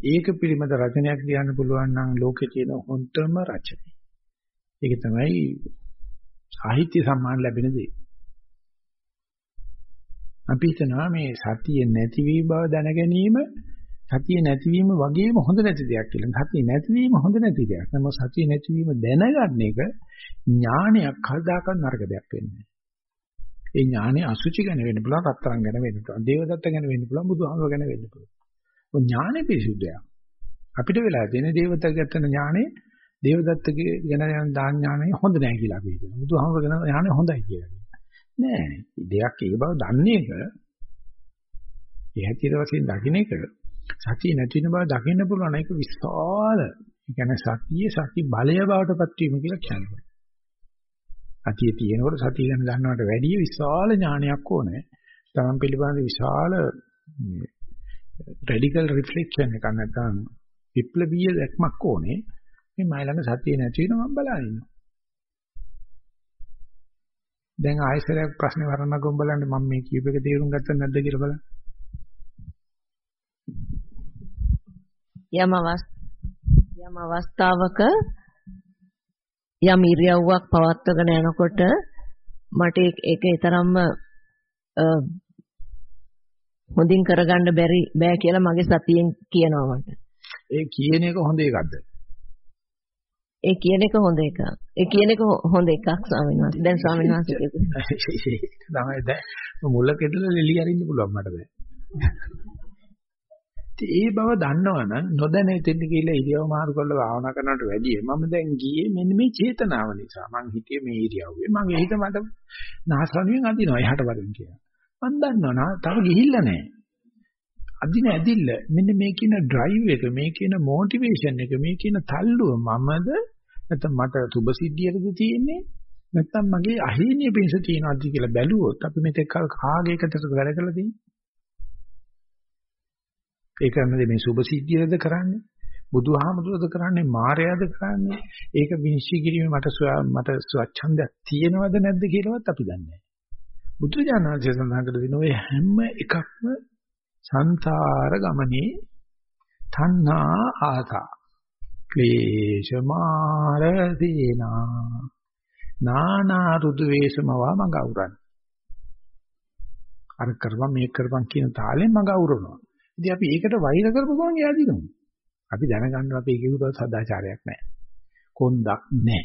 ඒක පිළිමද රචනයක් ලියන්න පුළුවන් නම් ලෝකේ තියෙන හොඳම රචනය. ඒක තමයි සාහිත්‍ය සම්මාන ලැබෙන දේ. අපි හිතනවා මේ සතිය නැතිවීම බව දැන ගැනීම සතිය නැතිවීම වගේම හොඳ නැති දෙයක් කියලා. සතිය නැතිවීම හොඳ නැති දෙයක්. නමුත් සතිය නැතිවීම දැනගන්න එක ඥානයක් කල්දාකන් නරක දෙයක් වෙන්නේ. ඒ ඥානෙ අසුචි ගැන වෙන්න පුළුවන්, රත්තරන් ගැන වෙන්න පුළුවන්, දේවදත්ත ගැන වෙන්න පුළුවන්, බුදුහාමුදුර ගැන වෙන්න පුළුවන්. ඔය ඥානෙ පිරිසුදුයක්. අපිට වෙලා තියෙන දේවදත්ත ගැන ඥානෙ දේවදත්තගේ ගැන යන දාන ඥානෙ හොඳ නැහැ කියලා අපි හිතනවා. බුදුහාමුදුර ගැන ඥානෙ හොඳයි කියලා කියනවා. නෑ. දෙයක් ඒ බව දන්නේ එක ඒ හැටියට වශයෙන් දකින්න එක සතිය නැති වෙන බව දකින්න පුළුවන් ඒක විශාල. ඒ කියන්නේ සතියේ සති බලය බවට පත් වීම කියලා කියනවා. සතිය තියෙනකොට සතිය ගැන දන්නවට වැඩිය විශාල ඥානයක් ඕනේ. තමන් පිළිබඳ විශාල රැඩිකල් රිෆ්ලෙක්ෂන් එකක් නැත්නම් විප්ලවීය දැක්මක් ඕනේ. මේ මයි ළඟ සතිය නැති වෙන මම බලන ඉන්නවා. දැන් ආයෙසරයක් ප්‍රශ්නේ වරණ ගොම් බලන්න මම මේ කීප එක තේරුම් ගත්තද නැද්ද කියලා බලන්න. යම් යම් අවස්ථාවක යම් ඉරියව්වක් පවත්වගෙන යනකොට මට ඒක තරම්ම හොඳින් කරගන්න බැරි බෑ කියලා මගේ සතියෙන් කියනවා මට. ඒ කියන එක හොඳ එකක්ද? ඒ කියන එක හොඳ එකක්. ඒ කියන එක හොඳ එකක් ස්වාමීන් වහන්සේ. දැන් ස්වාමීන් වහන්සේ කිව්වා. තමයි දැන් මුලකෙදලා ලෙලි අරින්න පුළුවන් මට දැන්. ඒ බව දන්නවනම් නොදැන හිටින්න කියලා ඉරියව් මාරු කරලා භාවනා කරනවට වැඩිය මම දැන් ගියේ මෙන්න මේ චේතනාව නිසා. මං හිතියේ මේ ඉරියව්වේ. මගේ හිත මට නාසරණුවෙන් අදිනවා එහාට වරින් කියලා. මං දන්නවා තව ගිහිල්ලා නැහැ. අදින ඇදිල්ල මෙන්න මේ කියන ඩ්‍රයිව් එක මේ කියන මොටිවේෂන් එක මේ කියන තල්ලුව මමද නැත්නම් මට සුබ සිද්ධියකද තියෙන්නේ? නැත්නම් මගේ අහිමිය පිණිස තියෙනවද කියලා බැලුවොත් අපි මෙතෙක් කාගේ එකටද වැඩ කරලා තියෙන්නේ? ඒ කරන්නේ මේ සුභ සිද්ධියද කරන්නේ? බුදුහාමුදුරද කරන්නේ? මායයද කරන්නේ? ඒක විනිශ්චය කිරීමේ මට මට ස්වච්ඡන්දයක් තියෙනවද නැද්ද කියලාවත් අපි දන්නේ නැහැ. බුදුජානනාංශය සඳහන් කළ දින ඔය හැම එකක්ම සංසාර ගමනේ තණ්හා ආසා ක්ලේශ මාර දීනා නානා රුදු වේසමවා මඟ අවරන්. අර කරපම් මේක කරපම් කියන තාලෙන් මඟ අවරනවා. ඉතින් අපි ඒකට වෛර කරපු ගමන් එයා දිනුම්. අපි දැනගන්නවා අපි ඒකේ සදාචාරයක් නැහැ. කොන්දක් නැහැ.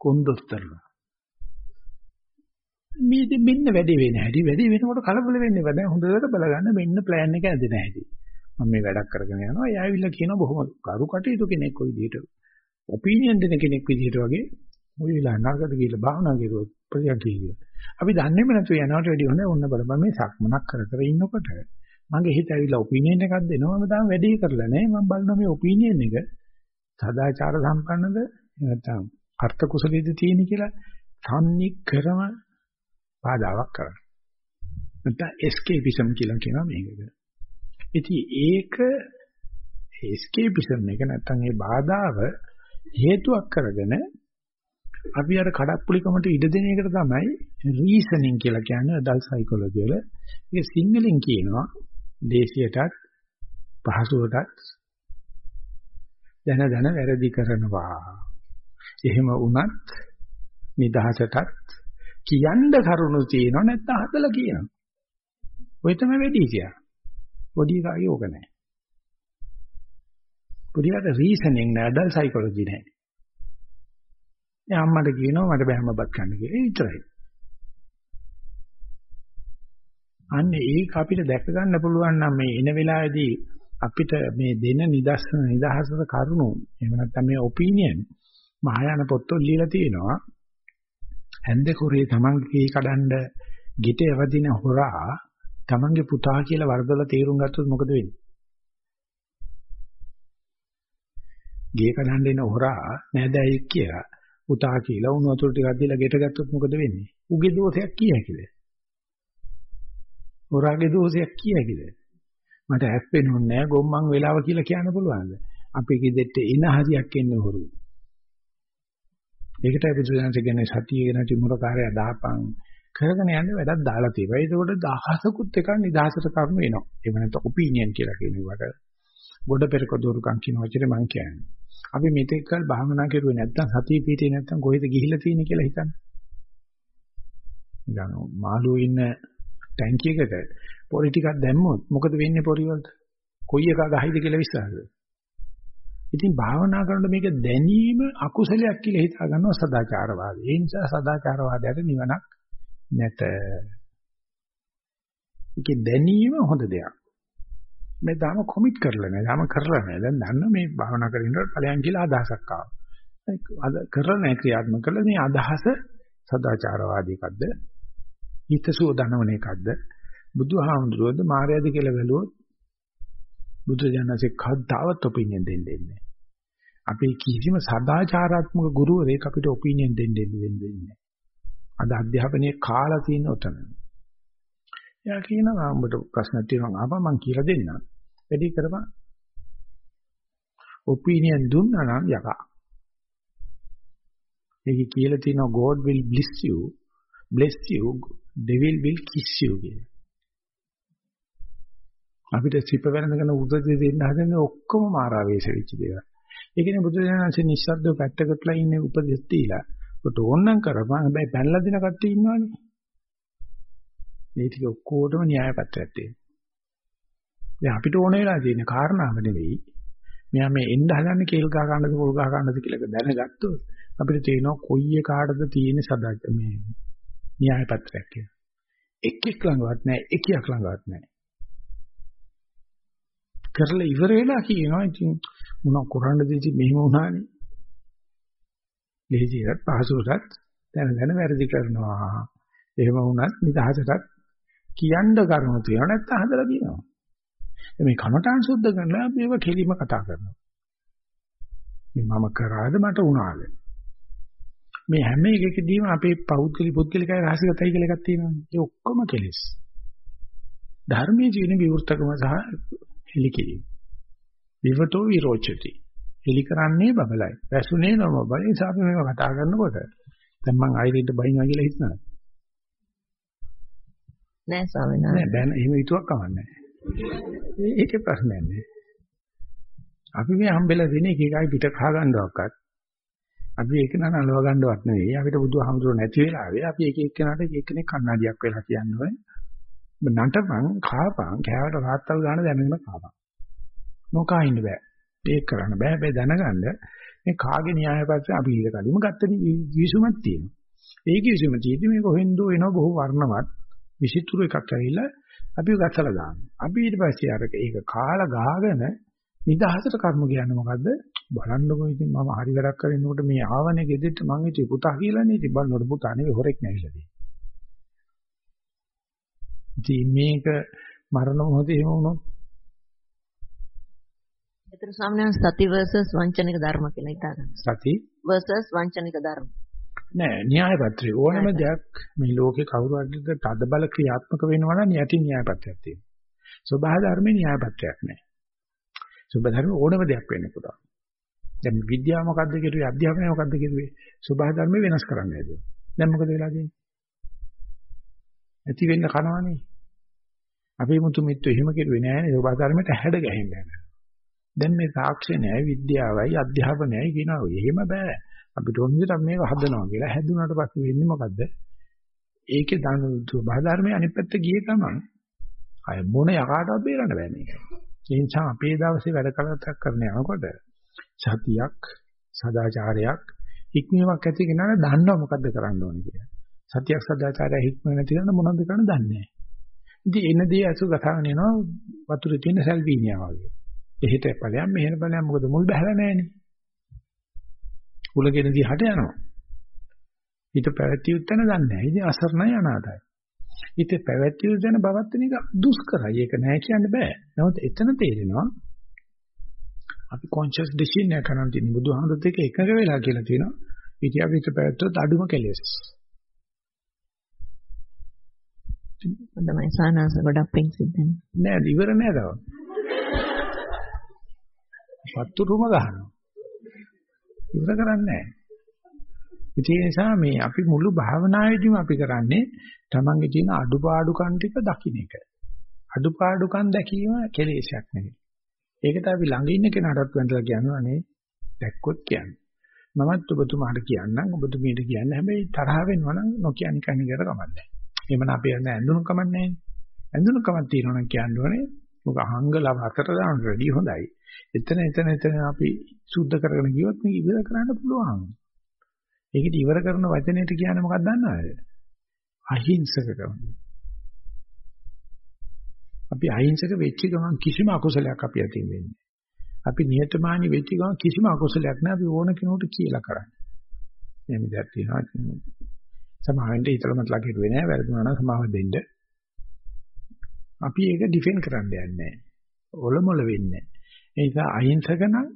කොන්දොස්තරලා. මේ මෙන්න වැඩි වෙන්නේ නැහැටි වැඩි වෙනකොට කලබල වෙන්නේ නැහැ. දැන් හොඳට බලගන්න මෙන්න ප්ලෑන් එක ඇදෙන්නේ නැහැටි. මම මේ වැඩක් කරගෙන යනවා. එයා ඇවිල්ලා කියනවා බොහොම කරු කටයුතු කෙනෙක් ඔය විදිහට. ඔපිනියන් දෙන කෙනෙක් විදිහට වගේ ඔය විලා නරකද කියලා භාවනා කරුවොත් ප්‍රතියක් කියනවා. අපි දන්නේම නැතුව යනවට වැඩි හොඳ ඔන්න බලපන් මේ සක්මනක් කර කර ඉන්නකොට මගේ හිත ඇවිල්ලා ඔපිනියන් එකක් දෙනවා. මම තාම වැඩේ කරලා නැහැ මම බලනවා මේ ඔපිනියන් එක සදාචාර සම්පන්නද? නැත්නම් අර්ථ කුසලයේද තියෙන කියලා තන්නේ කරම බාධාවක් කරනවා. නැත්නම් එස්කේපිසම් කියලා කියනවා මේකට ඉතින් ඒක එස්කේපිසම් එක නැත්නම් ඒ බාධාව හේතුවක් කරගෙන අපි අර කඩප්පුලිකමට ඉඩ දෙන එකට තමයි රීසනින් කියලා කියන්නේ adult psychology වල. ඒක සිංහලෙන් කියනවා. දේශියටත් පහසුවටත් දැන දැන වැරදි කරනවා. එහෙම වුණත් නිදහසටත් කියන්න කරුණු තියෙනව නැත්නම් හදලා කියනවා. ඔය තමයි වෙඩි කියන්නේ. පොඩි කාගේ ඕක නැහැ. පොඩියට රීසනින් නෑ අඩල් සයිකොලොජි නෑ. දැන් අම්මට කියනවා මට බෑමපත් ගන්න කියලා. ඒ විතරයි. අන්න ඒක අපිට දැක ගන්න පුළුවන් නම් මේ එන වෙලාවේදී අපිට මේ දෙන නිදර්ශන නිදහසක කරුණු එහෙම නැත්නම් මේ ඔපිනියන් මහායාන පොත්වල ලියලා තියෙනවා හැන්ද කුරේ තමන්ගේ කඩන්ඩ ගෙට යවදින හොරා තමන්ගේ පුතා කියලා වරදලා තීරුම් ගත්තොත් මොකද වෙන්නේ? ගේ කඩන්ඩ එන හොරා නෑදෑයෙක් කියලා පුතා කියලා උණු වතුර ටිකක් දීලා ගෙට ගත්තොත් මොකද වෙන්නේ? උගේ දෝෂයක් කිය හැකිද? හොරාගේ දෝෂයක් කිය හැකිද? මට ඇස් පෙනුන්නේ නැහැ ගොම්මන් වෙලාව කියලා කියන්න පුළුවන්ද? අපි කිදෙට්ට එන හරියක් එන්නේ හොරු. ඒකටයි බුදුසසුන කියන්නේ සතිය ගැන තිමුරකාරය දාපන් කරගෙන යන්න වැඩක් දාලා තියෙනවා. ඒකෝට දහසකුත් එකක් නිදහසට කරුණු වෙනවා. එහෙම නැත්නම් ඔපිනියන් කියලා කියනවට ගොඩ පෙරක දෝරුකම් කියන වචනේ මම කියන්නේ. අපි මෙතෙක් කල භාවනා කරුවේ නැත්නම් සතිය පිටේ නැත්නම් කොහෙද ගිහිල්ලා තියෙන්නේ කියලා හිතන්නේ. නිකන් මාළුවෝ ඉන්න ටැංකියකට පොරි ටිකක් දැම්මොත් මොකද වෙන්නේ පොරි වලට? කොයි එක ගහයිද කියලා විශ්වාසද? ඉතින් භාවනා කරනකොට මේක දැනීම අකුසලයක් කියලා හිතා ගන්නවා සදාචාරවාදී. ඒ නිසා සදාචාරවාදයට නිවනක් නැත. ඒකේ දැනීම හොඳ දෙයක්. මේ දාම කොමිට් කරලා නැහැ. දාම කරලා නැහැ. දැන් දන්න මේ භාවනා කරනකොට ඵලයන් කියලා අදහසක් ආවා. අද කරලා නැහැ ක්‍රියාත්මක කරලා මේ අදහස සදාචාරවාදී එකක්ද? හිතසුව දනවන එකක්ද? බුදුහාමුදුරුවෝද මාර්යාද කියලා බැලුවොත් බුදුජානසෙ කද්දාවත් ඔපිනියන් දෙන්නේ නැහැ. අපි කිසිම සදාචාරාත්මක ගුරුවරයෙක් අපිට ඔපිනියන් දෙන්න දෙන්නේ නැහැ. අද අධ්‍යාපනයේ කාලා තියෙන උතන. එයා කියනවා උඹට ප්‍රශ්න තියෙනවා ආපහු මම කියලා දෙන්නම්. වැඩි කරපන්. ඔපිනියන් දුන්නා නම් යකා. ඒකේ කියලා තියෙනවා God will bless you, bless you, devil will kiss you කියලා. අපිට සිප වෙනදගෙන උදේ දෙන්න හදන්නේ ඔක්කොම මාරාවේශ වෙච්ච දේවල්. ඒ කියන්නේ බුදුරජාණන්සේ නිස්සද්දව පැත්තකටලා ඉන්නේ උපදෙස් දීලා. ඔට ඕනනම් කරපන් හැබැයි පැනලා දෙන කට්ටිය ඉන්නවනේ. මේ ටික ඔක්කොටම න්‍යාය පත්‍රයක් තියෙනවා. දැන් අපිට ඕන වෙලා තියෙන කාරණාව නෙවෙයි. මෙයා මේ එන්න හදන්නේ කේල් ගහ ගන්නද පොල් ගහ ගන්නද කියලා දැනගත්තොත් අපිට තේරෙනවා කොයි එකාටද තියෙන සදා මේ න්‍යාය පත්‍රයක් කියලා. එක්කෙක් ළඟවත් නැහැ එකියක් ළඟවත් නැහැ. කරලා ඉවර වෙලා කියනවා ඉතින් මොන කරන්නද ඉතින් මෙහෙම වුණානේ. ලේසියට පහසුවට දැන දැන වැරදි කරනවා. එහෙම වුණත් නිදහසට කියන්න කරුණු තියෙනවා නැත්නම් හදලා කියනවා. මේ කමඨාන් සුද්ධ කරලා අපි ඒව කෙලිම කතා කරනවා. මේ මම කරාද මට වුණාද? මේ හැම එකකදීම අපේ පෞද්ගලික පුද්ගලිකයි රහසිගතයි කියලා එකක් තියෙනවා. ඒ ඔක්කොම කෙලෙස්. ධර්මයේ ජීවන විවෘතකම සහ හෙලිකිරීම. විවටෝ විරෝචති. හෙලි කරන්නේ බබලයි. වැසුනේ නම බබලයි. ඒ නිසා අපි මේක කතා කරනකොට දැන් මං ආයෙත් බයිනවා කියලා හිතනවා. නෑ ස්වාමීන් වහන්සේ. නෑ බෑන එහෙම හිතුවක් කවන්නේ නෑ. ඒකේ ප්‍රශ්නයක් නෑ. අපි මේ හම්බෙලා දෙන එක එකයි පිට කහ ගන්නවක්වත් අපි ඒක නන අලව ගන්නවත් නෙවෙයි. අපිට බුදුහාමුදුරුවෝ නැති වෙලාවේ අපි එක එක්කෙනාට එක එක්කෙනෙක් කන්නඩියක් වෙලා කියන්නේ නටපන් කාපන් කෑවට රාත්තල් ගන්න දැනගෙන කාපන්. නොකා ඉන්න බෑ. ඒක කරන්න බෑ. හැබැයි දැනගන්න මේ කාගේ න්‍යාය පස්සේ අපි ඊට කලින්ම ගත්ත විසුමක් තියෙනවා. ඒ කිසිම තියෙදි මේක හොෙන්දෝ වෙනවා බොහෝ වර්ණවත් විචිතුරු එකක් ඇවිල්ලා අපි ගස්සලා දානවා. අපි ඊට පස්සේ අර ඒක කාලා ගාගෙන නිදහසට කර්ම කියන්නේ මොකද්ද? බලන්නකෝ ඉතින් මම හරි වැඩක් කරනකොට මේ ආවනේ ගෙදෙට්ට මං හිතුවේ පුතා කියලානේ ඉතින් බලනකොට පුතා නෙවෙයි හොරෙක් නැවිලා තියෙන්නේ ඉතින් මේක මරණ මොහොතේ එහෙම වුණොත් ඒතර ස්වාමීන් සති versus වංචනික ධර්ම කියලා හිතාගන්න. සති versus වංචනික ධර්ම. නෑ න්‍යාය පත්‍රය ඕනම දෙයක් මේ ලෝකේ කවුරු හරි තද බල ක්‍රියාත්මක වෙනවා නම් යටි න්‍යාය පත්‍රයක් තියෙනවා. සබහා ධර්මේ න්‍යාය පත්‍රයක් නෑ. සබහා ධර්ම ඕනම දෙයක් වෙන්න පුළුවන්. දැන් විද්‍යාව මොකද්ද කියුවේ අධ්‍යාපනය මොකද්ද කියුවේ සබහා ධර්ම වෙනස් කරන්න නේද? දැන් මොකද වෙලා තියෙන්නේ? ඇති වෙන්න කනවනේ. අපේ මුතු මිත්තු එහෙම කෙරුවේ නෑනේ සබහා ධර්මයට හැඩ ගැහෙන්නේ නැහැ. දැන් මේ සාක්ෂි නෑ විද්‍යාවයි අධ්‍යාපනයයි කියනවා. එහෙම බෑ. අපිට ඕන විදිහට මේක හදනවා කියලා හැදුනාට පස්සේ වෙන්නේ මොකද්ද? ඒකේ දන සබහා ධර්මයේ අනිත් පැත්ත ගියේ තමයි. අය මොන යකාටවත් බේරන්න බෑ මේක. ඒ නිසා අපේ දවසේ වැඩ කලක් කරන යනකොට සතියක් සදාචාරයක් හික්මීමක් ඇති කෙනාට දන්නවා මොකද්ද කරන්න ඕනේ කියලා. සතියක් සදාචාරය හික්ම නැති කෙනා මොනවද කරන්න දන්නේ නැහැ. ඉතින් එන දේ අසු ගතාගෙන යනවා වතුරේ තියෙන සල්වීනියා වගේ. එහෙට ඵලයන් මෙහෙට ඵලයන් මොකද මුල් බහලා නැහනේ. උලගෙන දිහාට යනවා. ඊට පැවැත්ති උත්තන දන්නේ නැහැ. ඉතින් අසරණයි අනාථයි. ඊට පැවැත්ති උත්තන බවත් වෙන එක දුෂ්කරයි. ඒක නෑ කියන්න බෑ. නමුත් එතන තේරෙනවා අපි කොන්ෂස් ඩිසිෂන් එක කරන් තියෙන බුදුහාමුදුරුත් එක්ක එකඟ වෙලා කියලා තියෙනවා. ඊට අපි හිත පැවැත්වුවොත් අඩුම කෙලෙස්. හොඳයි සානාස ගොඩක් පිං සිද්ධ නෑ ඉවර නෑ තව. වතුරුම ගහනවා. ඉවර කරන්නේ නෑ. ඒ නිසා මේ අපි මුළු භාවනාවේදීම අපි කරන්නේ තමන්ගේ තියෙන අඩුපාඩුකම් ටික දකින්න එක. අඩුපාඩුකම් දැකීම කෙලෙසයක් නෙවෙයි. ඒකට අපි ළඟ ඉන්න කෙනාටත් වැඳලා කියනවා නේ දැක්කොත් කියන්නේ. මමත් ඔබතුමාට කියන්නම් ඔබතුමීට කියන්න හැබැයි තරහ වෙනවා නම් නොකියන්න කණිකට කමන්නේ. එහෙමනම් අපි යන්නේ ඇඳුණු කමන්නේ නැහැ. ඇඳුණු කමක් තියෙනවා නම් කියන්න ඕනේ මොක අහංගලව අතට දාන්න රෙඩි හොඳයි. එතන එතන එතන අපි සුද්ධ කරගෙන ගියොත් මේක ඉවර කරන්න පුළුවන්. ඒකට ඉවර කරන වචනෙට කියන්නේ මොකක්ද දන්නවද? අහිංසකකම. අපි අහිංසක වෙච්ච ගමන් කිසිම අකුසලයක් අපි අතින් වෙන්නේ අපි නියතමානී වෙච්ච ගමන් කිසිම අකුසලයක් නෑ අපි ඕන කෙනෙකුට කියලා කරන්නේ. එහෙම දෙයක් තියෙනවා. සමාවෙන්ට ඊතරමත් ලකිරුවේ නෑ වැරදුනා නම් සමාව දෙන්න. අපි ඒක ඩිෆෙන්ඩ් කරන්න යන්නේ නෑ. ඔලොමොල වෙන්නේ නෑ. ඒ නිසා අහිංසක නම්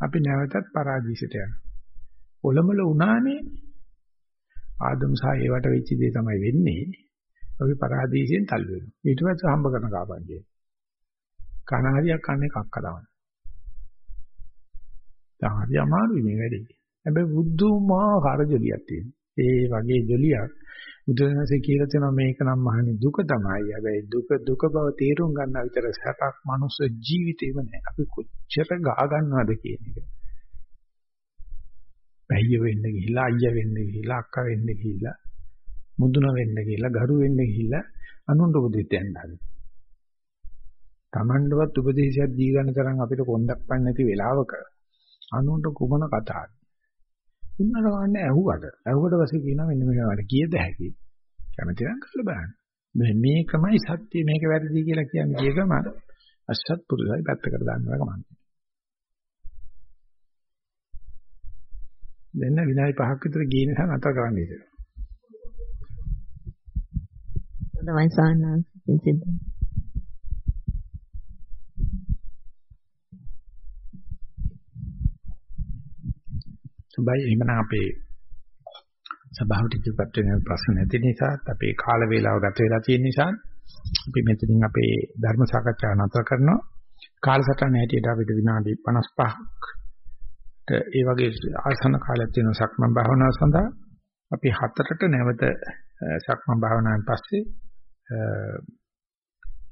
අපි නැවතත් පරාදීසයට යනවා. ඔලොමොල වුණානේ ආදම් සහ ඒවට වෙච්ච දේ තමයි වෙන්නේ. අපි පරාදීසයෙන් තල්ලු වෙනවා. ඊට පස්සේ හම්බ කරන කාපන්ජේ. කන හරියක් කන්නේ කක්ක තමයි. දැන් හරි අමාරුයි මේ වැඩේ. හැබැයි බුද්ධමාකාර ජොලියක් තියෙනවා. ඒ වගේ ජොලියක් බුදුරජාණන්සේ කියලා තියෙනවා මේක නම් මහණි දුක තමයි. හැබැයි දුක දුක බව තේරුම් ගන්න විතර සැපක් මනුස්ස ජීවිතේම නැහැ. අපි කොච්චර ගා ගන්නවද කියන එක. බැහැය වෙන්න ගිහිල්ලා අයියා වෙන්න ගිහිල්ලා අක්කා වෙන්න ගිහිල්ලා මුදුන වෙන්න ගිහිල්ලා ගරු වෙන්න ගිහිල්ලා අනුන්ට උපදෙස් දෙන්න හදන. Tamandවත් උපදේශයක් දී ගන්න තරම් අපිට කොන්දක් පන්න නැති වෙලාවක අනුන්ට කුමන කතාවද? උන්නට ගන්න ඇහුවට. ඇහුවට පස්සේ කියනවා මෙන්න මේකට කීයද හැකි. කැමති නම් කරලා බලන්න. මේ මේකමයි සත්‍ය මේක වැරදි කියලා කියන්නේ කියගම අසත් පුරුසයි පැත්තකට දාන්නවා කමන්නේ. දැන් විනාඩි 5ක් විතර ගිය නිසා නැතර කරන්න ඉතින්. තමයි සාහනාස් සිද්ධ. සබයි එහෙමනම් අපේ සභාවට ඉදිරිපත් වෙන ප්‍රශ්න නැති නිසා අපේ කාල වේලාව ගත වෙලා තියෙන නිසා අපි මෙතනින් අපේ ධර්ම සාකච්ඡාව නතර කරනවා කාලසටහන හැටියට අපිට විනාඩි 55ක් ඒ වගේ ආසන කාලයක් තියෙන සක්මන් භාවනාව සඳහා අපි හතරට නැවත සක්මන් භාවනාවෙන් පස්සේ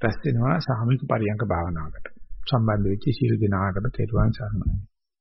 රැස් වෙනවා සාමික පරියංග භාවනාවකට. සම්බන්ධ වෙච්ච සියලු දෙනාටම තෙරුවන් සරණයි.